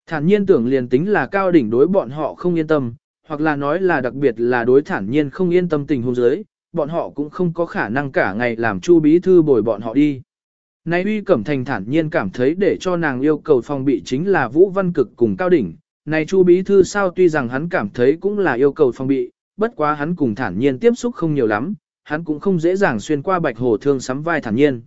Thản nhiên tưởng liền tính là Cao Đỉnh đối bọn họ không yên tâm, hoặc là nói là đặc biệt là đối thản nhiên không yên tâm tình huống dưới, bọn họ cũng không có khả năng cả ngày làm Chu Bí Thư bồi bọn họ đi. Nay uy cẩm thành thản nhiên cảm thấy để cho nàng yêu cầu phòng bị chính là Vũ Văn Cực cùng Cao Đỉnh. Này Chu Bí Thư sao tuy rằng hắn cảm thấy cũng là yêu cầu phòng bị, bất quá hắn cùng thản nhiên tiếp xúc không nhiều lắm, hắn cũng không dễ dàng xuyên qua bạch hồ thương sắm vai thản nhiên.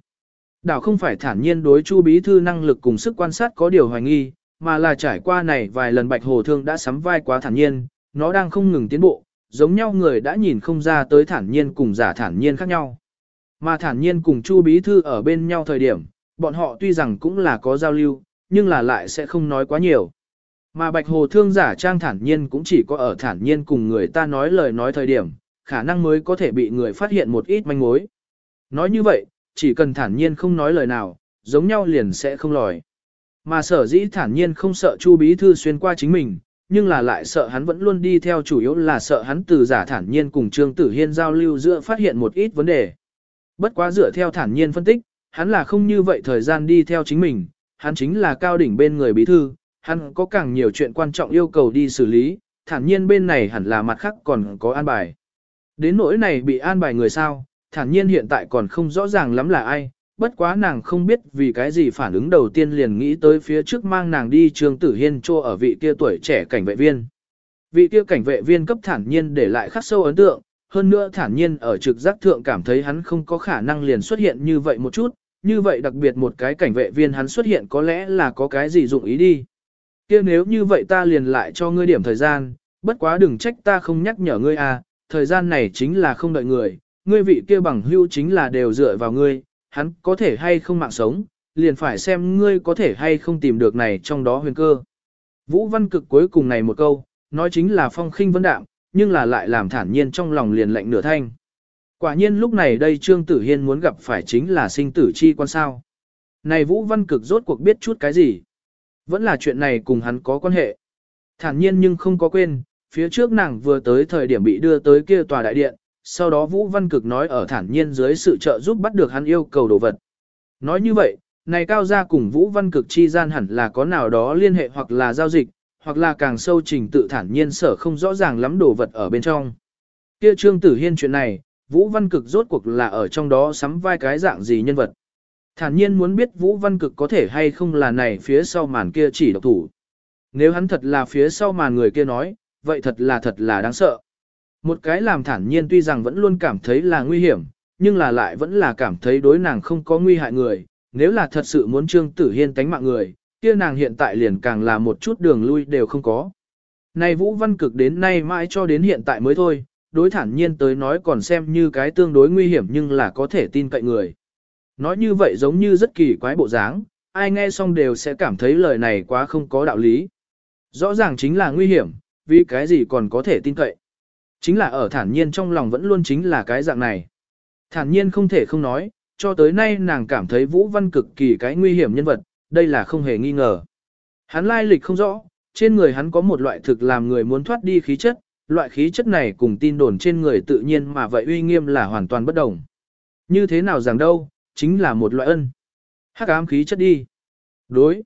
Đảo không phải thản nhiên đối Chu Bí Thư năng lực cùng sức quan sát có điều hoài nghi, mà là trải qua này vài lần bạch hồ thương đã sắm vai quá thản nhiên, nó đang không ngừng tiến bộ, giống nhau người đã nhìn không ra tới thản nhiên cùng giả thản nhiên khác nhau. Mà thản nhiên cùng Chu Bí Thư ở bên nhau thời điểm, bọn họ tuy rằng cũng là có giao lưu, nhưng là lại sẽ không nói quá nhiều. Mà Bạch Hồ Thương giả trang thản nhiên cũng chỉ có ở thản nhiên cùng người ta nói lời nói thời điểm, khả năng mới có thể bị người phát hiện một ít manh mối. Nói như vậy, chỉ cần thản nhiên không nói lời nào, giống nhau liền sẽ không lòi. Mà sở dĩ thản nhiên không sợ Chu Bí Thư xuyên qua chính mình, nhưng là lại sợ hắn vẫn luôn đi theo chủ yếu là sợ hắn từ giả thản nhiên cùng Trương Tử Hiên giao lưu giữa phát hiện một ít vấn đề. Bất quá dựa theo thản nhiên phân tích, hắn là không như vậy thời gian đi theo chính mình, hắn chính là cao đỉnh bên người bí thư, hắn có càng nhiều chuyện quan trọng yêu cầu đi xử lý, thản nhiên bên này hẳn là mặt khác còn có an bài. Đến nỗi này bị an bài người sao, thản nhiên hiện tại còn không rõ ràng lắm là ai, bất quá nàng không biết vì cái gì phản ứng đầu tiên liền nghĩ tới phía trước mang nàng đi trường tử hiên trô ở vị kia tuổi trẻ cảnh vệ viên. Vị kia cảnh vệ viên cấp thản nhiên để lại khắc sâu ấn tượng, hơn nữa thản nhiên ở trực giác thượng cảm thấy hắn không có khả năng liền xuất hiện như vậy một chút, như vậy đặc biệt một cái cảnh vệ viên hắn xuất hiện có lẽ là có cái gì dụng ý đi. kia nếu như vậy ta liền lại cho ngươi điểm thời gian, bất quá đừng trách ta không nhắc nhở ngươi à, thời gian này chính là không đợi người, ngươi vị kia bằng hữu chính là đều dựa vào ngươi, hắn có thể hay không mạng sống, liền phải xem ngươi có thể hay không tìm được này trong đó huyền cơ. Vũ văn cực cuối cùng này một câu, nói chính là phong khinh vấn đạm, nhưng là lại làm thản nhiên trong lòng liền lạnh nửa thanh. Quả nhiên lúc này đây Trương Tử Hiên muốn gặp phải chính là sinh tử chi quan sao. Này Vũ Văn Cực rốt cuộc biết chút cái gì? Vẫn là chuyện này cùng hắn có quan hệ. Thản nhiên nhưng không có quên, phía trước nàng vừa tới thời điểm bị đưa tới kia tòa đại điện, sau đó Vũ Văn Cực nói ở thản nhiên dưới sự trợ giúp bắt được hắn yêu cầu đồ vật. Nói như vậy, này cao gia cùng Vũ Văn Cực chi gian hẳn là có nào đó liên hệ hoặc là giao dịch, hoặc là càng sâu trình tự thản nhiên sở không rõ ràng lắm đồ vật ở bên trong. Kia Trương Tử Hiên chuyện này, Vũ Văn Cực rốt cuộc là ở trong đó sắm vai cái dạng gì nhân vật. Thản nhiên muốn biết Vũ Văn Cực có thể hay không là này phía sau màn kia chỉ độc thủ. Nếu hắn thật là phía sau màn người kia nói, vậy thật là thật là đáng sợ. Một cái làm thản nhiên tuy rằng vẫn luôn cảm thấy là nguy hiểm, nhưng là lại vẫn là cảm thấy đối nàng không có nguy hại người. Nếu là thật sự muốn Trương Tử Hiên tánh mạng người, kia nàng hiện tại liền càng là một chút đường lui đều không có. Này Vũ Văn Cực đến nay mãi cho đến hiện tại mới thôi, đối thản nhiên tới nói còn xem như cái tương đối nguy hiểm nhưng là có thể tin cậy người. Nói như vậy giống như rất kỳ quái bộ dáng, ai nghe xong đều sẽ cảm thấy lời này quá không có đạo lý. Rõ ràng chính là nguy hiểm, vì cái gì còn có thể tin cậy. Chính là ở thản nhiên trong lòng vẫn luôn chính là cái dạng này. Thản nhiên không thể không nói, cho tới nay nàng cảm thấy Vũ Văn cực kỳ cái nguy hiểm nhân vật, đây là không hề nghi ngờ. Hắn lai lịch không rõ, trên người hắn có một loại thực làm người muốn thoát đi khí chất, loại khí chất này cùng tin đồn trên người tự nhiên mà vậy uy nghiêm là hoàn toàn bất đồng. Như thế nào rằng đâu, chính là một loại ân. Hắc ám khí chất đi. Đối.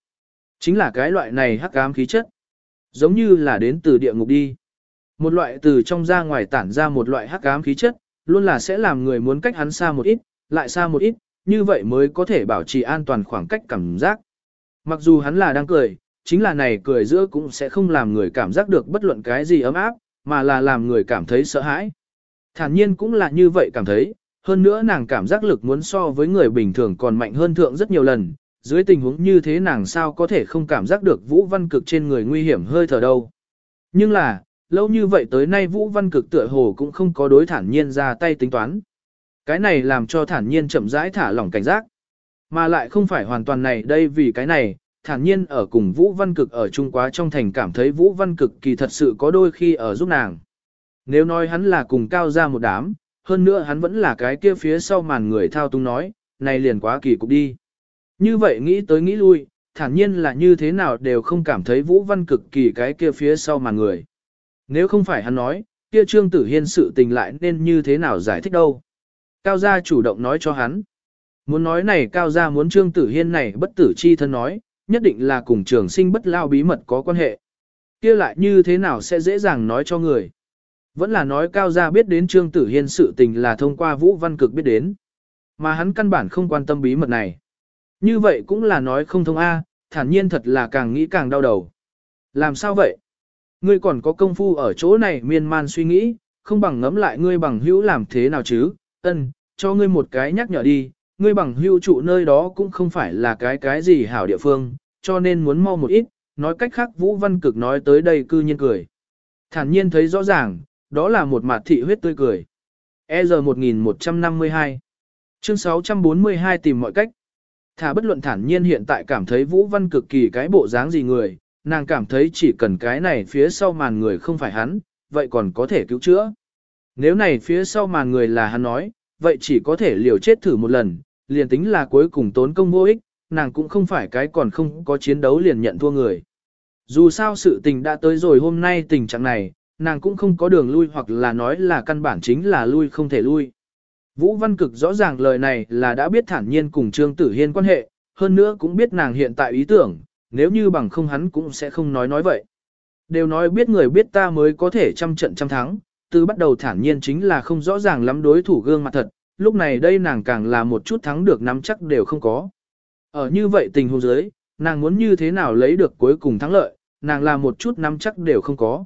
Chính là cái loại này hắc ám khí chất. Giống như là đến từ địa ngục đi. Một loại từ trong ra ngoài tản ra một loại hắc ám khí chất, luôn là sẽ làm người muốn cách hắn xa một ít, lại xa một ít, như vậy mới có thể bảo trì an toàn khoảng cách cảm giác. Mặc dù hắn là đang cười, chính là này cười giữa cũng sẽ không làm người cảm giác được bất luận cái gì ấm áp, mà là làm người cảm thấy sợ hãi. Thản nhiên cũng là như vậy cảm thấy, hơn nữa nàng cảm giác lực muốn so với người bình thường còn mạnh hơn thượng rất nhiều lần, dưới tình huống như thế nàng sao có thể không cảm giác được Vũ Văn Cực trên người nguy hiểm hơi thở đâu. Nhưng là, lâu như vậy tới nay Vũ Văn Cực tựa hồ cũng không có đối thản nhiên ra tay tính toán. Cái này làm cho thản nhiên chậm rãi thả lỏng cảnh giác. Mà lại không phải hoàn toàn này đây vì cái này, thản nhiên ở cùng Vũ Văn Cực ở Trung Quá trong thành cảm thấy Vũ Văn Cực kỳ thật sự có đôi khi ở giúp nàng. Nếu nói hắn là cùng cao ra một đám, hơn nữa hắn vẫn là cái kia phía sau màn người thao tung nói, này liền quá kỳ cục đi. Như vậy nghĩ tới nghĩ lui, thản nhiên là như thế nào đều không cảm thấy Vũ Văn cực kỳ cái kia phía sau mà người. Nếu không phải hắn nói, kia Trương Tử Hiên sự tình lại nên như thế nào giải thích đâu. Cao gia chủ động nói cho hắn. Muốn nói này Cao gia muốn Trương Tử Hiên này bất tử chi thân nói, nhất định là cùng trường sinh bất lao bí mật có quan hệ. kia lại như thế nào sẽ dễ dàng nói cho người. Vẫn là nói Cao gia biết đến Trương Tử Hiên sự tình là thông qua Vũ Văn Cực biết đến. Mà hắn căn bản không quan tâm bí mật này. Như vậy cũng là nói không thông A, thản nhiên thật là càng nghĩ càng đau đầu. Làm sao vậy? Ngươi còn có công phu ở chỗ này miên man suy nghĩ, không bằng ngẫm lại ngươi bằng hữu làm thế nào chứ? Ân, cho ngươi một cái nhắc nhở đi, ngươi bằng hữu trụ nơi đó cũng không phải là cái cái gì hảo địa phương, cho nên muốn mau một ít, nói cách khác Vũ Văn Cực nói tới đây cư nhiên cười. Thản nhiên thấy rõ ràng, đó là một mặt thị huyết tươi cười. E giờ 1152 Chương 642 tìm mọi cách. Thả bất luận thản nhiên hiện tại cảm thấy Vũ Văn cực kỳ cái bộ dáng gì người, nàng cảm thấy chỉ cần cái này phía sau màn người không phải hắn, vậy còn có thể cứu chữa. Nếu này phía sau màn người là hắn nói, vậy chỉ có thể liều chết thử một lần, liền tính là cuối cùng tốn công vô ích, nàng cũng không phải cái còn không có chiến đấu liền nhận thua người. Dù sao sự tình đã tới rồi hôm nay tình trạng này, nàng cũng không có đường lui hoặc là nói là căn bản chính là lui không thể lui. Vũ Văn Cực rõ ràng lời này là đã biết thản nhiên cùng Trương Tử Hiên quan hệ, hơn nữa cũng biết nàng hiện tại ý tưởng, nếu như bằng không hắn cũng sẽ không nói nói vậy. Đều nói biết người biết ta mới có thể trăm trận trăm thắng, từ bắt đầu thản nhiên chính là không rõ ràng lắm đối thủ gương mặt thật, lúc này đây nàng càng là một chút thắng được nắm chắc đều không có. Ở như vậy tình huống dưới, nàng muốn như thế nào lấy được cuối cùng thắng lợi, nàng là một chút nắm chắc đều không có.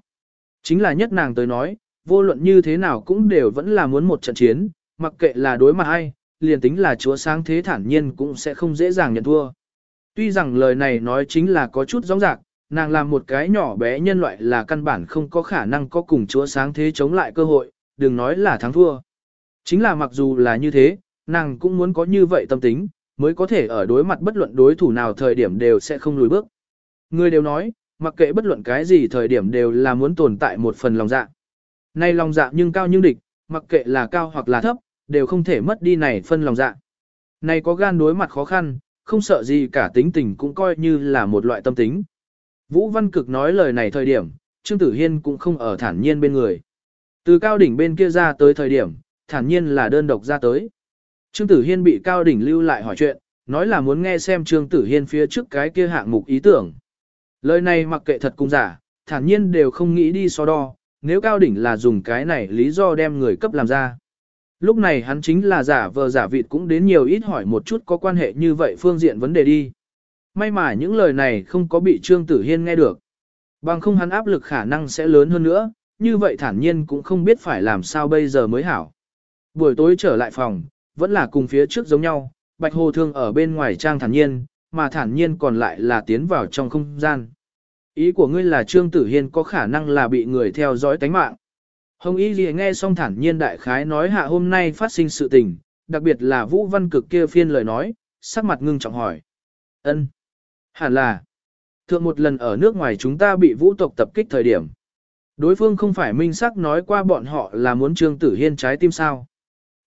Chính là nhất nàng tới nói, vô luận như thế nào cũng đều vẫn là muốn một trận chiến, mặc kệ là đối mặt ai, liền tính là chúa sáng thế thản nhiên cũng sẽ không dễ dàng nhận thua. Tuy rằng lời này nói chính là có chút rõ rạc, nàng làm một cái nhỏ bé nhân loại là căn bản không có khả năng có cùng chúa sáng thế chống lại cơ hội, đừng nói là thắng thua. Chính là mặc dù là như thế, nàng cũng muốn có như vậy tâm tính, mới có thể ở đối mặt bất luận đối thủ nào thời điểm đều sẽ không lùi bước. Người đều nói, mặc kệ bất luận cái gì thời điểm đều là muốn tồn tại một phần lòng dạ. Nay lòng dạ nhưng cao nhưng địch, mặc kệ là cao hoặc là thấp, đều không thể mất đi này phân lòng dạ. Này có gan đối mặt khó khăn, không sợ gì cả tính tình cũng coi như là một loại tâm tính. Vũ Văn Cực nói lời này thời điểm, Trương Tử Hiên cũng không ở thản nhiên bên người. Từ cao đỉnh bên kia ra tới thời điểm, thản nhiên là đơn độc ra tới. Trương Tử Hiên bị cao đỉnh lưu lại hỏi chuyện, nói là muốn nghe xem Trương Tử Hiên phía trước cái kia hạng mục ý tưởng. Lời này mặc kệ thật cũng giả, thản nhiên đều không nghĩ đi so đo, nếu cao đỉnh là dùng cái này lý do đem người cấp làm ra. Lúc này hắn chính là giả vờ giả vịt cũng đến nhiều ít hỏi một chút có quan hệ như vậy phương diện vấn đề đi. May mà những lời này không có bị Trương Tử Hiên nghe được. Bằng không hắn áp lực khả năng sẽ lớn hơn nữa, như vậy thản nhiên cũng không biết phải làm sao bây giờ mới hảo. Buổi tối trở lại phòng, vẫn là cùng phía trước giống nhau, Bạch Hồ Thương ở bên ngoài trang thản nhiên, mà thản nhiên còn lại là tiến vào trong không gian. Ý của ngươi là Trương Tử Hiên có khả năng là bị người theo dõi tánh mạng. Hồng Y Ghi nghe xong thản nhiên đại khái nói hạ hôm nay phát sinh sự tình, đặc biệt là Vũ Văn Cực kia phiên lời nói, sắc mặt ngưng trọng hỏi. ân Hẳn là. Thượng một lần ở nước ngoài chúng ta bị vũ tộc tập kích thời điểm. Đối phương không phải minh sắc nói qua bọn họ là muốn Trương Tử Hiên trái tim sao.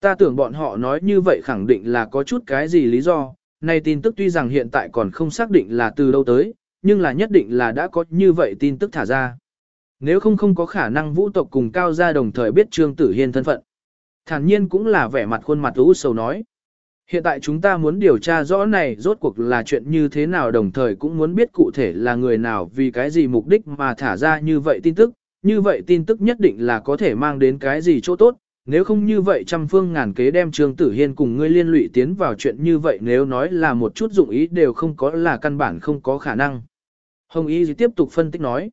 Ta tưởng bọn họ nói như vậy khẳng định là có chút cái gì lý do, này tin tức tuy rằng hiện tại còn không xác định là từ đâu tới, nhưng là nhất định là đã có như vậy tin tức thả ra. Nếu không không có khả năng vũ tộc cùng cao gia đồng thời biết Trương Tử Hiên thân phận. Thản nhiên cũng là vẻ mặt khuôn mặt u sầu nói. Hiện tại chúng ta muốn điều tra rõ này rốt cuộc là chuyện như thế nào đồng thời cũng muốn biết cụ thể là người nào vì cái gì mục đích mà thả ra như vậy tin tức, như vậy tin tức nhất định là có thể mang đến cái gì chỗ tốt, nếu không như vậy trăm phương ngàn kế đem Trương Tử Hiên cùng ngươi liên lụy tiến vào chuyện như vậy nếu nói là một chút dụng ý đều không có là căn bản không có khả năng. Hồng Y tiếp tục phân tích nói,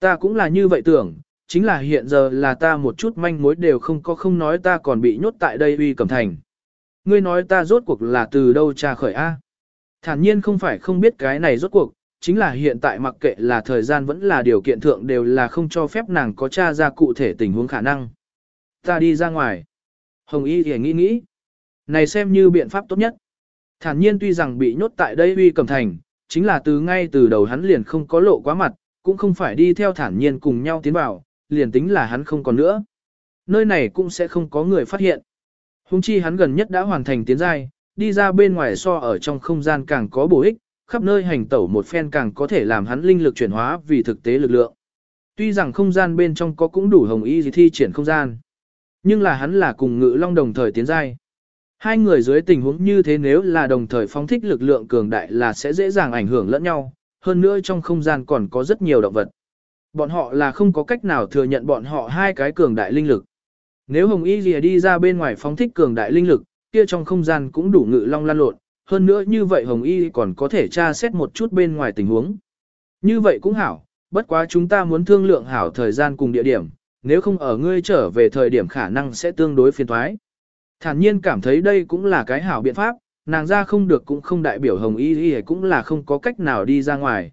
ta cũng là như vậy tưởng, chính là hiện giờ là ta một chút manh mối đều không có không nói ta còn bị nhốt tại đây uy cẩm thành. Ngươi nói ta rốt cuộc là từ đâu tra khởi A. Thản nhiên không phải không biết cái này rốt cuộc, chính là hiện tại mặc kệ là thời gian vẫn là điều kiện thượng đều là không cho phép nàng có tra ra cụ thể tình huống khả năng. Ta đi ra ngoài. Hồng Y thì nghĩ nghĩ. Này xem như biện pháp tốt nhất. Thản nhiên tuy rằng bị nhốt tại đây uy cầm thành, chính là từ ngay từ đầu hắn liền không có lộ quá mặt, cũng không phải đi theo thản nhiên cùng nhau tiến vào, liền tính là hắn không còn nữa. Nơi này cũng sẽ không có người phát hiện. Hùng chi hắn gần nhất đã hoàn thành tiến giai, đi ra bên ngoài so ở trong không gian càng có bổ ích, khắp nơi hành tẩu một phen càng có thể làm hắn linh lực chuyển hóa vì thực tế lực lượng. Tuy rằng không gian bên trong có cũng đủ hồng y thi triển không gian, nhưng là hắn là cùng ngự long đồng thời tiến giai. Hai người dưới tình huống như thế nếu là đồng thời phóng thích lực lượng cường đại là sẽ dễ dàng ảnh hưởng lẫn nhau, hơn nữa trong không gian còn có rất nhiều động vật. Bọn họ là không có cách nào thừa nhận bọn họ hai cái cường đại linh lực. Nếu Hồng Y Lìa đi ra bên ngoài phóng thích cường đại linh lực, kia trong không gian cũng đủ ngự long lan lộn, hơn nữa như vậy Hồng Y còn có thể tra xét một chút bên ngoài tình huống. Như vậy cũng hảo, bất quá chúng ta muốn thương lượng hảo thời gian cùng địa điểm, nếu không ở ngươi trở về thời điểm khả năng sẽ tương đối phiền thoái. Thản nhiên cảm thấy đây cũng là cái hảo biện pháp, nàng ra không được cũng không đại biểu Hồng Y Y cũng là không có cách nào đi ra ngoài.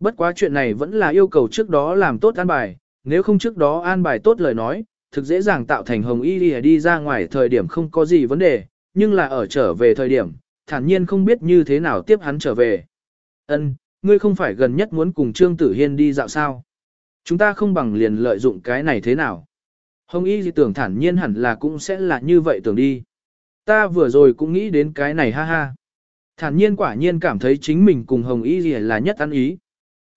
Bất quá chuyện này vẫn là yêu cầu trước đó làm tốt an bài, nếu không trước đó an bài tốt lời nói, thực dễ dàng tạo thành Hồng Y Y đi ra ngoài thời điểm không có gì vấn đề, nhưng là ở trở về thời điểm, thản nhiên không biết như thế nào tiếp hắn trở về. Ân, ngươi không phải gần nhất muốn cùng Trương Tử Hiên đi dạo sao? Chúng ta không bằng liền lợi dụng cái này thế nào? Hồng Y gì tưởng thản nhiên hẳn là cũng sẽ là như vậy tưởng đi. Ta vừa rồi cũng nghĩ đến cái này ha ha. Thản nhiên quả nhiên cảm thấy chính mình cùng Hồng Y gì là nhất ăn ý.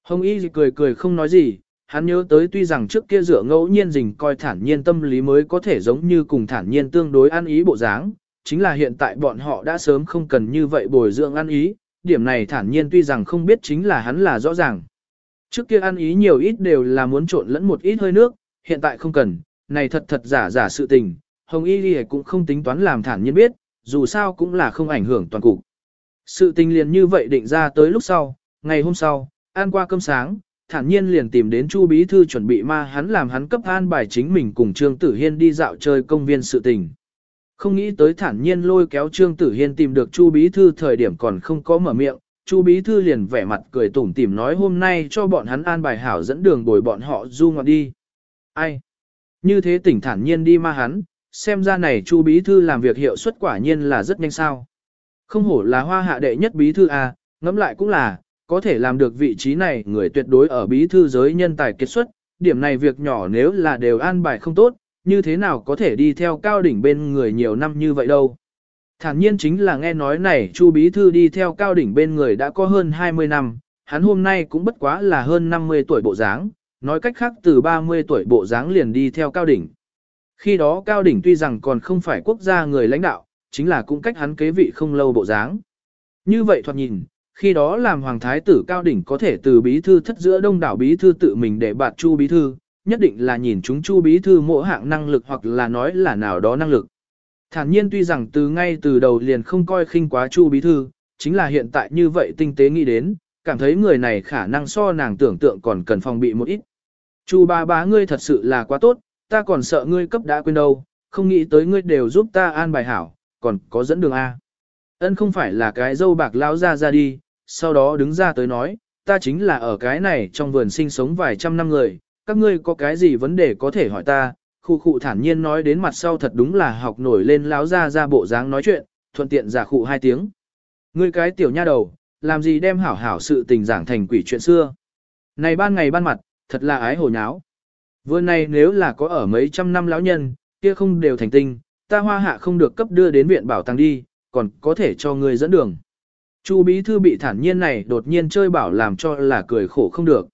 Hồng Y gì cười cười không nói gì, hắn nhớ tới tuy rằng trước kia dựa ngẫu nhiên dình coi thản nhiên tâm lý mới có thể giống như cùng thản nhiên tương đối ăn ý bộ dáng, chính là hiện tại bọn họ đã sớm không cần như vậy bồi dưỡng ăn ý, điểm này thản nhiên tuy rằng không biết chính là hắn là rõ ràng. Trước kia ăn ý nhiều ít đều là muốn trộn lẫn một ít hơi nước, hiện tại không cần, này thật thật giả giả sự tình, Hồng Y Ghi cũng không tính toán làm thản nhiên biết, dù sao cũng là không ảnh hưởng toàn cục. Sự tình liền như vậy định ra tới lúc sau, ngày hôm sau, ăn qua cơm sáng, thản nhiên liền tìm đến Chu Bí Thư chuẩn bị ma hắn làm hắn cấp an bài chính mình cùng Trương Tử Hiên đi dạo chơi công viên sự tình. Không nghĩ tới thản nhiên lôi kéo Trương Tử Hiên tìm được Chu Bí Thư thời điểm còn không có mở miệng, Chu Bí Thư liền vẻ mặt cười tủm tỉm nói hôm nay cho bọn hắn an bài hảo dẫn đường bồi bọn họ du ngoạn đi. Ai? Như thế tỉnh thản nhiên đi ma hắn, xem ra này Chu Bí Thư làm việc hiệu suất quả nhiên là rất nhanh sao. Không hổ là hoa hạ đệ nhất Bí Thư A, ngẫm lại cũng là, có thể làm được vị trí này người tuyệt đối ở Bí Thư giới nhân tài kết xuất, điểm này việc nhỏ nếu là đều an bài không tốt, như thế nào có thể đi theo cao đỉnh bên người nhiều năm như vậy đâu. Thản nhiên chính là nghe nói này Chu Bí Thư đi theo cao đỉnh bên người đã có hơn 20 năm, hắn hôm nay cũng bất quá là hơn 50 tuổi bộ dáng, nói cách khác từ 30 tuổi bộ dáng liền đi theo cao đỉnh. Khi đó cao đỉnh tuy rằng còn không phải quốc gia người lãnh đạo, chính là cũng cách hắn kế vị không lâu bộ dáng. Như vậy thoạt nhìn, khi đó làm hoàng thái tử cao đỉnh có thể từ bí thư thất giữa đông đảo bí thư tự mình để bạt chu bí thư, nhất định là nhìn chúng chu bí thư mỗi hạng năng lực hoặc là nói là nào đó năng lực. Thản nhiên tuy rằng từ ngay từ đầu liền không coi khinh quá chu bí thư, chính là hiện tại như vậy tinh tế nghĩ đến, cảm thấy người này khả năng so nàng tưởng tượng còn cần phòng bị một ít. Chu ba bá ngươi thật sự là quá tốt, ta còn sợ ngươi cấp đã quên đâu, không nghĩ tới ngươi đều giúp ta an bài hảo, còn có dẫn đường A. Ân không phải là cái dâu bạc lão ra ra đi, sau đó đứng ra tới nói, ta chính là ở cái này trong vườn sinh sống vài trăm năm người, các ngươi có cái gì vấn đề có thể hỏi ta, khu khu thản nhiên nói đến mặt sau thật đúng là học nổi lên lão ra ra bộ dáng nói chuyện, thuận tiện giả khụ hai tiếng. Ngươi cái tiểu nha đầu, làm gì đem hảo hảo sự tình giảng thành quỷ chuyện xưa. Này ban ngày ban mặt, thật là ái hồ nháo. Vừa này nếu là có ở mấy trăm năm lão nhân, kia không đều thành tinh, ta hoa hạ không được cấp đưa đến viện bảo tàng đi, còn có thể cho người dẫn đường. Chu bí thư bị thản nhiên này đột nhiên chơi bảo làm cho là cười khổ không được.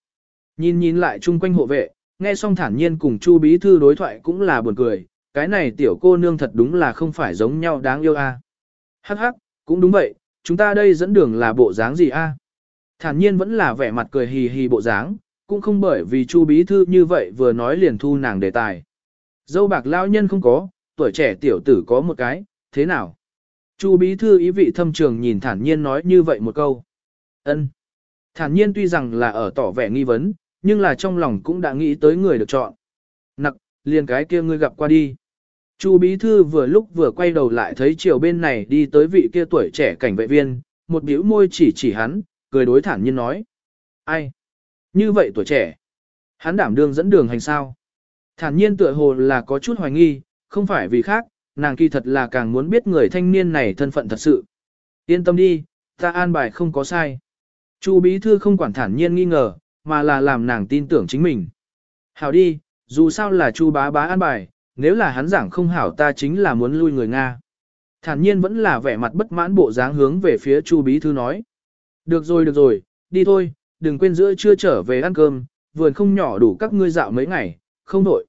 Nhìn nhìn lại chung quanh hộ vệ, nghe xong thản nhiên cùng Chu bí thư đối thoại cũng là buồn cười, cái này tiểu cô nương thật đúng là không phải giống nhau đáng yêu a. Hắc hắc, cũng đúng vậy, chúng ta đây dẫn đường là bộ dáng gì a? Thản nhiên vẫn là vẻ mặt cười hì hì bộ dáng, cũng không bởi vì Chu bí thư như vậy vừa nói liền thu nàng đề tài. Dâu bạc lao nhân không có, tuổi trẻ tiểu tử có một cái, thế nào? Chu bí thư ý vị thâm trường nhìn thản nhiên nói như vậy một câu. ân Thản nhiên tuy rằng là ở tỏ vẻ nghi vấn, nhưng là trong lòng cũng đã nghĩ tới người được chọn. Nặc, liền cái kia ngươi gặp qua đi. Chu bí thư vừa lúc vừa quay đầu lại thấy chiều bên này đi tới vị kia tuổi trẻ cảnh vệ viên, một biểu môi chỉ chỉ hắn, cười đối thản nhiên nói. Ai? Như vậy tuổi trẻ. Hắn đảm đương dẫn đường hành sao. Thản nhiên tựa hồ là có chút hoài nghi, không phải vì khác, nàng kỳ thật là càng muốn biết người thanh niên này thân phận thật sự. Yên tâm đi, ta an bài không có sai. Chu bí thư không quản thản nhiên nghi ngờ, mà là làm nàng tin tưởng chính mình. Hảo đi, dù sao là chu bá bá an bài, nếu là hắn giảng không hảo ta chính là muốn lui người Nga. Thản nhiên vẫn là vẻ mặt bất mãn bộ dáng hướng về phía chu bí thư nói. Được rồi được rồi, đi thôi, đừng quên giữa chưa trở về ăn cơm, vườn không nhỏ đủ các ngươi dạo mấy ngày, không đổi.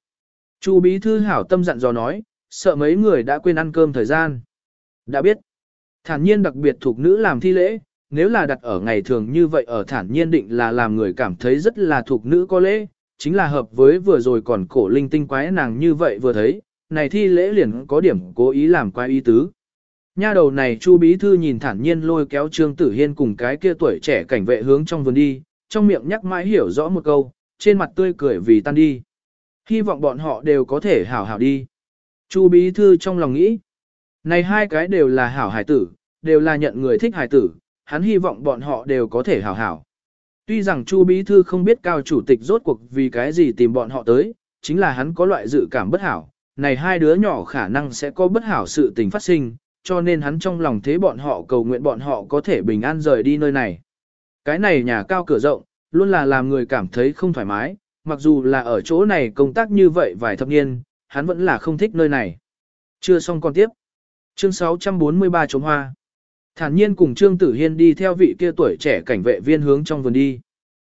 Chu bí thư hảo tâm dặn dò nói, sợ mấy người đã quên ăn cơm thời gian. Đã biết, thản nhiên đặc biệt thuộc nữ làm thi lễ, nếu là đặt ở ngày thường như vậy ở thản nhiên định là làm người cảm thấy rất là thuộc nữ có lễ, chính là hợp với vừa rồi còn cổ linh tinh quái nàng như vậy vừa thấy, này thi lễ liền có điểm cố ý làm quái ý tứ. Nha đầu này Chu bí thư nhìn thản nhiên lôi kéo Trương Tử Hiên cùng cái kia tuổi trẻ cảnh vệ hướng trong vườn đi, trong miệng nhắc mãi hiểu rõ một câu, trên mặt tươi cười vì tan đi. Hy vọng bọn họ đều có thể hảo hảo đi. Chu bí thư trong lòng nghĩ, này hai cái đều là hảo hải tử, đều là nhận người thích hải tử, hắn hy vọng bọn họ đều có thể hảo hảo. Tuy rằng Chu bí thư không biết cao chủ tịch rốt cuộc vì cái gì tìm bọn họ tới, chính là hắn có loại dự cảm bất hảo, này hai đứa nhỏ khả năng sẽ có bất hảo sự tình phát sinh, cho nên hắn trong lòng thế bọn họ cầu nguyện bọn họ có thể bình an rời đi nơi này. Cái này nhà cao cửa rộng, luôn là làm người cảm thấy không thoải mái, mặc dù là ở chỗ này công tác như vậy vài thập niên, hắn vẫn là không thích nơi này. Chưa xong còn tiếp. Chương 643 chống hoa. Thản nhiên cùng Trương Tử Hiên đi theo vị kia tuổi trẻ cảnh vệ viên hướng trong vườn đi.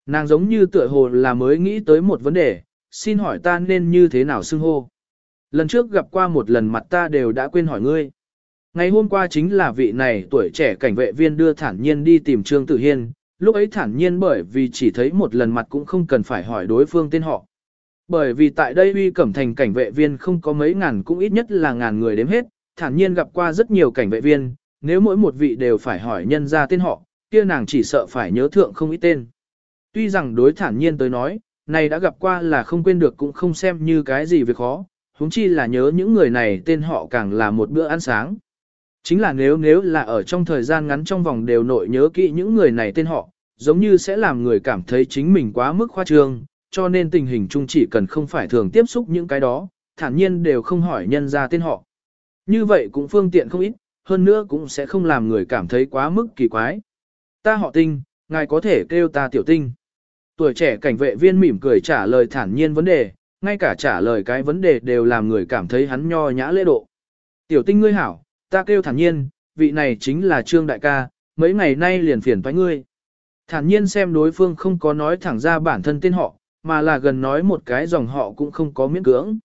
Nàng giống như tựa hồ là mới nghĩ tới một vấn đề, xin hỏi ta nên như thế nào xưng hô. Lần trước gặp qua một lần mặt ta đều đã quên hỏi ngươi. Ngày hôm qua chính là vị này tuổi trẻ cảnh vệ viên đưa thản nhiên đi tìm Trương Tử Hiên, lúc ấy thản nhiên bởi vì chỉ thấy một lần mặt cũng không cần phải hỏi đối phương tên họ. Bởi vì tại đây uy cẩm thành cảnh vệ viên không có mấy ngàn cũng ít nhất là ngàn người đếm hết, thản nhiên gặp qua rất nhiều cảnh vệ viên, nếu mỗi một vị đều phải hỏi nhân ra tên họ, kia nàng chỉ sợ phải nhớ thượng không ít tên. Tuy rằng đối thản nhiên tới nói, này đã gặp qua là không quên được cũng không xem như cái gì việc khó, huống chi là nhớ những người này tên họ càng là một bữa ăn sáng. Chính là nếu nếu là ở trong thời gian ngắn trong vòng đều nội nhớ kỹ những người này tên họ, giống như sẽ làm người cảm thấy chính mình quá mức khoa trương, cho nên tình hình chung chỉ cần không phải thường tiếp xúc những cái đó, thản nhiên đều không hỏi nhân ra tên họ. Như vậy cũng phương tiện không ít, hơn nữa cũng sẽ không làm người cảm thấy quá mức kỳ quái. Ta họ tinh, ngài có thể kêu ta tiểu tinh. Tuổi trẻ cảnh vệ viên mỉm cười trả lời thản nhiên vấn đề, ngay cả trả lời cái vấn đề đều làm người cảm thấy hắn nho nhã lễ độ. Tiểu tinh ngươi hảo, ta kêu thản nhiên, vị này chính là Trương Đại ca, mấy ngày nay liền phiền với ngươi. Thản nhiên xem đối phương không có nói thẳng ra bản thân tên họ, mà là gần nói một cái dòng họ cũng không có miễn cưỡng.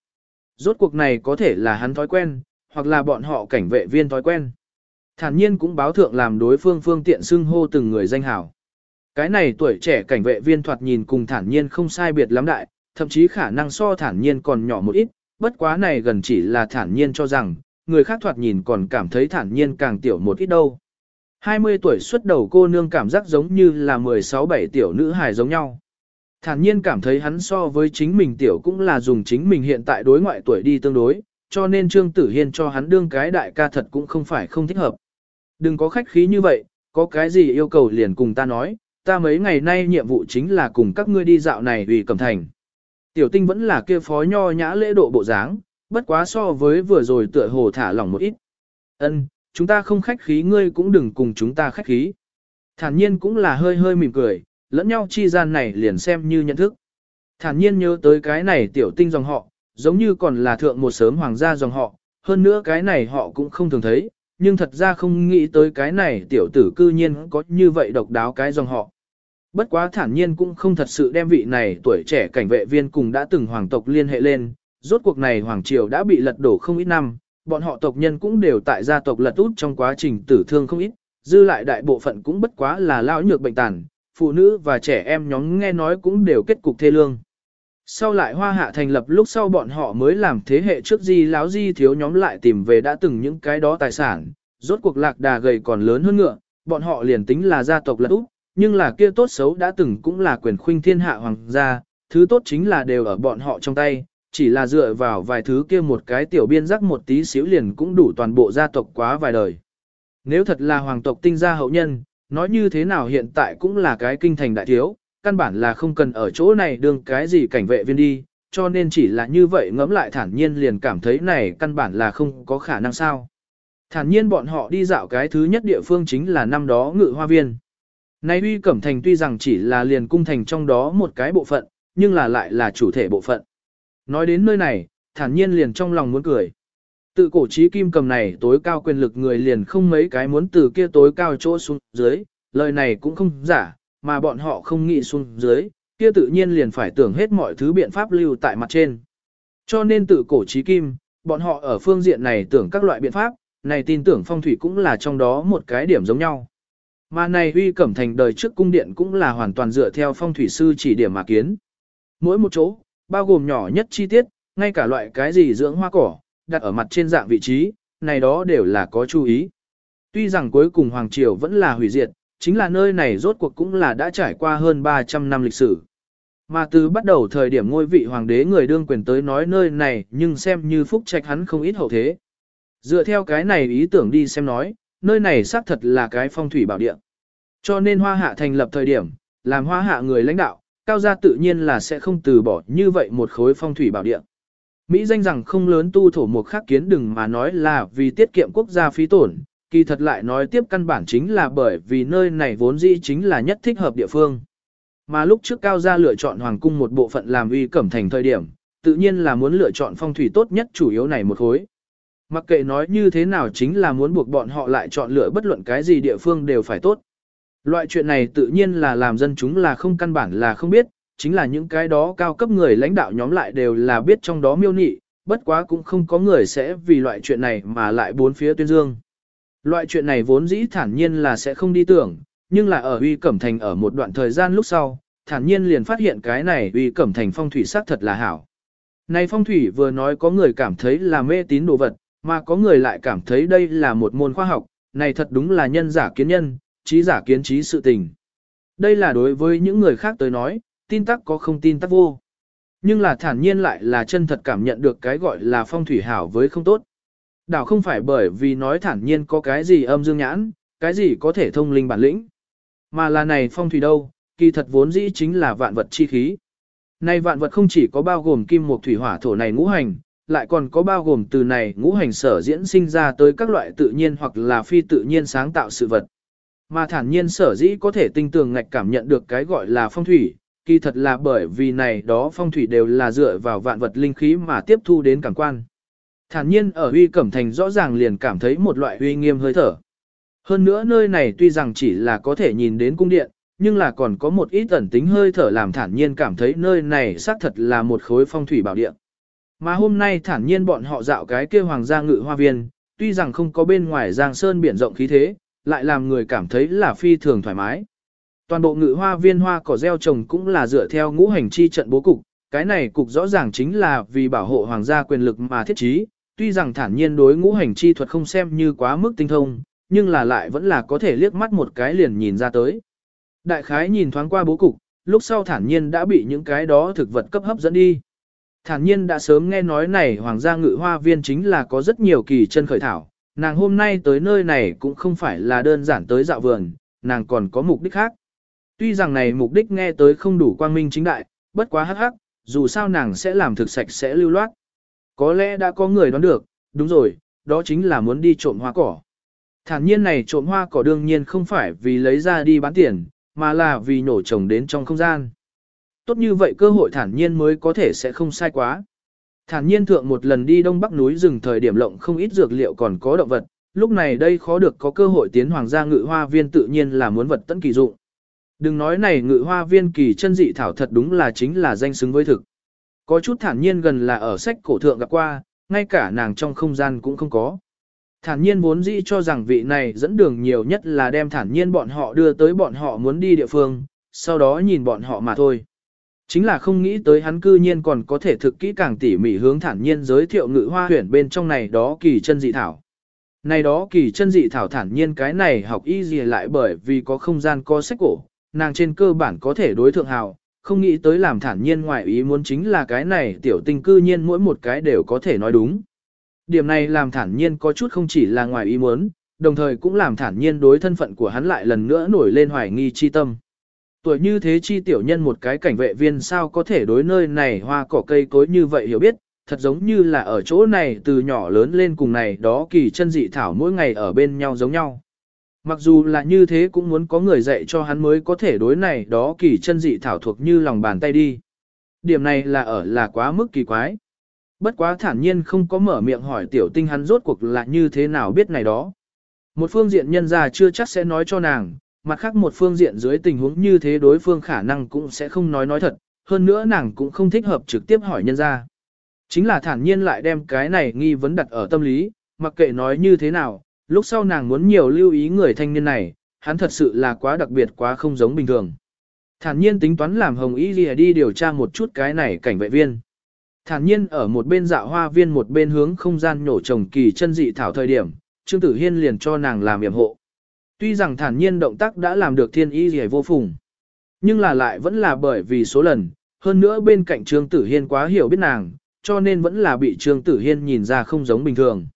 Rốt cuộc này có thể là hắn thói quen, hoặc là bọn họ cảnh vệ viên thói quen. Thản nhiên cũng báo thượng làm đối phương phương tiện xưng hô từng người danh hảo. Cái này tuổi trẻ cảnh vệ viên thoạt nhìn cùng thản nhiên không sai biệt lắm đại, thậm chí khả năng so thản nhiên còn nhỏ một ít, bất quá này gần chỉ là thản nhiên cho rằng, người khác thoạt nhìn còn cảm thấy thản nhiên càng tiểu một ít đâu. 20 tuổi xuất đầu cô nương cảm giác giống như là 16-7 tiểu nữ hài giống nhau. Thản nhiên cảm thấy hắn so với chính mình tiểu cũng là dùng chính mình hiện tại đối ngoại tuổi đi tương đối, cho nên Trương Tử Hiên cho hắn đương cái đại ca thật cũng không phải không thích hợp. Đừng có khách khí như vậy, có cái gì yêu cầu liền cùng ta nói, ta mấy ngày nay nhiệm vụ chính là cùng các ngươi đi dạo này vì cầm thành. Tiểu tinh vẫn là kia phó nho nhã lễ độ bộ dáng, bất quá so với vừa rồi tựa hồ thả lỏng một ít. Ân, chúng ta không khách khí ngươi cũng đừng cùng chúng ta khách khí. Thản nhiên cũng là hơi hơi mỉm cười, lẫn nhau chi gian này liền xem như nhận thức. Thản nhiên nhớ tới cái này tiểu tinh dòng họ, giống như còn là thượng một sớm hoàng gia dòng họ, hơn nữa cái này họ cũng không thường thấy, nhưng thật ra không nghĩ tới cái này tiểu tử cư nhiên có như vậy độc đáo cái dòng họ. Bất quá thản nhiên cũng không thật sự đem vị này tuổi trẻ cảnh vệ viên cùng đã từng hoàng tộc liên hệ lên, rốt cuộc này hoàng triều đã bị lật đổ không ít năm, bọn họ tộc nhân cũng đều tại gia tộc lật út trong quá trình tử thương không ít, dư lại đại bộ phận cũng bất quá là lão nhược bệnh tàn, phụ nữ và trẻ em nhóm nghe nói cũng đều kết cục thê lương. Sau lại hoa hạ thành lập lúc sau bọn họ mới làm thế hệ trước di láo di thiếu nhóm lại tìm về đã từng những cái đó tài sản, rốt cuộc lạc đà gầy còn lớn hơn ngựa, bọn họ liền tính là gia tộc lật út, nhưng là kia tốt xấu đã từng cũng là quyền khuynh thiên hạ hoàng gia, thứ tốt chính là đều ở bọn họ trong tay, chỉ là dựa vào vài thứ kia một cái tiểu biên rắc một tí xíu liền cũng đủ toàn bộ gia tộc quá vài đời. Nếu thật là hoàng tộc tinh gia hậu nhân, nói như thế nào hiện tại cũng là cái kinh thành đại thiếu, căn bản là không cần ở chỗ này đương cái gì cảnh vệ viên đi, cho nên chỉ là như vậy ngẫm lại thản nhiên liền cảm thấy này căn bản là không có khả năng sao. Thản nhiên bọn họ đi dạo cái thứ nhất địa phương chính là năm đó ngự hoa viên. Nay uy cẩm thành tuy rằng chỉ là liền cung thành trong đó một cái bộ phận, nhưng là lại là chủ thể bộ phận. Nói đến nơi này, thản nhiên liền trong lòng muốn cười. Tự cổ trí kim cầm này tối cao quyền lực người liền không mấy cái muốn từ kia tối cao chỗ xuống dưới, lời này cũng không giả, mà bọn họ không nghĩ xuống dưới, kia tự nhiên liền phải tưởng hết mọi thứ biện pháp lưu tại mặt trên. Cho nên tự cổ trí kim, bọn họ ở phương diện này tưởng các loại biện pháp, này tin tưởng phong thủy cũng là trong đó một cái điểm giống nhau. Mà này huy cẩm thành đời trước cung điện cũng là hoàn toàn dựa theo phong thủy sư chỉ điểm mà kiến. Mỗi một chỗ, bao gồm nhỏ nhất chi tiết, ngay cả loại cái gì dưỡng hoa cỏ, đặt ở mặt trên dạng vị trí, này đó đều là có chú ý. Tuy rằng cuối cùng Hoàng Triều vẫn là hủy diệt, chính là nơi này rốt cuộc cũng là đã trải qua hơn 300 năm lịch sử. Mà từ bắt đầu thời điểm ngôi vị hoàng đế người đương quyền tới nói nơi này nhưng xem như phúc trạch hắn không ít hậu thế. Dựa theo cái này ý tưởng đi xem nói, nơi này xác thật là cái phong thủy bảo địa. Cho nên hoa hạ thành lập thời điểm, làm hoa hạ người lãnh đạo, cao gia tự nhiên là sẽ không từ bỏ như vậy một khối phong thủy bảo địa. Mỹ danh rằng không lớn tu thổ một khắc kiến đừng mà nói là vì tiết kiệm quốc gia phí tổn, kỳ thật lại nói tiếp căn bản chính là bởi vì nơi này vốn dĩ chính là nhất thích hợp địa phương. Mà lúc trước cao gia lựa chọn hoàng cung một bộ phận làm uy cẩm thành thời điểm, tự nhiên là muốn lựa chọn phong thủy tốt nhất chủ yếu này một khối. Mặc kệ nói như thế nào chính là muốn buộc bọn họ lại chọn lựa bất luận cái gì địa phương đều phải tốt. Loại chuyện này tự nhiên là làm dân chúng là không căn bản là không biết, chính là những cái đó cao cấp người lãnh đạo nhóm lại đều là biết trong đó miêu nị, bất quá cũng không có người sẽ vì loại chuyện này mà lại bốn phía tuyên dương. Loại chuyện này vốn dĩ thản nhiên là sẽ không đi tưởng, nhưng là ở uy cẩm thành ở một đoạn thời gian lúc sau, thản nhiên liền phát hiện cái này uy cẩm thành phong thủy sắc thật là hảo. Này phong thủy vừa nói có người cảm thấy là mê tín đồ vật, mà có người lại cảm thấy đây là một môn khoa học, này thật đúng là nhân giả kiến nhân, trí giả kiến trí sự tình. Đây là đối với những người khác tới nói, tin tắc có không tin tắc vô. Nhưng là thản nhiên lại là chân thật cảm nhận được cái gọi là phong thủy hảo với không tốt. Đảo không phải bởi vì nói thản nhiên có cái gì âm dương nhãn, cái gì có thể thông linh bản lĩnh. Mà là này phong thủy đâu, kỳ thật vốn dĩ chính là vạn vật chi khí. Này vạn vật không chỉ có bao gồm kim mộc thủy hỏa thổ này ngũ hành, lại còn có bao gồm từ này ngũ hành sở diễn sinh ra tới các loại tự nhiên hoặc là phi tự nhiên sáng tạo sự vật. Mà thản nhiên sở dĩ có thể tinh tường ngạch cảm nhận được cái gọi là phong thủy, kỳ thật là bởi vì này đó phong thủy đều là dựa vào vạn vật linh khí mà tiếp thu đến cảm quan. Thản nhiên ở uy cẩm thành rõ ràng liền cảm thấy một loại uy nghiêm hơi thở. Hơn nữa nơi này tuy rằng chỉ là có thể nhìn đến cung điện, nhưng là còn có một ít ẩn tính hơi thở làm thản nhiên cảm thấy nơi này xác thật là một khối phong thủy bảo địa. Mà hôm nay thản nhiên bọn họ dạo cái kia hoàng gia ngự hoa viên, tuy rằng không có bên ngoài giang sơn biển rộng khí thế, lại làm người cảm thấy là phi thường thoải mái. Toàn bộ ngự hoa viên hoa cỏ gieo trồng cũng là dựa theo ngũ hành chi trận bố cục, cái này cục rõ ràng chính là vì bảo hộ hoàng gia quyền lực mà thiết trí, tuy rằng thản nhiên đối ngũ hành chi thuật không xem như quá mức tinh thông, nhưng là lại vẫn là có thể liếc mắt một cái liền nhìn ra tới. Đại khái nhìn thoáng qua bố cục, lúc sau thản nhiên đã bị những cái đó thực vật cấp hấp dẫn đi. Thản nhiên đã sớm nghe nói này hoàng gia ngự hoa viên chính là có rất nhiều kỳ chân khởi thảo, nàng hôm nay tới nơi này cũng không phải là đơn giản tới dạo vườn, nàng còn có mục đích khác. Tuy rằng này mục đích nghe tới không đủ quang minh chính đại, bất quá hắc hắc, dù sao nàng sẽ làm thực sạch sẽ lưu loát. Có lẽ đã có người đoán được, đúng rồi, đó chính là muốn đi trộm hoa cỏ. Thản nhiên này trộm hoa cỏ đương nhiên không phải vì lấy ra đi bán tiền, mà là vì nổ trồng đến trong không gian. Tốt như vậy cơ hội thản nhiên mới có thể sẽ không sai quá. Thản nhiên thượng một lần đi đông bắc núi rừng thời điểm lộng không ít dược liệu còn có động vật, lúc này đây khó được có cơ hội tiến hoàng gia ngự hoa viên tự nhiên là muốn vật tận kỳ dụng. Đừng nói này ngự hoa viên kỳ chân dị thảo thật đúng là chính là danh xứng với thực. Có chút thản nhiên gần là ở sách cổ thượng gặp qua, ngay cả nàng trong không gian cũng không có. Thản nhiên vốn dĩ cho rằng vị này dẫn đường nhiều nhất là đem thản nhiên bọn họ đưa tới bọn họ muốn đi địa phương, sau đó nhìn bọn họ mà thôi. Chính là không nghĩ tới hắn cư nhiên còn có thể thực kỹ càng tỉ mỉ hướng thản nhiên giới thiệu ngự hoa huyền bên trong này đó kỳ chân dị thảo. Này đó kỳ chân dị thảo thản nhiên cái này học y gì lại bởi vì có không gian có sách cổ, nàng trên cơ bản có thể đối thượng hào, không nghĩ tới làm thản nhiên ngoại ý muốn chính là cái này tiểu tình cư nhiên mỗi một cái đều có thể nói đúng. Điểm này làm thản nhiên có chút không chỉ là ngoài ý muốn, đồng thời cũng làm thản nhiên đối thân phận của hắn lại lần nữa nổi lên hoài nghi chi tâm. Tuổi như thế chi tiểu nhân một cái cảnh vệ viên sao có thể đối nơi này hoa cỏ cây cối như vậy hiểu biết, thật giống như là ở chỗ này từ nhỏ lớn lên cùng này đó kỳ chân dị thảo mỗi ngày ở bên nhau giống nhau. Mặc dù là như thế cũng muốn có người dạy cho hắn mới có thể đối này đó kỳ chân dị thảo thuộc như lòng bàn tay đi. Điểm này là ở là quá mức kỳ quái. Bất quá thản nhiên không có mở miệng hỏi tiểu tinh hắn rốt cuộc là như thế nào biết này đó. Một phương diện nhân gia chưa chắc sẽ nói cho nàng, mặt khác một phương diện dưới tình huống như thế đối phương khả năng cũng sẽ không nói nói thật, hơn nữa nàng cũng không thích hợp trực tiếp hỏi nhân ra. Chính là thản nhiên lại đem cái này nghi vấn đặt ở tâm lý, mặc kệ nói như thế nào, lúc sau nàng muốn nhiều lưu ý người thanh niên này, hắn thật sự là quá đặc biệt quá không giống bình thường. Thản nhiên tính toán làm Hồng Y Lìa đi điều tra một chút cái này cảnh vệ viên. Thản nhiên ở một bên dạo hoa viên một bên hướng không gian nhổ trồng kỳ chân dị thảo thời điểm, Trương Tử Hiên liền cho nàng làm yểm hộ. Tuy rằng thản nhiên động tác đã làm được thiên y gì vô phùng, nhưng là lại vẫn là bởi vì số lần, hơn nữa bên cạnh Trương Tử Hiên quá hiểu biết nàng, cho nên vẫn là bị Trương Tử Hiên nhìn ra không giống bình thường.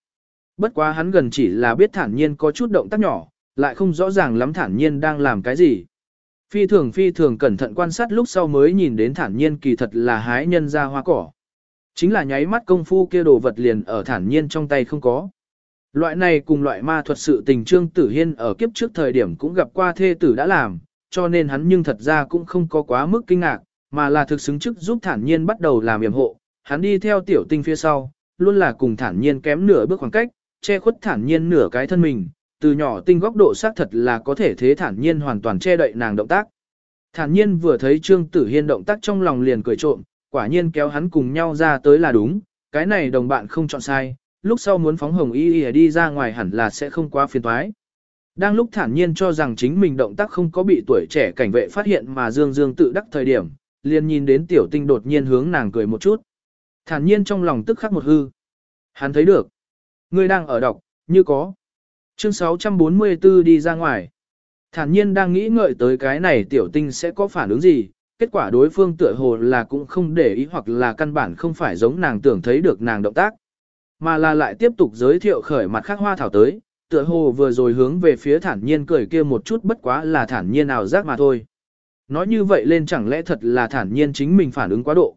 Bất quá hắn gần chỉ là biết thản nhiên có chút động tác nhỏ, lại không rõ ràng lắm thản nhiên đang làm cái gì. Phi thường phi thường cẩn thận quan sát lúc sau mới nhìn đến thản nhiên kỳ thật là hái nhân ra hoa cỏ. Chính là nháy mắt công phu kia đồ vật liền ở thản nhiên trong tay không có. Loại này cùng loại ma thuật sự tình Trương Tử Hiên ở kiếp trước thời điểm cũng gặp qua thê tử đã làm, cho nên hắn nhưng thật ra cũng không có quá mức kinh ngạc, mà là thực xứng chức giúp thản nhiên bắt đầu làm yểm hộ, hắn đi theo tiểu tinh phía sau, luôn là cùng thản nhiên kém nửa bước khoảng cách, che khuất thản nhiên nửa cái thân mình, từ nhỏ tinh góc độ xác thật là có thể thế thản nhiên hoàn toàn che đậy nàng động tác. Thản nhiên vừa thấy Trương Tử Hiên động tác trong lòng liền cười trộm, quả nhiên kéo hắn cùng nhau ra tới là đúng, cái này đồng bạn không chọn sai, lúc sau muốn phóng hồng y y đi ra ngoài hẳn là sẽ không quá phiền toái. Đang lúc thản nhiên cho rằng chính mình động tác không có bị tuổi trẻ cảnh vệ phát hiện mà Dương Dương tự đắc thời điểm, liền nhìn đến tiểu tinh đột nhiên hướng nàng cười một chút. Thản nhiên trong lòng tức khắc một hư. Hắn thấy được. Ngươi đang ở đọc, như có. Chương 644 đi ra ngoài. Thản nhiên đang nghĩ ngợi tới cái này tiểu tinh sẽ có phản ứng gì, kết quả đối phương tựa hồ là cũng không để ý hoặc là căn bản không phải giống nàng tưởng thấy được nàng động tác. Mà là lại tiếp tục giới thiệu khởi mặt khác hoa thảo tới, tựa hồ vừa rồi hướng về phía thản nhiên cười kia một chút bất quá là thản nhiên nào giác mà thôi. Nói như vậy lên chẳng lẽ thật là thản nhiên chính mình phản ứng quá độ.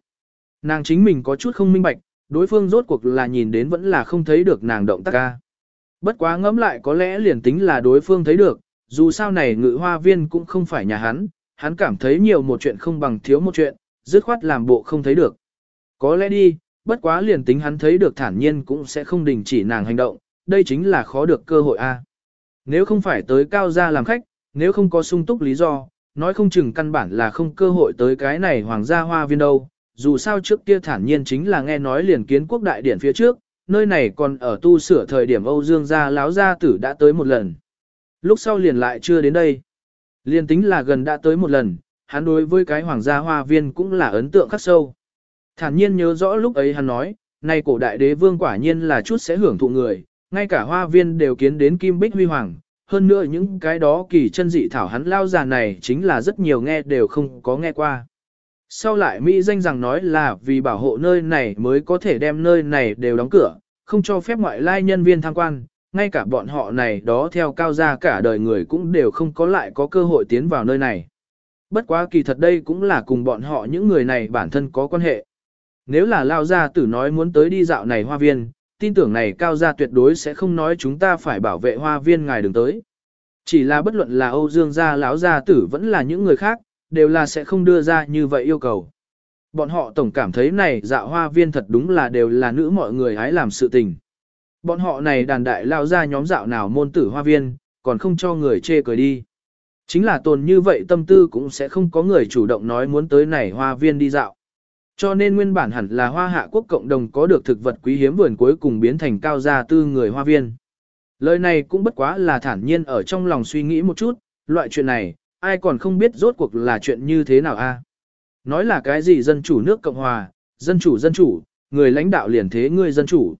Nàng chính mình có chút không minh bạch, đối phương rốt cuộc là nhìn đến vẫn là không thấy được nàng động tác ca. Bất quá ngẫm lại có lẽ liền tính là đối phương thấy được, dù sao này ngự hoa viên cũng không phải nhà hắn, hắn cảm thấy nhiều một chuyện không bằng thiếu một chuyện, dứt khoát làm bộ không thấy được. Có lẽ đi, bất quá liền tính hắn thấy được thản nhiên cũng sẽ không đình chỉ nàng hành động, đây chính là khó được cơ hội a. Nếu không phải tới cao gia làm khách, nếu không có sung túc lý do, nói không chừng căn bản là không cơ hội tới cái này hoàng gia hoa viên đâu. Dù sao trước kia thản nhiên chính là nghe nói liền kiến quốc đại điển phía trước, nơi này còn ở tu sửa thời điểm Âu Dương gia láo gia tử đã tới một lần. Lúc sau liền lại chưa đến đây. Liền tính là gần đã tới một lần, hắn đối với cái hoàng gia hoa viên cũng là ấn tượng khắc sâu. Thản nhiên nhớ rõ lúc ấy hắn nói, nay cổ đại đế vương quả nhiên là chút sẽ hưởng thụ người, ngay cả hoa viên đều kiến đến kim bích huy hoàng, hơn nữa những cái đó kỳ chân dị thảo hắn lao già này chính là rất nhiều nghe đều không có nghe qua. Sau lại Mỹ danh rằng nói là vì bảo hộ nơi này mới có thể đem nơi này đều đóng cửa, không cho phép ngoại lai nhân viên tham quan, ngay cả bọn họ này đó theo cao gia cả đời người cũng đều không có lại có cơ hội tiến vào nơi này. Bất quá kỳ thật đây cũng là cùng bọn họ những người này bản thân có quan hệ. Nếu là lao gia tử nói muốn tới đi dạo này hoa viên, tin tưởng này cao gia tuyệt đối sẽ không nói chúng ta phải bảo vệ hoa viên ngài đừng tới. Chỉ là bất luận là Âu Dương gia lão gia tử vẫn là những người khác, đều là sẽ không đưa ra như vậy yêu cầu. Bọn họ tổng cảm thấy này dạo hoa viên thật đúng là đều là nữ mọi người hái làm sự tình. Bọn họ này đàn đại lao ra nhóm dạo nào môn tử hoa viên, còn không cho người chê cười đi. Chính là tồn như vậy tâm tư cũng sẽ không có người chủ động nói muốn tới này hoa viên đi dạo. Cho nên nguyên bản hẳn là hoa hạ quốc cộng đồng có được thực vật quý hiếm vườn cuối cùng biến thành cao gia tư người hoa viên. Lời này cũng bất quá là thản nhiên ở trong lòng suy nghĩ một chút, loại chuyện này, ai còn không biết rốt cuộc là chuyện như thế nào a? À? Nói là cái gì dân chủ nước Cộng Hòa, dân chủ dân chủ, người lãnh đạo liền thế ngươi dân chủ.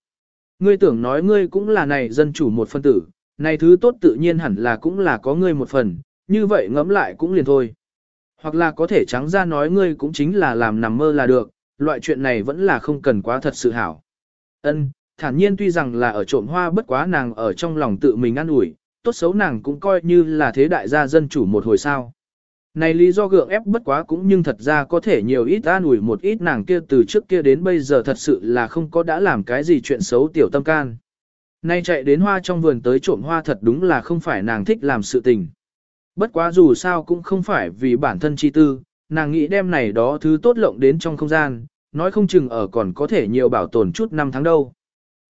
Ngươi tưởng nói ngươi cũng là này dân chủ một phân tử, này thứ tốt tự nhiên hẳn là cũng là có ngươi một phần, như vậy ngẫm lại cũng liền thôi. Hoặc là có thể trắng ra nói ngươi cũng chính là làm nằm mơ là được, loại chuyện này vẫn là không cần quá thật sự hảo. Ân, thản nhiên tuy rằng là ở trộm hoa bất quá nàng ở trong lòng tự mình ăn ủi, tốt xấu nàng cũng coi như là thế đại gia dân chủ một hồi sao. Này lý do gượng ép bất quá cũng nhưng thật ra có thể nhiều ít an ủi một ít nàng kia từ trước kia đến bây giờ thật sự là không có đã làm cái gì chuyện xấu tiểu tâm can. Nay chạy đến hoa trong vườn tới trộm hoa thật đúng là không phải nàng thích làm sự tình. Bất quá dù sao cũng không phải vì bản thân chi tư, nàng nghĩ đem này đó thứ tốt lộng đến trong không gian, nói không chừng ở còn có thể nhiều bảo tồn chút năm tháng đâu.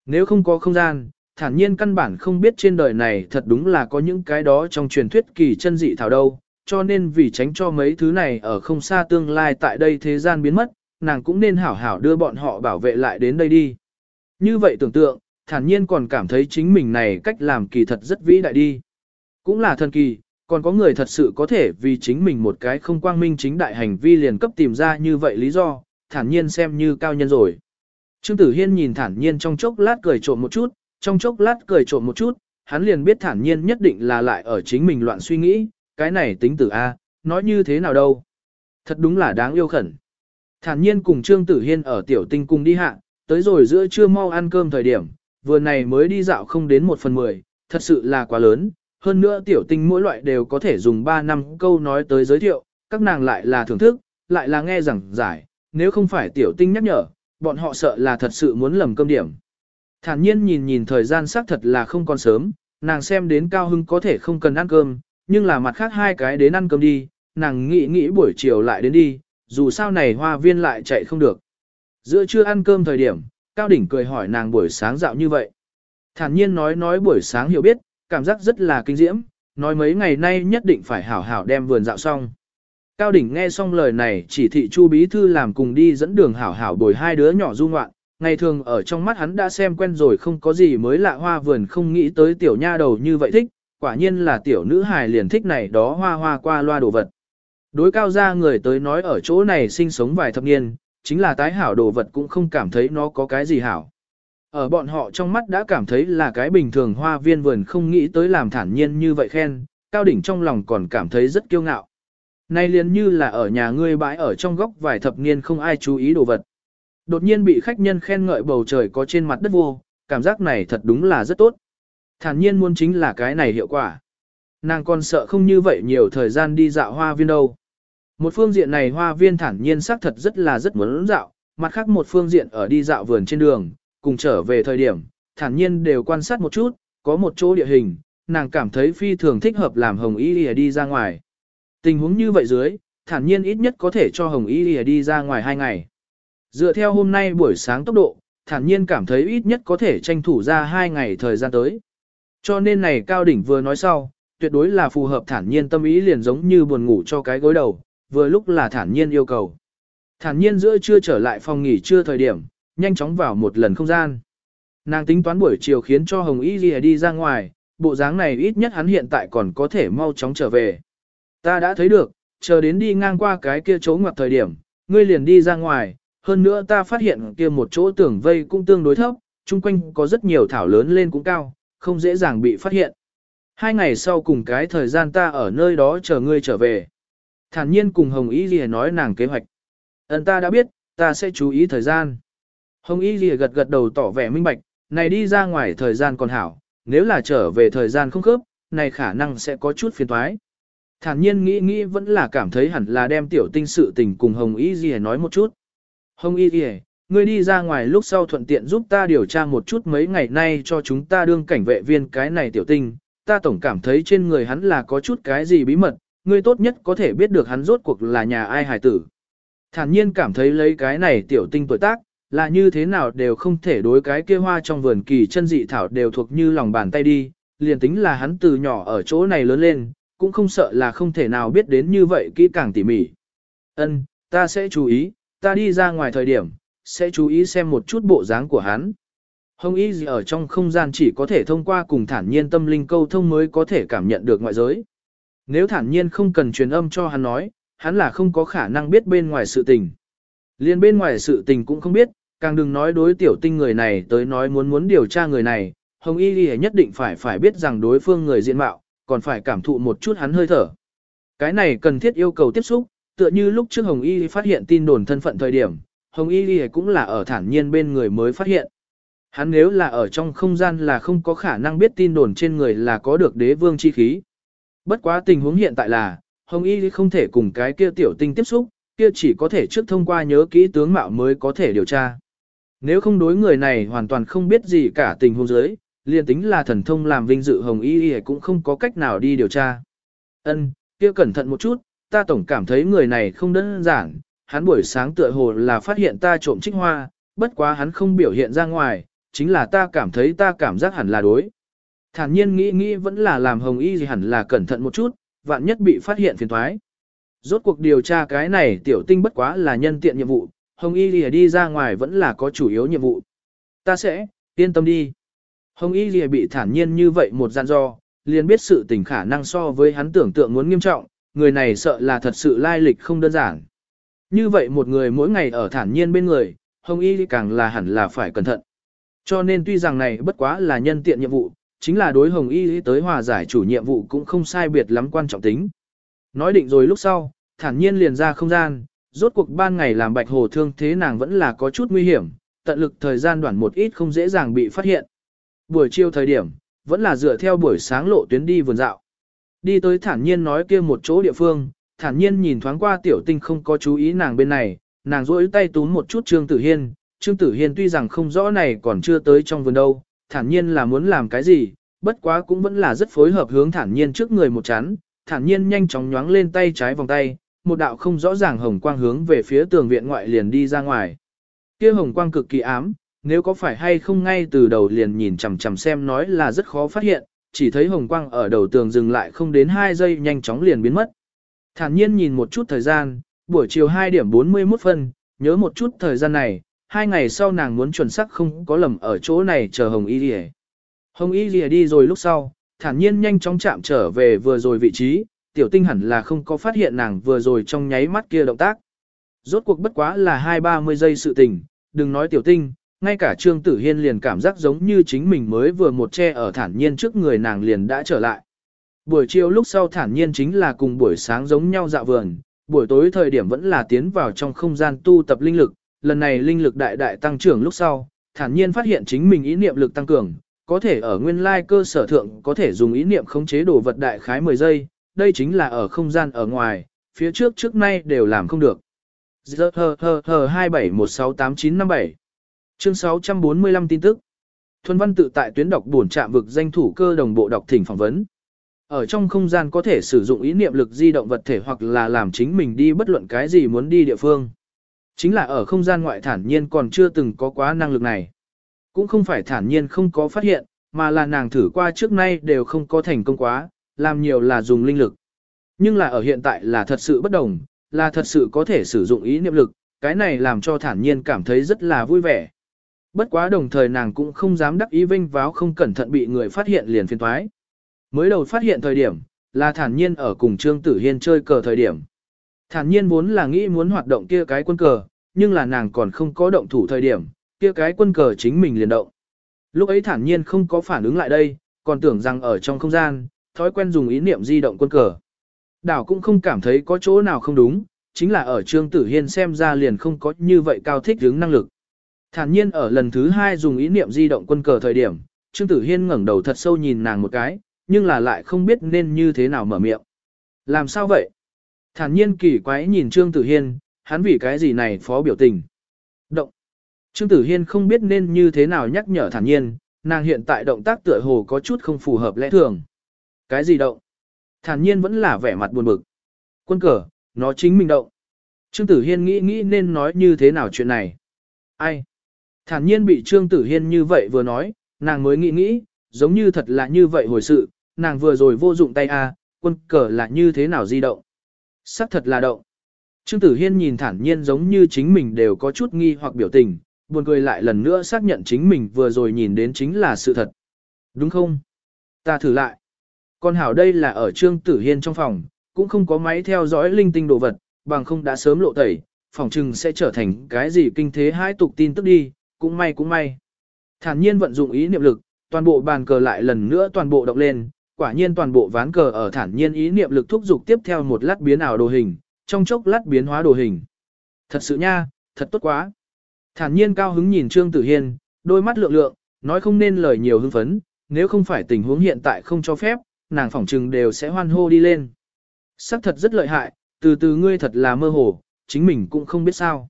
Nếu không có không gian, thản nhiên căn bản không biết trên đời này thật đúng là có những cái đó trong truyền thuyết kỳ chân dị thảo đâu, cho nên vì tránh cho mấy thứ này ở không xa tương lai tại đây thế gian biến mất, nàng cũng nên hảo hảo đưa bọn họ bảo vệ lại đến đây đi. Như vậy tưởng tượng, thản nhiên còn cảm thấy chính mình này cách làm kỳ thật rất vĩ đại đi. Cũng là thần kỳ, còn có người thật sự có thể vì chính mình một cái không quang minh chính đại hành vi liền cấp tìm ra như vậy lý do, thản nhiên xem như cao nhân rồi. Trương Tử Hiên nhìn thản nhiên trong chốc lát cười trộm một chút, trong chốc lát cười trộm một chút, hắn liền biết thản nhiên nhất định là lại ở chính mình loạn suy nghĩ, cái này tính tử A, nói như thế nào đâu. Thật đúng là đáng yêu khẩn. Thản nhiên cùng Trương Tử Hiên ở tiểu tinh cùng đi hạ, tới rồi giữa trưa mau ăn cơm thời điểm, vừa này mới đi dạo không đến một phần mười, thật sự là quá lớn. Hơn nữa tiểu tinh mỗi loại đều có thể dùng 3 năm câu nói tới giới thiệu, các nàng lại là thưởng thức, lại là nghe rằng giải, nếu không phải tiểu tinh nhắc nhở, bọn họ sợ là thật sự muốn lầm cơm điểm. Thản nhiên nhìn nhìn thời gian xác thật là không còn sớm, nàng xem đến cao hưng có thể không cần ăn cơm, nhưng là mặt khác hai cái đến ăn cơm đi, nàng nghĩ nghĩ buổi chiều lại đến đi, dù sao này hoa viên lại chạy không được. Giữa trưa ăn cơm thời điểm, Cao Đỉnh cười hỏi nàng buổi sáng dạo như vậy. Thản nhiên nói nói buổi sáng hiểu biết, cảm giác rất là kinh diễm, nói mấy ngày nay nhất định phải hảo hảo đem vườn dạo xong. Cao Đỉnh nghe xong lời này chỉ thị Chu Bí Thư làm cùng đi dẫn đường hảo hảo bồi hai đứa nhỏ du ngoạn, ngày thường ở trong mắt hắn đã xem quen rồi không có gì mới lạ hoa vườn không nghĩ tới tiểu nha đầu như vậy thích, quả nhiên là tiểu nữ hài liền thích này đó hoa hoa qua loa đồ vật. Đối cao ra người tới nói ở chỗ này sinh sống vài thập niên, chính là tái hảo đồ vật cũng không cảm thấy nó có cái gì hảo. Ở bọn họ trong mắt đã cảm thấy là cái bình thường hoa viên vườn không nghĩ tới làm thản nhiên như vậy khen, cao đỉnh trong lòng còn cảm thấy rất kiêu ngạo. Nay liền như là ở nhà ngươi bãi ở trong góc vài thập niên không ai chú ý đồ vật. Đột nhiên bị khách nhân khen ngợi bầu trời có trên mặt đất vô, cảm giác này thật đúng là rất tốt. Thản nhiên muốn chính là cái này hiệu quả. Nàng còn sợ không như vậy nhiều thời gian đi dạo hoa viên đâu. Một phương diện này hoa viên thản nhiên xác thật rất là rất muốn dạo, mặt khác một phương diện ở đi dạo vườn trên đường, cùng trở về thời điểm, thản nhiên đều quan sát một chút, có một chỗ địa hình, nàng cảm thấy phi thường thích hợp làm hồng y lìa đi ra ngoài. Tình huống như vậy dưới, thản nhiên ít nhất có thể cho hồng y lìa đi ra ngoài hai ngày. Dựa theo hôm nay buổi sáng tốc độ, thản nhiên cảm thấy ít nhất có thể tranh thủ ra hai ngày thời gian tới. Cho nên này Cao Đỉnh vừa nói sau, tuyệt đối là phù hợp thản nhiên tâm ý liền giống như buồn ngủ cho cái gối đầu, vừa lúc là thản nhiên yêu cầu. Thản nhiên giữa trưa trở lại phòng nghỉ trưa thời điểm, nhanh chóng vào một lần không gian. Nàng tính toán buổi chiều khiến cho Hồng Y Ghi đi ra ngoài, bộ dáng này ít nhất hắn hiện tại còn có thể mau chóng trở về. Ta đã thấy được, chờ đến đi ngang qua cái kia chỗ ngoặc thời điểm, ngươi liền đi ra ngoài, hơn nữa ta phát hiện kia một chỗ tường vây cũng tương đối thấp, chung quanh có rất nhiều thảo lớn lên cũng cao, không dễ dàng bị phát hiện. Hai ngày sau cùng cái thời gian ta ở nơi đó chờ ngươi trở về. Thản nhiên cùng Hồng Y Ghi nói nàng kế hoạch. Ấn ta đã biết, ta sẽ chú ý thời gian. Hồng Y Lìa gật gật đầu tỏ vẻ minh bạch, này đi ra ngoài thời gian còn hảo, nếu là trở về thời gian không khớp, này khả năng sẽ có chút phiền toái. Thản nhiên nghĩ nghĩ vẫn là cảm thấy hẳn là đem tiểu tinh sự tình cùng Hồng Y Lìa nói một chút. Hồng Y Lìa, ngươi đi ra ngoài lúc sau thuận tiện giúp ta điều tra một chút mấy ngày nay cho chúng ta đương cảnh vệ viên cái này tiểu tinh, ta tổng cảm thấy trên người hắn là có chút cái gì bí mật, ngươi tốt nhất có thể biết được hắn rốt cuộc là nhà ai hài tử. Thản nhiên cảm thấy lấy cái này tiểu tinh tuổi tác, là như thế nào đều không thể đối cái kia hoa trong vườn kỳ chân dị thảo đều thuộc như lòng bàn tay đi, liền tính là hắn từ nhỏ ở chỗ này lớn lên, cũng không sợ là không thể nào biết đến như vậy kỹ càng tỉ mỉ. Ân, ta sẽ chú ý, ta đi ra ngoài thời điểm, sẽ chú ý xem một chút bộ dáng của hắn. Hồng Y gì ở trong không gian chỉ có thể thông qua cùng thản nhiên tâm linh câu thông mới có thể cảm nhận được ngoại giới. Nếu thản nhiên không cần truyền âm cho hắn nói, hắn là không có khả năng biết bên ngoài sự tình. Liên bên ngoài sự tình cũng không biết, càng đừng nói đối tiểu tinh người này tới nói muốn muốn điều tra người này, Hồng Y Ghi nhất định phải phải biết rằng đối phương người diện mạo, còn phải cảm thụ một chút hắn hơi thở. Cái này cần thiết yêu cầu tiếp xúc, tựa như lúc trước Hồng Y phát hiện tin đồn thân phận thời điểm, Hồng Y Ghi cũng là ở thản nhiên bên người mới phát hiện. Hắn nếu là ở trong không gian là không có khả năng biết tin đồn trên người là có được đế vương chi khí. Bất quá tình huống hiện tại là, Hồng Y không thể cùng cái kia tiểu tinh tiếp xúc, kia chỉ có thể trước thông qua nhớ kỹ tướng mạo mới có thể điều tra. Nếu không đối người này hoàn toàn không biết gì cả tình huống dưới, liền tính là thần thông làm vinh dự Hồng Y cũng không có cách nào đi điều tra. Ân, kia cẩn thận một chút, ta tổng cảm thấy người này không đơn giản, hắn buổi sáng tựa hồ là phát hiện ta trộm trích hoa, bất quá hắn không biểu hiện ra ngoài, chính là ta cảm thấy ta cảm giác hẳn là đối. Thản nhiên nghĩ nghĩ vẫn là làm hồng y gì hẳn là cẩn thận một chút, vạn nhất bị phát hiện phiền thoái. Rốt cuộc điều tra cái này tiểu tinh bất quá là nhân tiện nhiệm vụ, hồng y lìa đi ra ngoài vẫn là có chủ yếu nhiệm vụ. Ta sẽ, yên tâm đi. Hồng y lìa bị thản nhiên như vậy một gian do, liền biết sự tình khả năng so với hắn tưởng tượng muốn nghiêm trọng, người này sợ là thật sự lai lịch không đơn giản. Như vậy một người mỗi ngày ở thản nhiên bên người, hồng y càng là hẳn là phải cẩn thận. Cho nên tuy rằng này bất quá là nhân tiện nhiệm vụ, chính là đối hồng y tới hòa giải chủ nhiệm vụ cũng không sai biệt lắm quan trọng tính. Nói định rồi lúc sau, thản nhiên liền ra không gian, rốt cuộc ban ngày làm bạch hồ thương thế nàng vẫn là có chút nguy hiểm, tận lực thời gian đoạn một ít không dễ dàng bị phát hiện. Buổi chiều thời điểm, vẫn là dựa theo buổi sáng lộ tuyến đi vườn dạo. Đi tới thản nhiên nói kia một chỗ địa phương, thản nhiên nhìn thoáng qua tiểu tinh không có chú ý nàng bên này, nàng rỗi tay túm một chút Trương Tử Hiên, Trương Tử Hiên tuy rằng không rõ này còn chưa tới trong vườn đâu, thản nhiên là muốn làm cái gì, bất quá cũng vẫn là rất phối hợp hướng thản nhiên trước người một chán, thản nhiên nhanh chóng nhoáng lên tay trái vòng tay, một đạo không rõ ràng hồng quang hướng về phía tường viện ngoại liền đi ra ngoài. Kia hồng quang cực kỳ ám, nếu có phải hay không ngay từ đầu liền nhìn chằm chằm xem nói là rất khó phát hiện, chỉ thấy hồng quang ở đầu tường dừng lại không đến 2 giây nhanh chóng liền biến mất. Thản nhiên nhìn một chút thời gian, buổi chiều 2 điểm 41 phân, nhớ một chút thời gian này, hai ngày sau nàng muốn chuẩn xác không có lầm ở chỗ này chờ Hồng Y Lìa. Hồng Y Lìa đi rồi lúc sau, thản nhiên nhanh chóng chạm trở về vừa rồi vị trí, tiểu tinh hẳn là không có phát hiện nàng vừa rồi trong nháy mắt kia động tác. Rốt cuộc bất quá là 2-30 giây sự tình, đừng nói tiểu tinh, ngay cả Trương Tử Hiên liền cảm giác giống như chính mình mới vừa một che ở thản nhiên trước người nàng liền đã trở lại. Buổi chiều lúc sau thản nhiên chính là cùng buổi sáng giống nhau dạo vườn, buổi tối thời điểm vẫn là tiến vào trong không gian tu tập linh lực, lần này linh lực đại đại tăng trưởng lúc sau, thản nhiên phát hiện chính mình ý niệm lực tăng cường, có thể ở nguyên lai cơ sở thượng có thể dùng ý niệm khống chế đồ vật đại khái 10 giây, đây chính là ở không gian ở ngoài, phía trước trước nay đều làm không được. Giờ hờ hờ hờ 27168957 Chương 645 tin tức Thuần văn tự tại tuyến đọc buồn trạm vực danh thủ cơ đồng bộ đọc thỉnh phỏng vấn. Ở trong không gian có thể sử dụng ý niệm lực di động vật thể hoặc là làm chính mình đi bất luận cái gì muốn đi địa phương. Chính là ở không gian ngoại thản nhiên còn chưa từng có quá năng lực này. Cũng không phải thản nhiên không có phát hiện, mà là nàng thử qua trước nay đều không có thành công quá, làm nhiều là dùng linh lực. Nhưng là ở hiện tại là thật sự bất đồng, là thật sự có thể sử dụng ý niệm lực, cái này làm cho thản nhiên cảm thấy rất là vui vẻ. Bất quá đồng thời nàng cũng không dám đắc ý vinh váo không cẩn thận bị người phát hiện liền phiền toái. Mới đầu phát hiện thời điểm, là thản nhiên ở cùng Trương Tử Hiên chơi cờ thời điểm. Thản nhiên vốn là nghĩ muốn hoạt động kia cái quân cờ, nhưng là nàng còn không có động thủ thời điểm, kia cái quân cờ chính mình liền động. Lúc ấy thản nhiên không có phản ứng lại đây, còn tưởng rằng ở trong không gian, thói quen dùng ý niệm di động quân cờ. Đảo cũng không cảm thấy có chỗ nào không đúng, chính là ở Trương Tử Hiên xem ra liền không có như vậy cao thích hướng năng lực. Thản nhiên ở lần thứ hai dùng ý niệm di động quân cờ thời điểm, Trương Tử Hiên ngẩng đầu thật sâu nhìn nàng một cái, nhưng là lại không biết nên như thế nào mở miệng. Làm sao vậy? Thản nhiên kỳ quái nhìn Trương Tử Hiên, hắn vì cái gì này phó biểu tình. Động. Trương Tử Hiên không biết nên như thế nào nhắc nhở thản nhiên, nàng hiện tại động tác tựa hồ có chút không phù hợp lẽ thường. Cái gì động? Thản nhiên vẫn là vẻ mặt buồn bực. Quân cờ, nó chính mình động. Trương Tử Hiên nghĩ nghĩ nên nói như thế nào chuyện này. Ai? Thản nhiên bị Trương Tử Hiên như vậy vừa nói, nàng mới nghĩ nghĩ, giống như thật là như vậy hồi sự, nàng vừa rồi vô dụng tay a, quân cờ là như thế nào di động. Sắc thật là động. Trương Tử Hiên nhìn thản nhiên giống như chính mình đều có chút nghi hoặc biểu tình, buồn cười lại lần nữa xác nhận chính mình vừa rồi nhìn đến chính là sự thật. Đúng không? Ta thử lại. Con hảo đây là ở Trương Tử Hiên trong phòng, cũng không có máy theo dõi linh tinh đồ vật, bằng không đã sớm lộ tẩy, phòng trừng sẽ trở thành cái gì kinh thế hai tục tin tức đi, cũng may cũng may. Thản nhiên vận dụng ý niệm lực, toàn bộ bàn cờ lại lần nữa toàn bộ động lên, quả nhiên toàn bộ ván cờ ở thản nhiên ý niệm lực thúc dục tiếp theo một lát biến ảo đồ hình, trong chốc lát biến hóa đồ hình. Thật sự nha, thật tốt quá. Thản nhiên cao hứng nhìn Trương Tử Hiên, đôi mắt lượng lượng, nói không nên lời nhiều hưng phấn, nếu không phải tình huống hiện tại không cho phép, nàng phỏng trừng đều sẽ hoan hô đi lên. Sắc thật rất lợi hại, từ từ ngươi thật là mơ hồ, chính mình cũng không biết sao.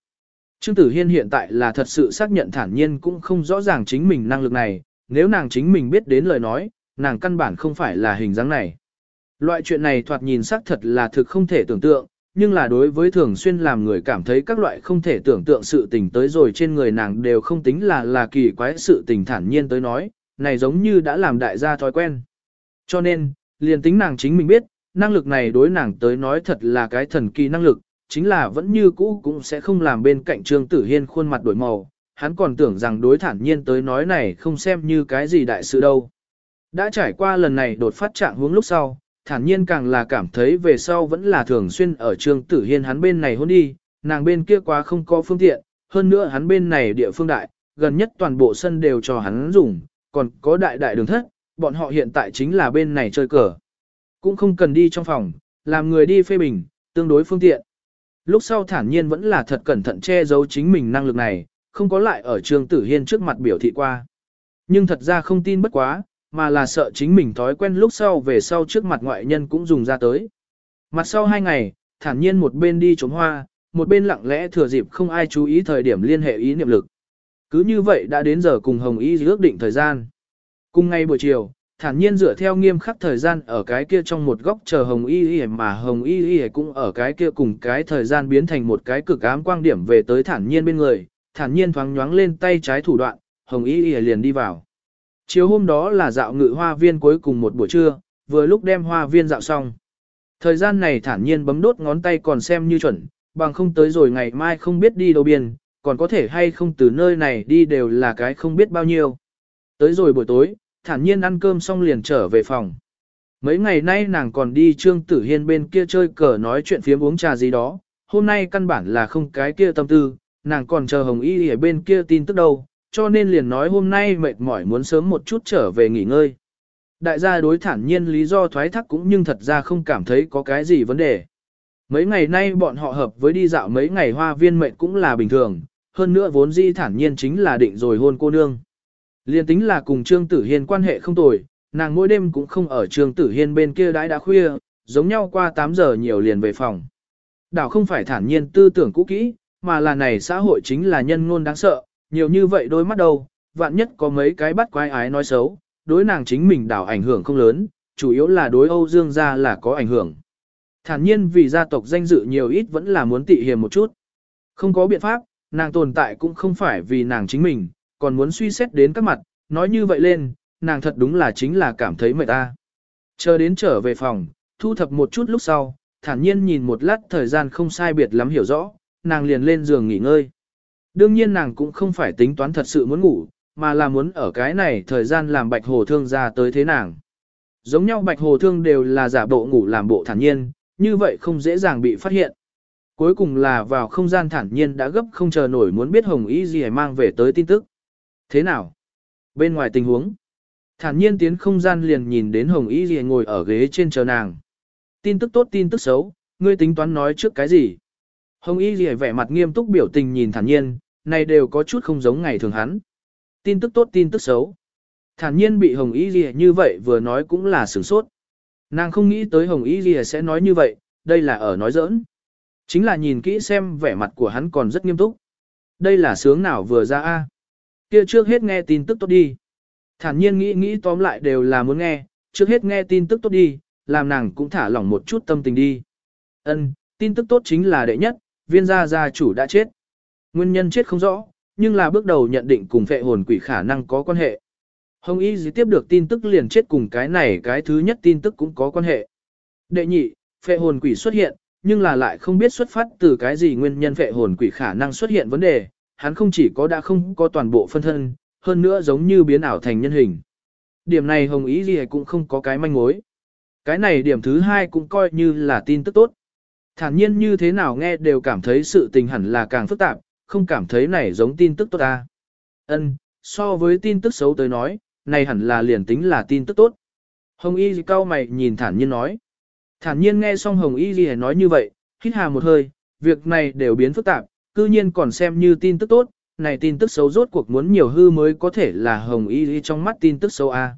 Trương Tử Hiên hiện tại là thật sự xác nhận thản nhiên cũng không rõ ràng chính mình năng lực này, nếu nàng chính mình biết đến lời nói, nàng căn bản không phải là hình dáng này. Loại chuyện này thoạt nhìn xác thật là thực không thể tưởng tượng, nhưng là đối với thường xuyên làm người cảm thấy các loại không thể tưởng tượng sự tình tới rồi trên người nàng đều không tính là là kỳ quái sự tình thản nhiên tới nói, này giống như đã làm đại gia thói quen. Cho nên, liền tính nàng chính mình biết, năng lực này đối nàng tới nói thật là cái thần kỳ năng lực, chính là vẫn như cũ cũng sẽ không làm bên cạnh Trương Tử Hiên khuôn mặt đổi màu, hắn còn tưởng rằng đối thản nhiên tới nói này không xem như cái gì đại sự đâu. Đã trải qua lần này đột phát trạng hướng lúc sau, thản nhiên càng là cảm thấy về sau vẫn là thường xuyên ở Trương Tử Hiên hắn bên này hôn đi, nàng bên kia quá không có phương tiện, hơn nữa hắn bên này địa phương đại, gần nhất toàn bộ sân đều cho hắn dùng, còn có đại đại đường thất, bọn họ hiện tại chính là bên này chơi cờ. Cũng không cần đi trong phòng, làm người đi phê bình, tương đối phương tiện. Lúc sau thản nhiên vẫn là thật cẩn thận che giấu chính mình năng lực này, không có lại ở Trương Tử Hiên trước mặt biểu thị qua. Nhưng thật ra không tin bất quá, mà là sợ chính mình thói quen lúc sau về sau trước mặt ngoại nhân cũng dùng ra tới. Mặt sau hai ngày, thản nhiên một bên đi trốn hoa, một bên lặng lẽ thừa dịp không ai chú ý thời điểm liên hệ ý niệm lực. Cứ như vậy đã đến giờ cùng Hồng Y ước định thời gian. Cùng ngay buổi chiều, thản nhiên dựa theo nghiêm khắc thời gian ở cái kia trong một góc chờ Hồng Y Y mà Hồng Y Y cũng ở cái kia cùng cái thời gian biến thành một cái cực ám quang điểm về tới thản nhiên bên người, thản nhiên thoáng nhoáng lên tay trái thủ đoạn, Hồng Y Y liền đi vào. Chiều hôm đó là dạo ngự hoa viên cuối cùng một buổi trưa, vừa lúc đem hoa viên dạo xong. Thời gian này thản nhiên bấm đốt ngón tay còn xem như chuẩn, bằng không tới rồi ngày mai không biết đi đâu biên, còn có thể hay không từ nơi này đi đều là cái không biết bao nhiêu. Tới rồi buổi tối, thản nhiên ăn cơm xong liền trở về phòng. Mấy ngày nay nàng còn đi Trương Tử Hiên bên kia chơi cờ nói chuyện phiếm uống trà gì đó, hôm nay căn bản là không cái kia tâm tư, nàng còn chờ Hồng Y ở bên kia tin tức đâu, cho nên liền nói hôm nay mệt mỏi muốn sớm một chút trở về nghỉ ngơi. Đại gia đối thản nhiên lý do thoái thác cũng nhưng thật ra không cảm thấy có cái gì vấn đề. Mấy ngày nay bọn họ hợp với đi dạo mấy ngày hoa viên mệnh cũng là bình thường, hơn nữa vốn di thản nhiên chính là định rồi hôn cô nương. Liên tính là cùng Trương Tử Hiên quan hệ không tồi, nàng mỗi đêm cũng không ở Trương Tử Hiên bên kia đãi đã khuya, giống nhau qua 8 giờ nhiều liền về phòng. Đảo không phải thản nhiên tư tưởng cũ kỹ, mà là này xã hội chính là nhân ngôn đáng sợ, nhiều như vậy đôi mắt đâu, vạn nhất có mấy cái bắt quái ái nói xấu, đối nàng chính mình đảo ảnh hưởng không lớn, chủ yếu là đối Âu Dương gia là có ảnh hưởng. Thản nhiên vì gia tộc danh dự nhiều ít vẫn là muốn tị hiềm một chút. Không có biện pháp, nàng tồn tại cũng không phải vì nàng chính mình, còn muốn suy xét đến các mặt, nói như vậy lên, nàng thật đúng là chính là cảm thấy mệt ta. Chờ đến trở về phòng, thu thập một chút lúc sau, thản nhiên nhìn một lát thời gian không sai biệt lắm hiểu rõ, nàng liền lên giường nghỉ ngơi. Đương nhiên nàng cũng không phải tính toán thật sự muốn ngủ, mà là muốn ở cái này thời gian làm bạch hồ thương ra tới thế nàng. Giống nhau bạch hồ thương đều là giả bộ ngủ làm bộ thản nhiên, như vậy không dễ dàng bị phát hiện. Cuối cùng là vào không gian thản nhiên đã gấp không chờ nổi muốn biết Hồng Y gì mang về tới tin tức. Thế nào? Bên ngoài tình huống, thản nhiên tiến không gian liền nhìn đến Hồng Y Ghi ngồi ở ghế trên chờ nàng. Tin tức tốt tin tức xấu, ngươi tính toán nói trước cái gì? Hồng Y Ghi vẻ mặt nghiêm túc biểu tình nhìn thản nhiên, này đều có chút không giống ngày thường hắn. Tin tức tốt tin tức xấu. Thản nhiên bị Hồng Y Ghi như vậy vừa nói cũng là sửng sốt. Nàng không nghĩ tới Hồng Y Ghi sẽ nói như vậy, đây là ở nói giỡn. Chính là nhìn kỹ xem vẻ mặt của hắn còn rất nghiêm túc. Đây là sướng nào vừa ra a? Kia trước hết nghe tin tức tốt đi. Thản nhiên nghĩ nghĩ tóm lại đều là muốn nghe, trước hết nghe tin tức tốt đi, làm nàng cũng thả lỏng một chút tâm tình đi. Ân, tin tức tốt chính là đệ nhất, viên gia gia chủ đã chết. Nguyên nhân chết không rõ, nhưng là bước đầu nhận định cùng phệ hồn quỷ khả năng có quan hệ. Hồng Y dì tiếp được tin tức liền chết cùng cái này cái thứ nhất tin tức cũng có quan hệ. Đệ nhị, phệ hồn quỷ xuất hiện, nhưng là lại không biết xuất phát từ cái gì nguyên nhân phệ hồn quỷ khả năng xuất hiện vấn đề, hắn không chỉ có đã không có toàn bộ phân thân, hơn nữa giống như biến ảo thành nhân hình. Điểm này Hồng Ý gì cũng không có cái manh mối. Cái này điểm thứ hai cũng coi như là tin tức tốt. Thản nhiên như thế nào nghe đều cảm thấy sự tình hẳn là càng phức tạp, không cảm thấy này giống tin tức tốt ta. Ân, so với tin tức xấu tới nói, này hẳn là liền tính là tin tức tốt. Hồng Y cao mày nhìn thản nhiên nói. Thản nhiên nghe xong Hồng Y gì nói như vậy, hít hà một hơi, việc này đều biến phức tạp, cư nhiên còn xem như tin tức tốt, này tin tức xấu rốt cuộc muốn nhiều hư mới có thể là Hồng Y trong mắt tin tức xấu a.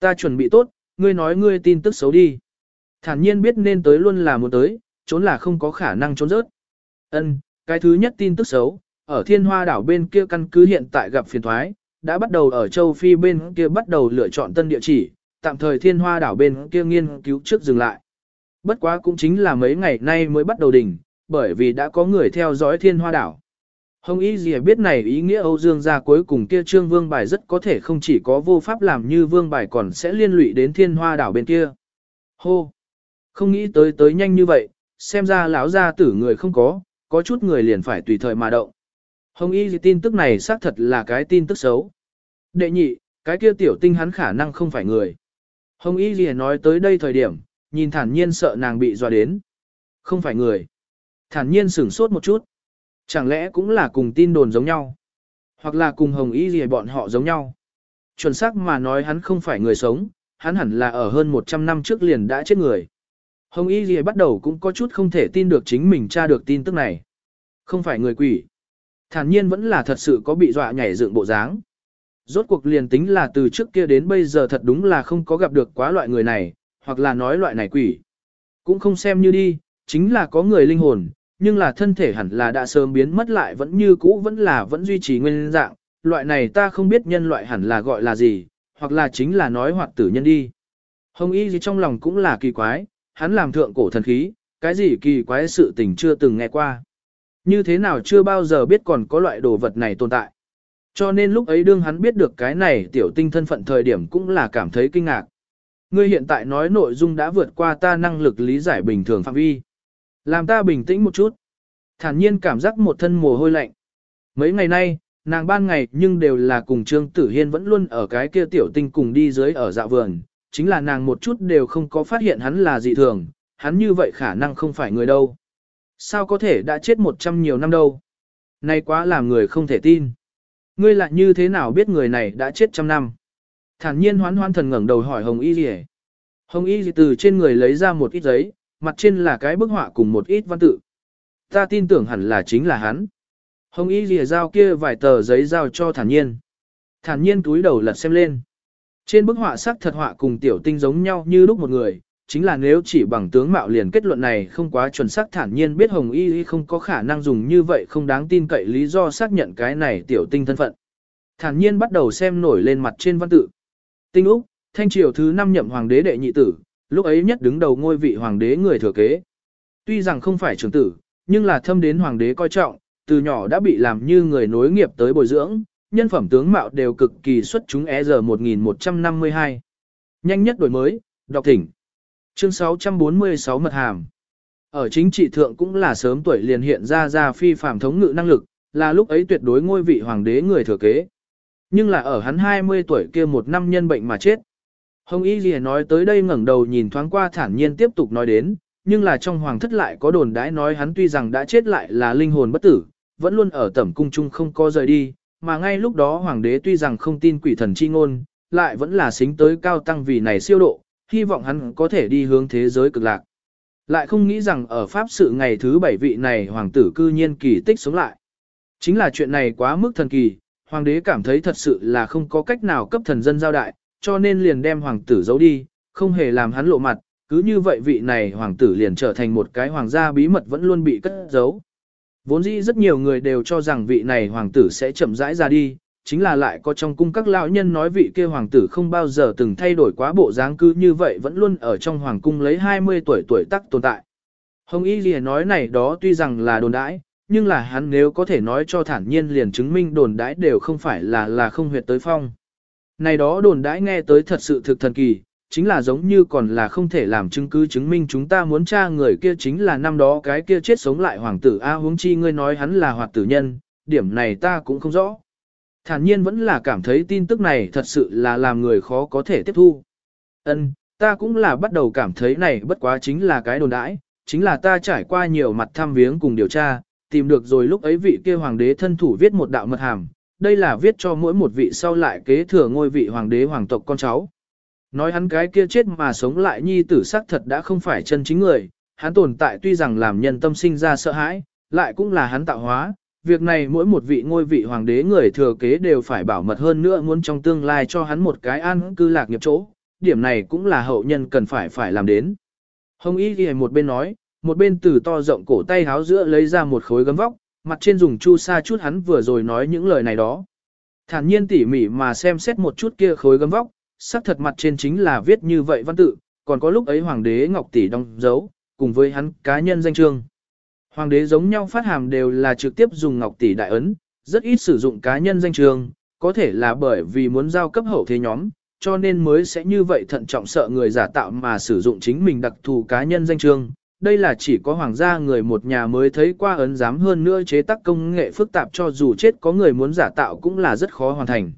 Ta chuẩn bị tốt, ngươi nói ngươi tin tức xấu đi. Thản nhiên biết nên tới luôn là muốn tới, trốn là không có khả năng trốn rớt. Ân, cái thứ nhất tin tức xấu, ở thiên hoa đảo bên kia căn cứ hiện tại gặp phiền thoái, đã bắt đầu ở châu Phi bên kia bắt đầu lựa chọn tân địa chỉ, tạm thời thiên hoa đảo bên kia nghiên cứu trước dừng lại. Bất quá cũng chính là mấy ngày nay mới bắt đầu đỉnh, bởi vì đã có người theo dõi thiên hoa đảo. Hồng Y Dì biết này ý nghĩa Âu Dương gia cuối cùng kia trương vương bài rất có thể không chỉ có vô pháp làm như vương bài còn sẽ liên lụy đến thiên hoa đảo bên kia. Hô! Không nghĩ tới tới nhanh như vậy, xem ra lão gia tử người không có, có chút người liền phải tùy thời mà động. Hồng Y Dì tin tức này xác thật là cái tin tức xấu. Đệ nhị, cái kia tiểu tinh hắn khả năng không phải người. Hồng Y Dì nói tới đây thời điểm, nhìn thản nhiên sợ nàng bị dọa đến. Không phải người. Thản nhiên sửng sốt một chút. Chẳng lẽ cũng là cùng tin đồn giống nhau? Hoặc là cùng Hồng Y gì bọn họ giống nhau? Chuẩn xác mà nói hắn không phải người sống, hắn hẳn là ở hơn 100 năm trước liền đã chết người. Hồng Y gì bắt đầu cũng có chút không thể tin được chính mình tra được tin tức này. Không phải người quỷ. Thản nhiên vẫn là thật sự có bị dọa nhảy dựng bộ dáng. Rốt cuộc liền tính là từ trước kia đến bây giờ thật đúng là không có gặp được quá loại người này, hoặc là nói loại này quỷ. Cũng không xem như đi, chính là có người linh hồn, nhưng là thân thể hẳn là đã sớm biến mất lại vẫn như cũ vẫn là vẫn duy trì nguyên dạng, loại này ta không biết nhân loại hẳn là gọi là gì, hoặc là chính là nói hoặc tử nhân đi. Hồng Y gì trong lòng cũng là kỳ quái, hắn làm thượng cổ thần khí, cái gì kỳ quái sự tình chưa từng nghe qua. Như thế nào chưa bao giờ biết còn có loại đồ vật này tồn tại. Cho nên lúc ấy đương hắn biết được cái này tiểu tinh thân phận thời điểm cũng là cảm thấy kinh ngạc. Ngươi hiện tại nói nội dung đã vượt qua ta năng lực lý giải bình thường phạm vi. Làm ta bình tĩnh một chút. Thản nhiên cảm giác một thân mồ hôi lạnh. Mấy ngày nay, nàng ban ngày nhưng đều là cùng Trương Tử Hiên vẫn luôn ở cái kia tiểu tinh cùng đi dưới ở dạ vườn. Chính là nàng một chút đều không có phát hiện hắn là dị thường, hắn như vậy khả năng không phải người đâu. Sao có thể đã chết một trăm nhiều năm đâu? Nay quá làm người không thể tin. Ngươi lại như thế nào biết người này đã chết trăm năm? Thản nhiên hoán hoan thần ngẩng đầu hỏi Hồng Y Lìa. Hồng Y Lìa từ trên người lấy ra một ít giấy, mặt trên là cái bức họa cùng một ít văn tự. Ta tin tưởng hẳn là chính là hắn. Hồng Y Lìa giao kia vài tờ giấy giao cho thản nhiên. Thản nhiên túi đầu lật xem lên. Trên bức họa sắc thật họa cùng tiểu tinh giống nhau như lúc một người, chính là nếu chỉ bằng tướng mạo liền kết luận này không quá chuẩn xác thản nhiên biết Hồng Y không có khả năng dùng như vậy không đáng tin cậy lý do xác nhận cái này tiểu tinh thân phận. Thản nhiên bắt đầu xem nổi lên mặt trên văn tự. Tinh Úc, thanh triều thứ năm nhậm hoàng đế đệ nhị tử, lúc ấy nhất đứng đầu ngôi vị hoàng đế người thừa kế. Tuy rằng không phải trưởng tử, nhưng là thâm đến hoàng đế coi trọng, từ nhỏ đã bị làm như người nối nghiệp tới bồi dưỡng, nhân phẩm tướng mạo đều cực kỳ xuất chúng e giờ 1152. Nhanh nhất đổi mới, đọc thỉnh. Chương 646 mật hàm. Ở chính trị thượng cũng là sớm tuổi liền hiện ra ra phi phàm thống ngự năng lực, là lúc ấy tuyệt đối ngôi vị hoàng đế người thừa kế. Nhưng là ở hắn 20 tuổi kia một năm nhân bệnh mà chết. Hồng Y Ghi nói tới đây ngẩng đầu nhìn thoáng qua thản nhiên tiếp tục nói đến, nhưng là trong hoàng thất lại có đồn đãi nói hắn tuy rằng đã chết lại là linh hồn bất tử, vẫn luôn ở tẩm cung chung không có rời đi, mà ngay lúc đó hoàng đế tuy rằng không tin quỷ thần chi ngôn, lại vẫn là xính tới cao tăng vì này siêu độ, hy vọng hắn có thể đi hướng thế giới cực lạc. Lại không nghĩ rằng ở pháp sự ngày thứ bảy vị này hoàng tử cư nhiên kỳ tích sống lại. Chính là chuyện này quá mức thần kỳ, hoàng đế cảm thấy thật sự là không có cách nào cấp thần dân giao đại, cho nên liền đem hoàng tử giấu đi, không hề làm hắn lộ mặt, cứ như vậy vị này hoàng tử liền trở thành một cái hoàng gia bí mật vẫn luôn bị cất giấu. Vốn dĩ rất nhiều người đều cho rằng vị này hoàng tử sẽ chậm rãi ra đi, chính là lại có trong cung các lão nhân nói vị kia hoàng tử không bao giờ từng thay đổi quá bộ dáng cứ như vậy vẫn luôn ở trong hoàng cung lấy 20 tuổi tuổi tác tồn tại. Hồng Y Lìa nói này đó tuy rằng là đồn đãi, nhưng là hắn nếu có thể nói cho thản nhiên liền chứng minh đồn đãi đều không phải là là không huyệt tới phong. Này đó đồn đãi nghe tới thật sự thực thần kỳ, chính là giống như còn là không thể làm chứng cứ chứng minh chúng ta muốn tra người kia chính là năm đó cái kia chết sống lại hoàng tử A huống chi ngươi nói hắn là hoạt tử nhân, điểm này ta cũng không rõ. Thản nhiên vẫn là cảm thấy tin tức này thật sự là làm người khó có thể tiếp thu. Ân, ta cũng là bắt đầu cảm thấy này bất quá chính là cái đồn đãi, chính là ta trải qua nhiều mặt thăm viếng cùng điều tra, tìm được rồi lúc ấy vị kia hoàng đế thân thủ viết một đạo mật hàm, đây là viết cho mỗi một vị sau lại kế thừa ngôi vị hoàng đế hoàng tộc con cháu. Nói hắn cái kia chết mà sống lại nhi tử sắc thật đã không phải chân chính người, hắn tồn tại tuy rằng làm nhân tâm sinh ra sợ hãi, lại cũng là hắn tạo hóa. Việc này mỗi một vị ngôi vị hoàng đế người thừa kế đều phải bảo mật hơn nữa muốn trong tương lai cho hắn một cái an cư lạc nghiệp chỗ, điểm này cũng là hậu nhân cần phải phải làm đến. Hồng Y ghi một bên nói, một bên từ to rộng cổ tay háo giữa lấy ra một khối gấm vóc, mặt trên dùng chu sa chút hắn vừa rồi nói những lời này đó. Thản nhiên tỉ mỉ mà xem xét một chút kia khối gấm vóc, sắc thật mặt trên chính là viết như vậy văn tự, còn có lúc ấy hoàng đế Ngọc Tỷ đóng dấu, cùng với hắn cá nhân danh trương. Hoàng đế giống nhau phát hàm đều là trực tiếp dùng Ngọc Tỷ đại ấn, rất ít sử dụng cá nhân danh trương, có thể là bởi vì muốn giao cấp hậu thế nhóm, cho nên mới sẽ như vậy thận trọng sợ người giả tạo mà sử dụng chính mình đặc thù cá nhân danh trương. Đây là chỉ có hoàng gia người một nhà mới thấy qua ấn giám hơn nữa chế tác công nghệ phức tạp cho dù chết có người muốn giả tạo cũng là rất khó hoàn thành.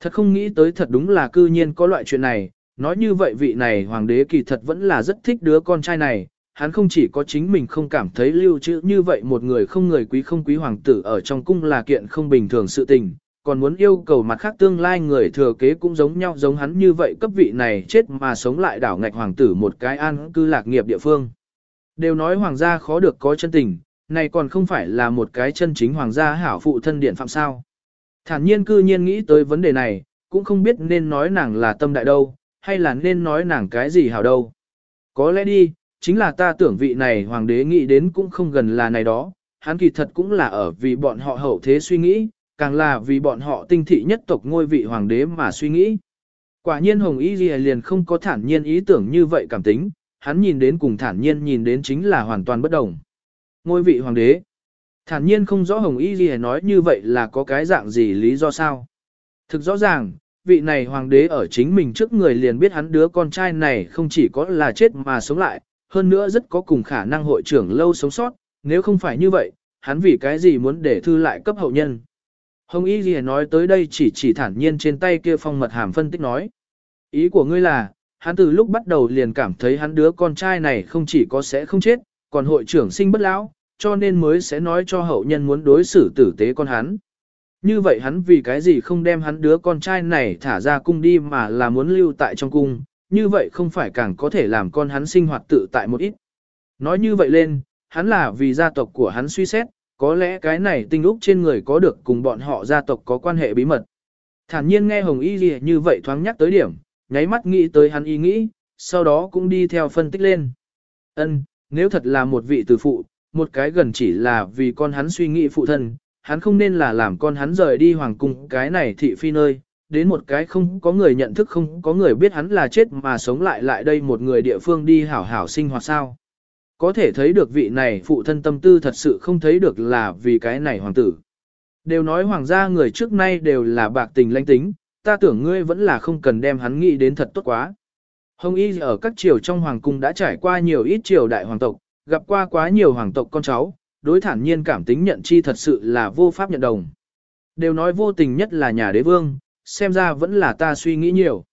Thật không nghĩ tới thật đúng là cư nhiên có loại chuyện này, nói như vậy vị này hoàng đế kỳ thật vẫn là rất thích đứa con trai này, hắn không chỉ có chính mình không cảm thấy lưu trữ như vậy một người không người quý không quý hoàng tử ở trong cung là kiện không bình thường sự tình, còn muốn yêu cầu mặt khác tương lai người thừa kế cũng giống nhau giống hắn như vậy cấp vị này chết mà sống lại đảo ngạch hoàng tử một cái an cư lạc nghiệp địa phương. Đều nói hoàng gia khó được có chân tình, này còn không phải là một cái chân chính hoàng gia hảo phụ thân điện phạm sao. Thản nhiên cư nhiên nghĩ tới vấn đề này, cũng không biết nên nói nàng là tâm đại đâu, hay là nên nói nàng cái gì hảo đâu. Có lẽ đi, chính là ta tưởng vị này hoàng đế nghĩ đến cũng không gần là này đó, hắn kỳ thật cũng là ở vì bọn họ hậu thế suy nghĩ, càng là vì bọn họ tinh thị nhất tộc ngôi vị hoàng đế mà suy nghĩ. Quả nhiên Hồng Y Ghi liền không có thản nhiên ý tưởng như vậy cảm tính, hắn nhìn đến cùng thản nhiên nhìn đến chính là hoàn toàn bất đồng. Ngôi vị hoàng đế. Thản nhiên không rõ Hồng Y Ghi nói như vậy là có cái dạng gì lý do sao. Thực rõ ràng, vị này hoàng đế ở chính mình trước người liền biết hắn đứa con trai này không chỉ có là chết mà sống lại, hơn nữa rất có cùng khả năng hội trưởng lâu sống sót, nếu không phải như vậy, hắn vì cái gì muốn để thư lại cấp hậu nhân. Hồng Y Ghi nói tới đây chỉ chỉ thản nhiên trên tay kia phong mật hàm phân tích nói. Ý của ngươi là, hắn từ lúc bắt đầu liền cảm thấy hắn đứa con trai này không chỉ có sẽ không chết, còn hội trưởng sinh bất lão, cho nên mới sẽ nói cho hậu nhân muốn đối xử tử tế con hắn. Như vậy hắn vì cái gì không đem hắn đứa con trai này thả ra cung đi mà là muốn lưu tại trong cung, như vậy không phải càng có thể làm con hắn sinh hoạt tự tại một ít. Nói như vậy lên, hắn là vì gia tộc của hắn suy xét, có lẽ cái này tinh úc trên người có được cùng bọn họ gia tộc có quan hệ bí mật. Thản nhiên nghe Hồng Y gì như vậy thoáng nhắc tới điểm, nháy mắt nghĩ tới hắn ý nghĩ, sau đó cũng đi theo phân tích lên. Ân, nếu thật là một vị tử phụ, một cái gần chỉ là vì con hắn suy nghĩ phụ thân, hắn không nên là làm con hắn rời đi hoàng cung cái này thị phi nơi, đến một cái không có người nhận thức không có người biết hắn là chết mà sống lại lại đây một người địa phương đi hảo hảo sinh hoạt sao. Có thể thấy được vị này phụ thân tâm tư thật sự không thấy được là vì cái này hoàng tử. Đều nói hoàng gia người trước nay đều là bạc tình lãnh tính, ta tưởng ngươi vẫn là không cần đem hắn nghĩ đến thật tốt quá. Hồng Y ở các triều trong hoàng cung đã trải qua nhiều ít triều đại hoàng tộc, gặp qua quá nhiều hoàng tộc con cháu, đối thản nhiên cảm tính nhận chi thật sự là vô pháp nhận đồng. Đều nói vô tình nhất là nhà đế vương, xem ra vẫn là ta suy nghĩ nhiều.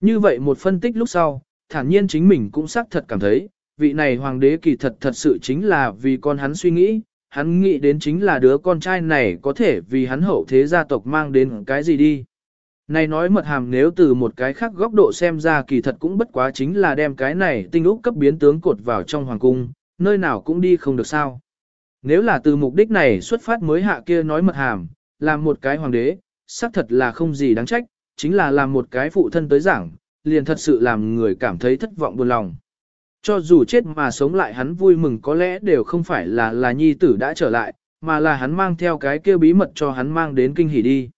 Như vậy một phân tích lúc sau, thản nhiên chính mình cũng xác thật cảm thấy, vị này hoàng đế kỳ thật thật sự chính là vì con hắn suy nghĩ, hắn nghĩ đến chính là đứa con trai này có thể vì hắn hậu thế gia tộc mang đến cái gì đi. Này nói mật hàm nếu từ một cái khác góc độ xem ra kỳ thật cũng bất quá chính là đem cái này tinh úc cấp biến tướng cột vào trong hoàng cung, nơi nào cũng đi không được sao. Nếu là từ mục đích này xuất phát mới hạ kia nói mật hàm, làm một cái hoàng đế, xác thật là không gì đáng trách, chính là làm một cái phụ thân tới giảng, liền thật sự làm người cảm thấy thất vọng buồn lòng. Cho dù chết mà sống lại hắn vui mừng có lẽ đều không phải là là nhi tử đã trở lại, mà là hắn mang theo cái kia bí mật cho hắn mang đến kinh hỉ đi.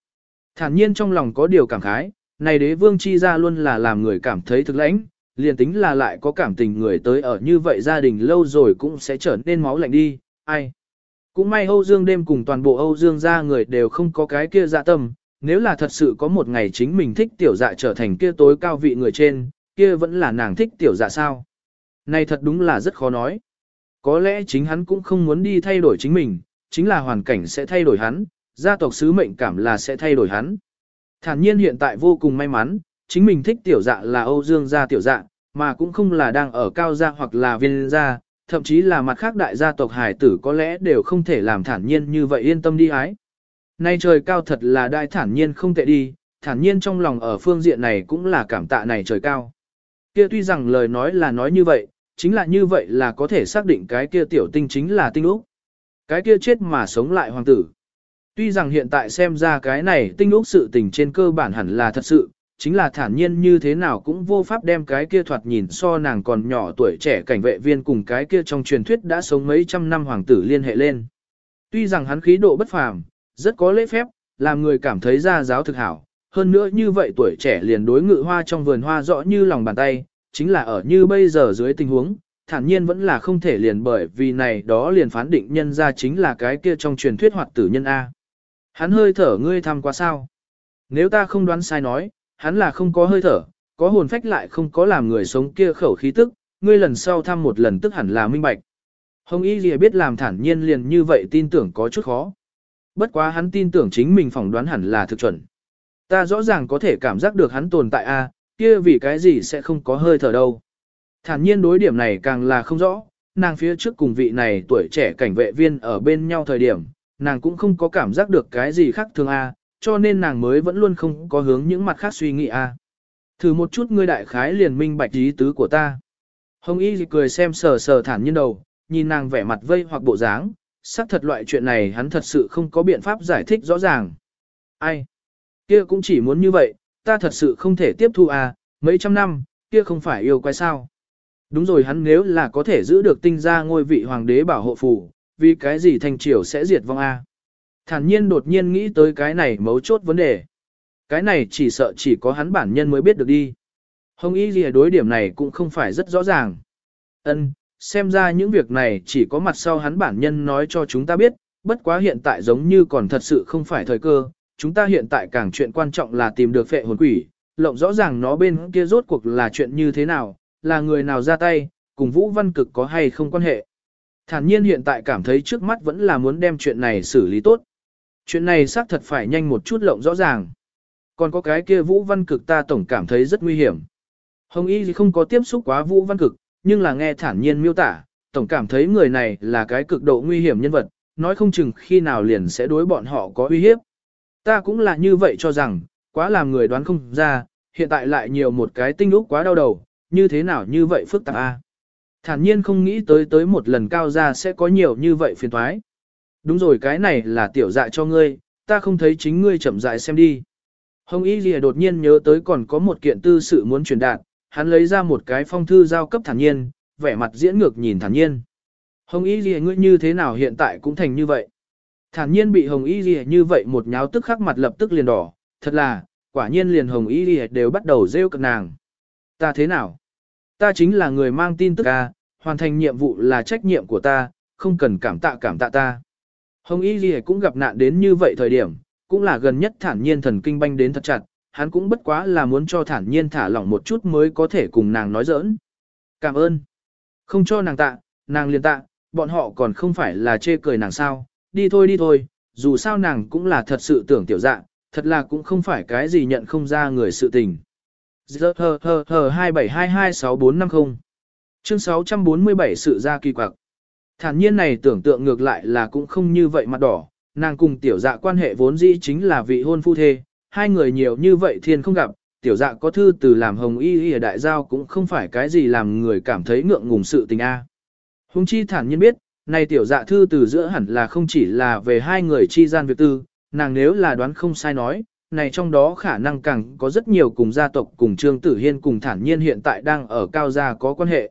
Thản nhiên trong lòng có điều cảm khái, này đế vương chi ra luôn là làm người cảm thấy thực lãnh, liền tính là lại có cảm tình người tới ở như vậy gia đình lâu rồi cũng sẽ trở nên máu lạnh đi, ai. Cũng may Âu Dương đêm cùng toàn bộ Âu Dương gia người đều không có cái kia dạ tâm, nếu là thật sự có một ngày chính mình thích tiểu dạ trở thành kia tối cao vị người trên, kia vẫn là nàng thích tiểu dạ sao. Này thật đúng là rất khó nói. Có lẽ chính hắn cũng không muốn đi thay đổi chính mình, chính là hoàn cảnh sẽ thay đổi hắn, gia tộc sứ mệnh cảm là sẽ thay đổi hắn. Thản nhiên hiện tại vô cùng may mắn, chính mình thích tiểu dạ là Âu Dương gia tiểu dạ, mà cũng không là đang ở cao gia hoặc là viên gia, thậm chí là mặt khác đại gia tộc hải tử có lẽ đều không thể làm thản nhiên như vậy yên tâm đi ái. Nay trời cao thật là đại thản nhiên không tệ đi, thản nhiên trong lòng ở phương diện này cũng là cảm tạ này trời cao. Kia tuy rằng lời nói là nói như vậy, chính là như vậy là có thể xác định cái kia tiểu tinh chính là tinh úc. Cái kia chết mà sống lại hoàng tử. Tuy rằng hiện tại xem ra cái này tinh úc sự tình trên cơ bản hẳn là thật sự, chính là thản nhiên như thế nào cũng vô pháp đem cái kia thoạt nhìn so nàng còn nhỏ tuổi trẻ cảnh vệ viên cùng cái kia trong truyền thuyết đã sống mấy trăm năm hoàng tử liên hệ lên. Tuy rằng hắn khí độ bất phàm, rất có lễ phép, làm người cảm thấy ra giáo thực hảo, hơn nữa như vậy tuổi trẻ liền đối ngự hoa trong vườn hoa rõ như lòng bàn tay, chính là ở như bây giờ dưới tình huống, thản nhiên vẫn là không thể liền bởi vì này đó liền phán định nhân ra chính là cái kia trong truyền thuyết hoạt tử nhân A. Hắn hơi thở ngươi thăm qua sao? Nếu ta không đoán sai nói, hắn là không có hơi thở, có hồn phách lại không có làm người sống kia khẩu khí tức, ngươi lần sau thăm một lần tức hẳn là minh bạch. Hồng Y Lìa biết làm thản nhiên liền như vậy tin tưởng có chút khó. Bất quá hắn tin tưởng chính mình phỏng đoán hẳn là thực chuẩn. Ta rõ ràng có thể cảm giác được hắn tồn tại a, kia vì cái gì sẽ không có hơi thở đâu. Thản nhiên đối điểm này càng là không rõ, nàng phía trước cùng vị này tuổi trẻ cảnh vệ viên ở bên nhau thời điểm, nàng cũng không có cảm giác được cái gì khác thường a, cho nên nàng mới vẫn luôn không có hướng những mặt khác suy nghĩ a. Thử một chút ngươi đại khái liền minh bạch ý tứ của ta. Hồng Y cười xem sờ sờ thản nhiên đầu, nhìn nàng vẻ mặt vây hoặc bộ dáng, xác thật loại chuyện này hắn thật sự không có biện pháp giải thích rõ ràng. Ai? Kia cũng chỉ muốn như vậy, ta thật sự không thể tiếp thu à, mấy trăm năm, kia không phải yêu quái sao. Đúng rồi hắn nếu là có thể giữ được tinh ra ngôi vị hoàng đế bảo hộ phủ vì cái gì thành triều sẽ diệt vong a? Thản nhiên đột nhiên nghĩ tới cái này mấu chốt vấn đề. Cái này chỉ sợ chỉ có hắn bản nhân mới biết được đi. Hồng Y Lìa đối điểm này cũng không phải rất rõ ràng. Ân, xem ra những việc này chỉ có mặt sau hắn bản nhân nói cho chúng ta biết, bất quá hiện tại giống như còn thật sự không phải thời cơ, chúng ta hiện tại càng chuyện quan trọng là tìm được phệ hồn quỷ, lộng rõ ràng nó bên kia rốt cuộc là chuyện như thế nào, là người nào ra tay, cùng Vũ Văn Cực có hay không quan hệ. Thản nhiên hiện tại cảm thấy trước mắt vẫn là muốn đem chuyện này xử lý tốt. Chuyện này xác thật phải nhanh một chút lộng rõ ràng. Còn có cái kia Vũ Văn Cực ta tổng cảm thấy rất nguy hiểm. Hồng Y không có tiếp xúc quá Vũ Văn Cực, nhưng là nghe thản nhiên miêu tả, tổng cảm thấy người này là cái cực độ nguy hiểm nhân vật, nói không chừng khi nào liền sẽ đối bọn họ có uy hiếp. Ta cũng là như vậy cho rằng, quá làm người đoán không ra, hiện tại lại nhiều một cái tinh úc quá đau đầu, như thế nào như vậy phức tạp a. Thản nhiên không nghĩ tới tới một lần cao gia sẽ có nhiều như vậy phiền toái Đúng rồi cái này là tiểu dạ cho ngươi, ta không thấy chính ngươi chậm dại xem đi. Hồng Y Lìa đột nhiên nhớ tới còn có một kiện tư sự muốn truyền đạt, hắn lấy ra một cái phong thư giao cấp thản nhiên, vẻ mặt diễn ngược nhìn thản nhiên. Hồng Y Lìa ngươi như thế nào hiện tại cũng thành như vậy. Thản nhiên bị Hồng Y Lìa như vậy một nháo tức khắc mặt lập tức liền đỏ, thật là, quả nhiên liền Hồng Y Lìa đều bắt đầu rêu cực nàng. Ta thế nào? Ta chính là người mang tin tức ca, hoàn thành nhiệm vụ là trách nhiệm của ta, không cần cảm tạ cảm tạ ta. Hồng Y Ghi cũng gặp nạn đến như vậy thời điểm, cũng là gần nhất thản nhiên thần kinh banh đến thật chặt, hắn cũng bất quá là muốn cho thản nhiên thả lỏng một chút mới có thể cùng nàng nói giỡn. Cảm ơn. Không cho nàng tạ, nàng liền tạ, bọn họ còn không phải là chê cười nàng sao, đi thôi đi thôi, dù sao nàng cũng là thật sự tưởng tiểu dạ, thật là cũng không phải cái gì nhận không ra người sự tình. Giờ hờ hờ hờ 27226450 Chương 647 sự ra kỳ quặc. Thản nhiên này tưởng tượng ngược lại là cũng không như vậy mặt đỏ, nàng cùng tiểu dạ quan hệ vốn dĩ chính là vị hôn phu thê, hai người nhiều như vậy thiên không gặp, tiểu dạ có thư từ làm hồng y y ở đại giao cũng không phải cái gì làm người cảm thấy ngượng ngùng sự tình a. Hùng chi thản nhiên biết, này tiểu dạ thư từ giữa hẳn là không chỉ là về hai người chi gian việc tư, nàng nếu là đoán không sai nói, này trong đó khả năng càng có rất nhiều cùng gia tộc cùng Trương Tử Hiên cùng thản nhiên hiện tại đang ở cao gia có quan hệ.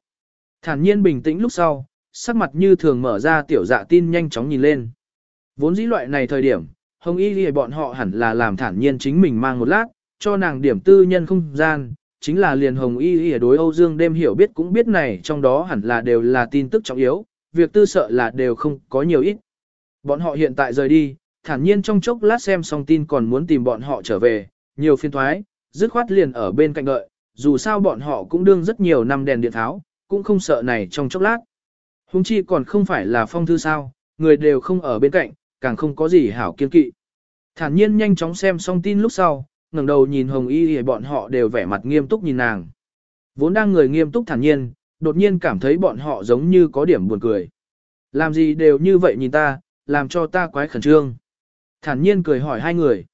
Thản nhiên bình tĩnh lúc sau, sắc mặt như thường mở ra tiểu dạ tin nhanh chóng nhìn lên. Vốn dĩ loại này thời điểm, Hồng Y Ghi bọn họ hẳn là làm thản nhiên chính mình mang một lát, cho nàng điểm tư nhân không gian, chính là liền Hồng Y Ghi đối Âu Dương đêm hiểu biết cũng biết này trong đó hẳn là đều là tin tức trọng yếu, việc tư sợ là đều không có nhiều ít. Bọn họ hiện tại rời đi, thản nhiên trong chốc lát xem xong tin còn muốn tìm bọn họ trở về, nhiều phiên thoái, dứt khoát liền ở bên cạnh đợi, dù sao bọn họ cũng đương rất nhiều năm đèn điện tháo, cũng không sợ này trong chốc lát. Hùng chi còn không phải là phong thư sao, người đều không ở bên cạnh, càng không có gì hảo kiên kỵ. Thản nhiên nhanh chóng xem xong tin lúc sau, ngẩng đầu nhìn Hồng Y thì bọn họ đều vẻ mặt nghiêm túc nhìn nàng. Vốn đang người nghiêm túc thản nhiên, đột nhiên cảm thấy bọn họ giống như có điểm buồn cười. Làm gì đều như vậy nhìn ta, làm cho ta quái khẩn trương. Thản nhiên cười hỏi hai người.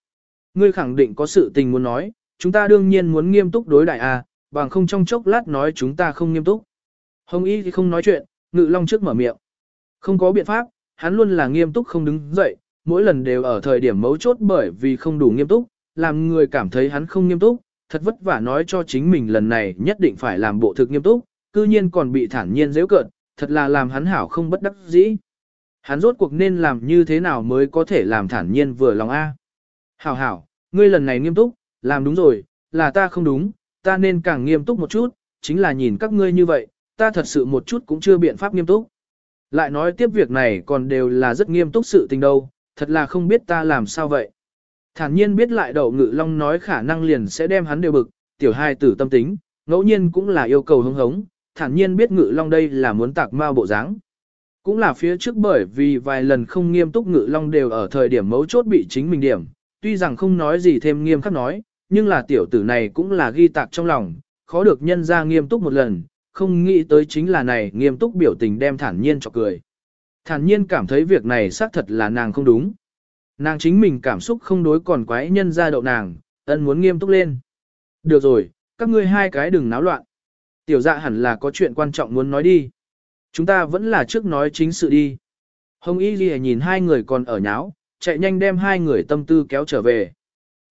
Ngươi khẳng định có sự tình muốn nói, chúng ta đương nhiên muốn nghiêm túc đối đại à, bằng không trong chốc lát nói chúng ta không nghiêm túc. Hồng Y thì không nói chuyện, Ngự Long trước mở miệng. Không có biện pháp, hắn luôn là nghiêm túc không đứng dậy, mỗi lần đều ở thời điểm mấu chốt bởi vì không đủ nghiêm túc, làm người cảm thấy hắn không nghiêm túc, thật vất vả nói cho chính mình lần này nhất định phải làm bộ thực nghiêm túc, cư nhiên còn bị thản nhiên dễ cợt, thật là làm hắn hảo không bất đắc dĩ. Hắn rốt cuộc nên làm như thế nào mới có thể làm thản nhiên vừa lòng A. Hảo hảo, ngươi lần này nghiêm túc, làm đúng rồi, là ta không đúng, ta nên càng nghiêm túc một chút, chính là nhìn các ngươi như vậy, ta thật sự một chút cũng chưa biện pháp nghiêm túc. Lại nói tiếp việc này còn đều là rất nghiêm túc sự tình đâu, thật là không biết ta làm sao vậy. Thản nhiên biết lại đậu ngự long nói khả năng liền sẽ đem hắn đều bực, tiểu hai tử tâm tính, ngẫu nhiên cũng là yêu cầu hứng hống, thản nhiên biết ngự long đây là muốn tạc mao bộ dáng. Cũng là phía trước bởi vì vài lần không nghiêm túc ngự long đều ở thời điểm mấu chốt bị chính mình điểm, tuy rằng không nói gì thêm nghiêm khắc nói, nhưng là tiểu tử này cũng là ghi tạc trong lòng, khó được nhân ra nghiêm túc một lần, không nghĩ tới chính là này nghiêm túc biểu tình đem thản nhiên cho cười. Thản nhiên cảm thấy việc này xác thật là nàng không đúng. Nàng chính mình cảm xúc không đối còn quái nhân ra đậu nàng, ân muốn nghiêm túc lên. Được rồi, các ngươi hai cái đừng náo loạn. Tiểu dạ hẳn là có chuyện quan trọng muốn nói đi. Chúng ta vẫn là trước nói chính sự đi. Hồng Y Ghi nhìn hai người còn ở nháo, chạy nhanh đem hai người tâm tư kéo trở về.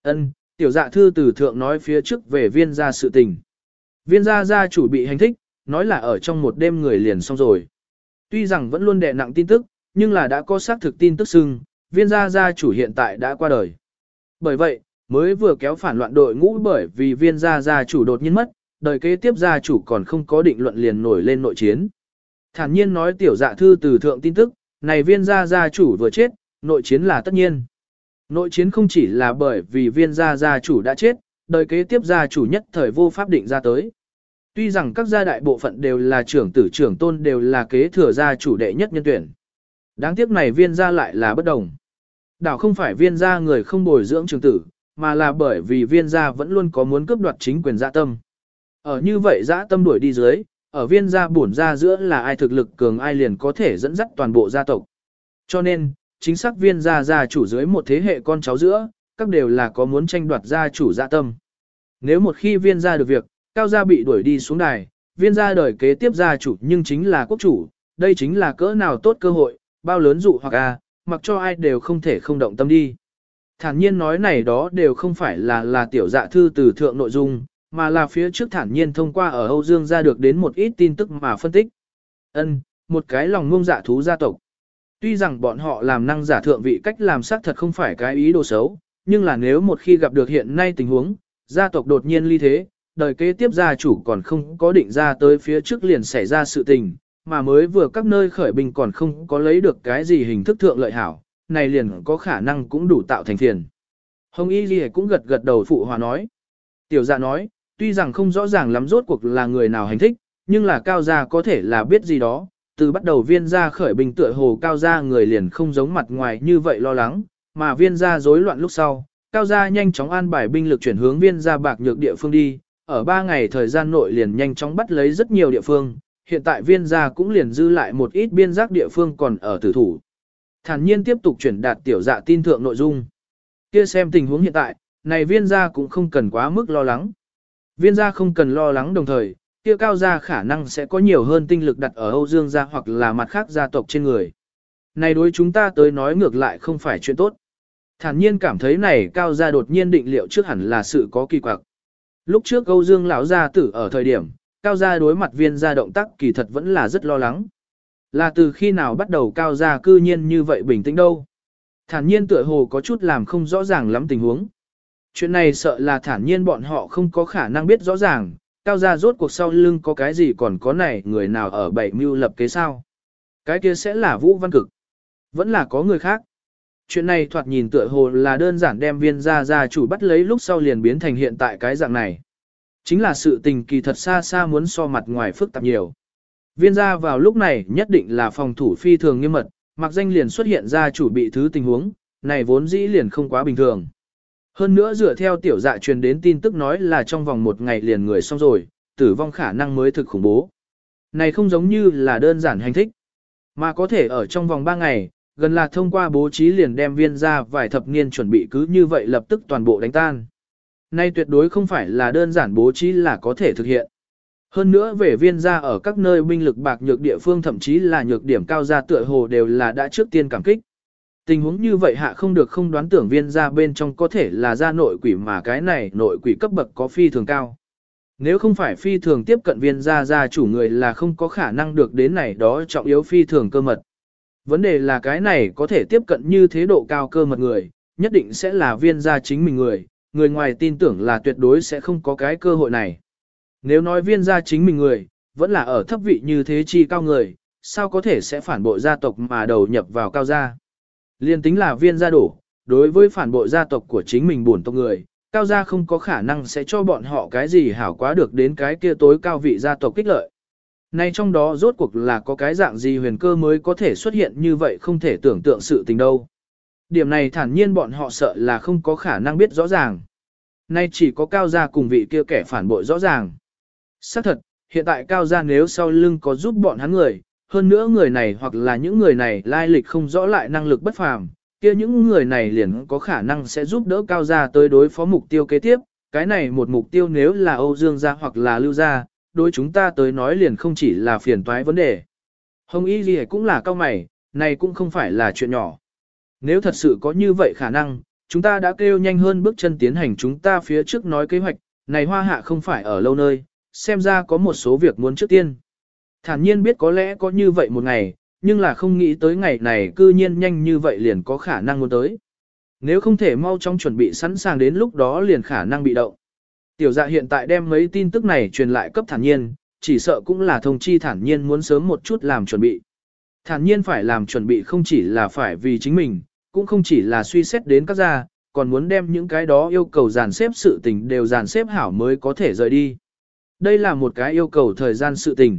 Ân, tiểu dạ thư từ thượng nói phía trước về viên gia sự tình. Viên gia gia chủ bị hành thích, nói là ở trong một đêm người liền xong rồi. Tuy rằng vẫn luôn đè nặng tin tức, nhưng là đã có xác thực tin tức xưng, viên gia gia chủ hiện tại đã qua đời. Bởi vậy, mới vừa kéo phản loạn đội ngũ bởi vì viên gia gia chủ đột nhiên mất, đời kế tiếp gia chủ còn không có định luận liền nổi lên nội chiến. Thản nhiên nói tiểu dạ thư từ thượng tin tức, này viên gia gia chủ vừa chết, nội chiến là tất nhiên. Nội chiến không chỉ là bởi vì viên gia gia chủ đã chết, đời kế tiếp gia chủ nhất thời vô pháp định ra tới. Tuy rằng các gia đại bộ phận đều là trưởng tử trưởng tôn đều là kế thừa gia chủ đệ nhất nhân tuyển. Đáng tiếc này viên gia lại là bất đồng. Đảo không phải viên gia người không bồi dưỡng trưởng tử, mà là bởi vì viên gia vẫn luôn có muốn cướp đoạt chính quyền dạ tâm. Ở như vậy dã tâm đuổi đi dưới, ở viên gia bổn gia giữa là ai thực lực cường ai liền có thể dẫn dắt toàn bộ gia tộc. Cho nên, chính xác viên gia gia chủ dưới một thế hệ con cháu giữa, các đều là có muốn tranh đoạt gia chủ dạ tâm. Nếu một khi viên gia được việc, cao gia bị đuổi đi xuống đài, viên gia đời kế tiếp gia chủ nhưng chính là quốc chủ, đây chính là cỡ nào tốt cơ hội, bao lớn dụ hoặc a, mặc cho ai đều không thể không động tâm đi. Thản nhiên nói này đó đều không phải là là tiểu dạ thư từ thượng nội dung, mà là phía trước thản nhiên thông qua ở Âu Dương ra được đến một ít tin tức mà phân tích. Ân, một cái lòng ngông dạ thú gia tộc. Tuy rằng bọn họ làm năng giả thượng vị cách làm xác thật không phải cái ý đồ xấu, nhưng là nếu một khi gặp được hiện nay tình huống, gia tộc đột nhiên ly thế, đời kế tiếp gia chủ còn không có định ra tới phía trước liền xảy ra sự tình, mà mới vừa các nơi khởi binh còn không có lấy được cái gì hình thức thượng lợi hảo, này liền có khả năng cũng đủ tạo thành phiền. Hồng Y Ghi cũng gật gật đầu phụ hòa nói. Tiểu dạ nói, tuy rằng không rõ ràng lắm rốt cuộc là người nào hành thích, nhưng là cao gia có thể là biết gì đó, từ bắt đầu viên gia khởi binh tựa hồ cao gia người liền không giống mặt ngoài như vậy lo lắng, mà viên gia rối loạn lúc sau, cao gia nhanh chóng an bài binh lực chuyển hướng viên gia bạc nhược địa phương đi, ở 3 ngày thời gian nội liền nhanh chóng bắt lấy rất nhiều địa phương, hiện tại viên gia cũng liền dư lại một ít biên giác địa phương còn ở tử thủ. Thản nhiên tiếp tục chuyển đạt tiểu dạ tin thượng nội dung. Kia xem tình huống hiện tại, này viên gia cũng không cần quá mức lo lắng. Viên gia không cần lo lắng đồng thời, kia cao gia khả năng sẽ có nhiều hơn tinh lực đặt ở Âu Dương gia hoặc là mặt khác gia tộc trên người. Này đối chúng ta tới nói ngược lại không phải chuyện tốt. Thản nhiên cảm thấy này cao gia đột nhiên định liệu trước hẳn là sự có kỳ quặc. Lúc trước Âu Dương lão gia tử ở thời điểm, cao gia đối mặt viên gia động tác kỳ thật vẫn là rất lo lắng. Là từ khi nào bắt đầu cao gia cư nhiên như vậy bình tĩnh đâu. Thản nhiên tựa hồ có chút làm không rõ ràng lắm tình huống. Chuyện này sợ là thản nhiên bọn họ không có khả năng biết rõ ràng, cao gia rốt cuộc sau lưng có cái gì còn có này người nào ở bảy mưu lập kế sao. Cái kia sẽ là Vũ Văn Cực. Vẫn là có người khác. Chuyện này thoạt nhìn tựa hồ là đơn giản đem viên gia gia chủ bắt lấy lúc sau liền biến thành hiện tại cái dạng này. Chính là sự tình kỳ thật xa xa muốn so mặt ngoài phức tạp nhiều. Viên gia vào lúc này nhất định là phòng thủ phi thường nghiêm mật, mặc danh liền xuất hiện ra chủ bị thứ tình huống, này vốn dĩ liền không quá bình thường. Hơn nữa dựa theo tiểu dạ truyền đến tin tức nói là trong vòng một ngày liền người xong rồi, tử vong khả năng mới thực khủng bố. Này không giống như là đơn giản hành thích, mà có thể ở trong vòng 3 ngày, gần là thông qua bố trí liền đem viên ra vài thập niên chuẩn bị cứ như vậy lập tức toàn bộ đánh tan. Nay tuyệt đối không phải là đơn giản bố trí là có thể thực hiện. Hơn nữa về viên ra ở các nơi binh lực bạc nhược địa phương thậm chí là nhược điểm cao gia tựa hồ đều là đã trước tiên cảm kích. Tình huống như vậy hạ không được không đoán tưởng viên gia bên trong có thể là gia nội quỷ mà cái này nội quỷ cấp bậc có phi thường cao. Nếu không phải phi thường tiếp cận viên gia gia chủ người là không có khả năng được đến này đó trọng yếu phi thường cơ mật. Vấn đề là cái này có thể tiếp cận như thế độ cao cơ mật người, nhất định sẽ là viên gia chính mình người, người ngoài tin tưởng là tuyệt đối sẽ không có cái cơ hội này. Nếu nói viên gia chính mình người, vẫn là ở thấp vị như thế chi cao người, sao có thể sẽ phản bội gia tộc mà đầu nhập vào cao gia. Liên tính là viên gia đổ, đối với phản bội gia tộc của chính mình buồn tộc người, cao gia không có khả năng sẽ cho bọn họ cái gì hảo quá được đến cái kia tối cao vị gia tộc kích lợi. Nay trong đó rốt cuộc là có cái dạng gì huyền cơ mới có thể xuất hiện như vậy không thể tưởng tượng sự tình đâu. Điểm này thản nhiên bọn họ sợ là không có khả năng biết rõ ràng. Nay chỉ có cao gia cùng vị kia kẻ phản bội rõ ràng. Xác thật, hiện tại cao gia nếu sau lưng có giúp bọn hắn người, hơn nữa người này hoặc là những người này lai lịch không rõ lại năng lực bất phàm, kia những người này liền có khả năng sẽ giúp đỡ cao gia tới đối phó mục tiêu kế tiếp, cái này một mục tiêu nếu là Âu Dương gia hoặc là Lưu gia, đối chúng ta tới nói liền không chỉ là phiền toái vấn đề. Hồng Y gì cũng là cao mày, này cũng không phải là chuyện nhỏ. Nếu thật sự có như vậy khả năng, chúng ta đã kêu nhanh hơn bước chân tiến hành chúng ta phía trước nói kế hoạch, này hoa hạ không phải ở lâu nơi, xem ra có một số việc muốn trước tiên. Thản nhiên biết có lẽ có như vậy một ngày, nhưng là không nghĩ tới ngày này cư nhiên nhanh như vậy liền có khả năng muốn tới. Nếu không thể mau chóng chuẩn bị sẵn sàng đến lúc đó liền khả năng bị động. Tiểu dạ hiện tại đem mấy tin tức này truyền lại cấp thản nhiên, chỉ sợ cũng là thông chi thản nhiên muốn sớm một chút làm chuẩn bị. Thản nhiên phải làm chuẩn bị không chỉ là phải vì chính mình, cũng không chỉ là suy xét đến các gia, còn muốn đem những cái đó yêu cầu dàn xếp sự tình đều dàn xếp hảo mới có thể rời đi. Đây là một cái yêu cầu thời gian sự tình.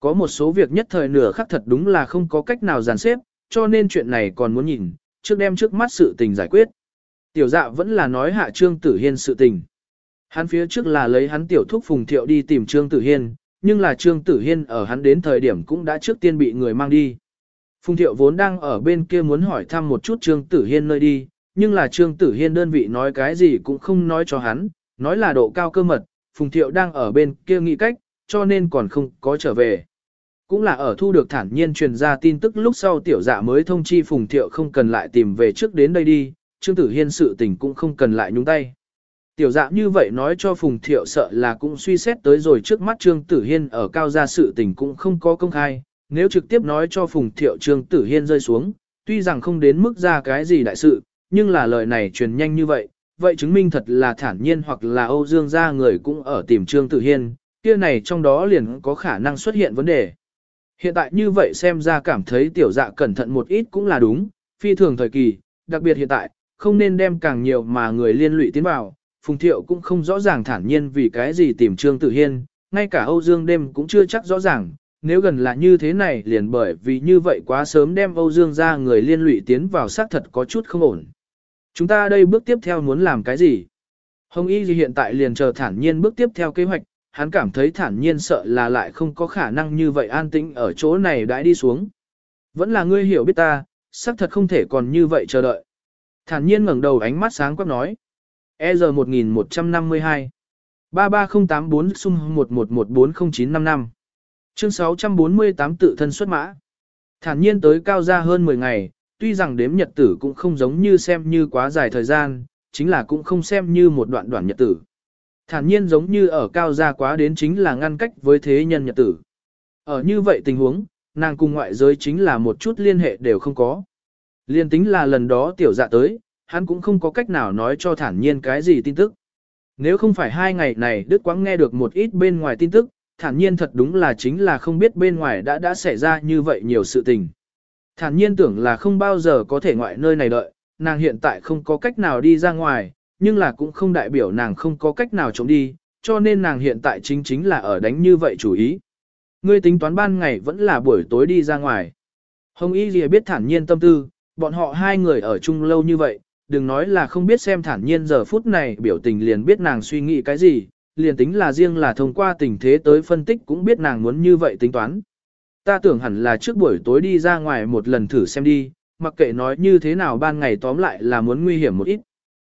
Có một số việc nhất thời nửa khắc thật đúng là không có cách nào dàn xếp, cho nên chuyện này còn muốn nhìn, trước đem trước mắt sự tình giải quyết. Tiểu dạ vẫn là nói hạ Trương Tử Hiên sự tình. Hắn phía trước là lấy hắn tiểu thúc Phùng Thiệu đi tìm Trương Tử Hiên, nhưng là Trương Tử Hiên ở hắn đến thời điểm cũng đã trước tiên bị người mang đi. Phùng Thiệu vốn đang ở bên kia muốn hỏi thăm một chút Trương Tử Hiên nơi đi, nhưng là Trương Tử Hiên đơn vị nói cái gì cũng không nói cho hắn, nói là độ cao cơ mật, Phùng Thiệu đang ở bên kia nghĩ cách, cho nên còn không có trở về. Cũng là ở thu được thản nhiên truyền ra tin tức lúc sau tiểu dạ mới thông chi Phùng Thiệu không cần lại tìm về trước đến đây đi, Trương Tử Hiên sự tình cũng không cần lại nhúng tay. Tiểu dạ như vậy nói cho Phùng Thiệu sợ là cũng suy xét tới rồi trước mắt Trương Tử Hiên ở cao gia sự tình cũng không có công khai, nếu trực tiếp nói cho Phùng Thiệu Trương Tử Hiên rơi xuống, tuy rằng không đến mức ra cái gì đại sự, nhưng là lời này truyền nhanh như vậy, vậy chứng minh thật là thản nhiên hoặc là Âu Dương gia người cũng ở tìm Trương Tử Hiên, kia này trong đó liền có khả năng xuất hiện vấn đề. Hiện tại như vậy xem ra cảm thấy tiểu dạ cẩn thận một ít cũng là đúng, phi thường thời kỳ, đặc biệt hiện tại, không nên đem càng nhiều mà người liên lụy tiến vào, Phùng Thiệu cũng không rõ ràng thản nhiên vì cái gì tìm Trương Tử Hiên, ngay cả Âu Dương đêm cũng chưa chắc rõ ràng, nếu gần là như thế này liền bởi vì như vậy quá sớm đem Âu Dương ra người liên lụy tiến vào xác thật có chút không ổn. Chúng ta đây bước tiếp theo muốn làm cái gì? Hồng Y gì hiện tại liền chờ thản nhiên bước tiếp theo kế hoạch, hắn cảm thấy thản nhiên sợ là lại không có khả năng như vậy an tĩnh ở chỗ này đãi đi xuống. Vẫn là ngươi hiểu biết ta, xác thật không thể còn như vậy chờ đợi. Thản nhiên ngẩng đầu ánh mắt sáng quắc nói. EZ 1152 33084 sum 11140955 Chương 648 tự thân xuất mã. Thản nhiên tới cao gia hơn 10 ngày, tuy rằng đếm nhật tử cũng không giống như xem như quá dài thời gian, chính là cũng không xem như một đoạn đoạn nhật tử. Thản nhiên giống như ở cao gia quá đến chính là ngăn cách với thế nhân nhật tử. Ở như vậy tình huống, nàng cùng ngoại giới chính là một chút liên hệ đều không có. Liên tính là lần đó tiểu dạ tới, hắn cũng không có cách nào nói cho thản nhiên cái gì tin tức. Nếu không phải hai ngày này Đức Quang nghe được một ít bên ngoài tin tức, thản nhiên thật đúng là chính là không biết bên ngoài đã đã xảy ra như vậy nhiều sự tình. Thản nhiên tưởng là không bao giờ có thể ngoại nơi này đợi, nàng hiện tại không có cách nào đi ra ngoài, nhưng là cũng không đại biểu nàng không có cách nào chống đi, cho nên nàng hiện tại chính chính là ở đánh như vậy chủ ý. Ngươi tính toán ban ngày vẫn là buổi tối đi ra ngoài. Hồng Y Lìa biết thản nhiên tâm tư, bọn họ hai người ở chung lâu như vậy, đừng nói là không biết xem thản nhiên giờ phút này biểu tình liền biết nàng suy nghĩ cái gì, liền tính là riêng là thông qua tình thế tới phân tích cũng biết nàng muốn như vậy tính toán. Ta tưởng hẳn là trước buổi tối đi ra ngoài một lần thử xem đi, mặc kệ nói như thế nào ban ngày tóm lại là muốn nguy hiểm một ít.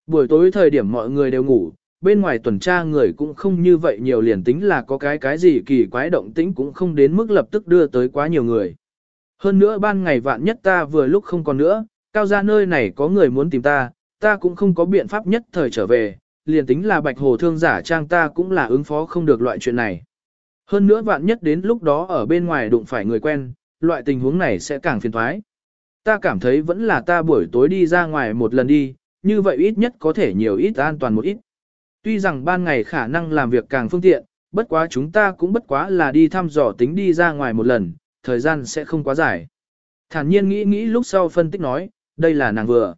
Buổi tối thời điểm mọi người đều ngủ, bên ngoài tuần tra người cũng không như vậy nhiều liền tính là có cái cái gì kỳ quái động tĩnh cũng không đến mức lập tức đưa tới quá nhiều người. Hơn nữa ban ngày vạn nhất ta vừa lúc không còn nữa, cao ra nơi này có người muốn tìm ta, ta cũng không có biện pháp nhất thời trở về, liền tính là bạch hồ thương giả trang ta cũng là ứng phó không được loại chuyện này. Hơn nữa vạn nhất đến lúc đó ở bên ngoài đụng phải người quen, loại tình huống này sẽ càng phiền thoái. Ta cảm thấy vẫn là ta buổi tối đi ra ngoài một lần đi, như vậy ít nhất có thể nhiều ít an toàn một ít. Tuy rằng ban ngày khả năng làm việc càng phương tiện, bất quá chúng ta cũng bất quá là đi thăm dò tính đi ra ngoài một lần, thời gian sẽ không quá dài. Thản nhiên nghĩ nghĩ lúc sau phân tích nói, đây là nàng vừa.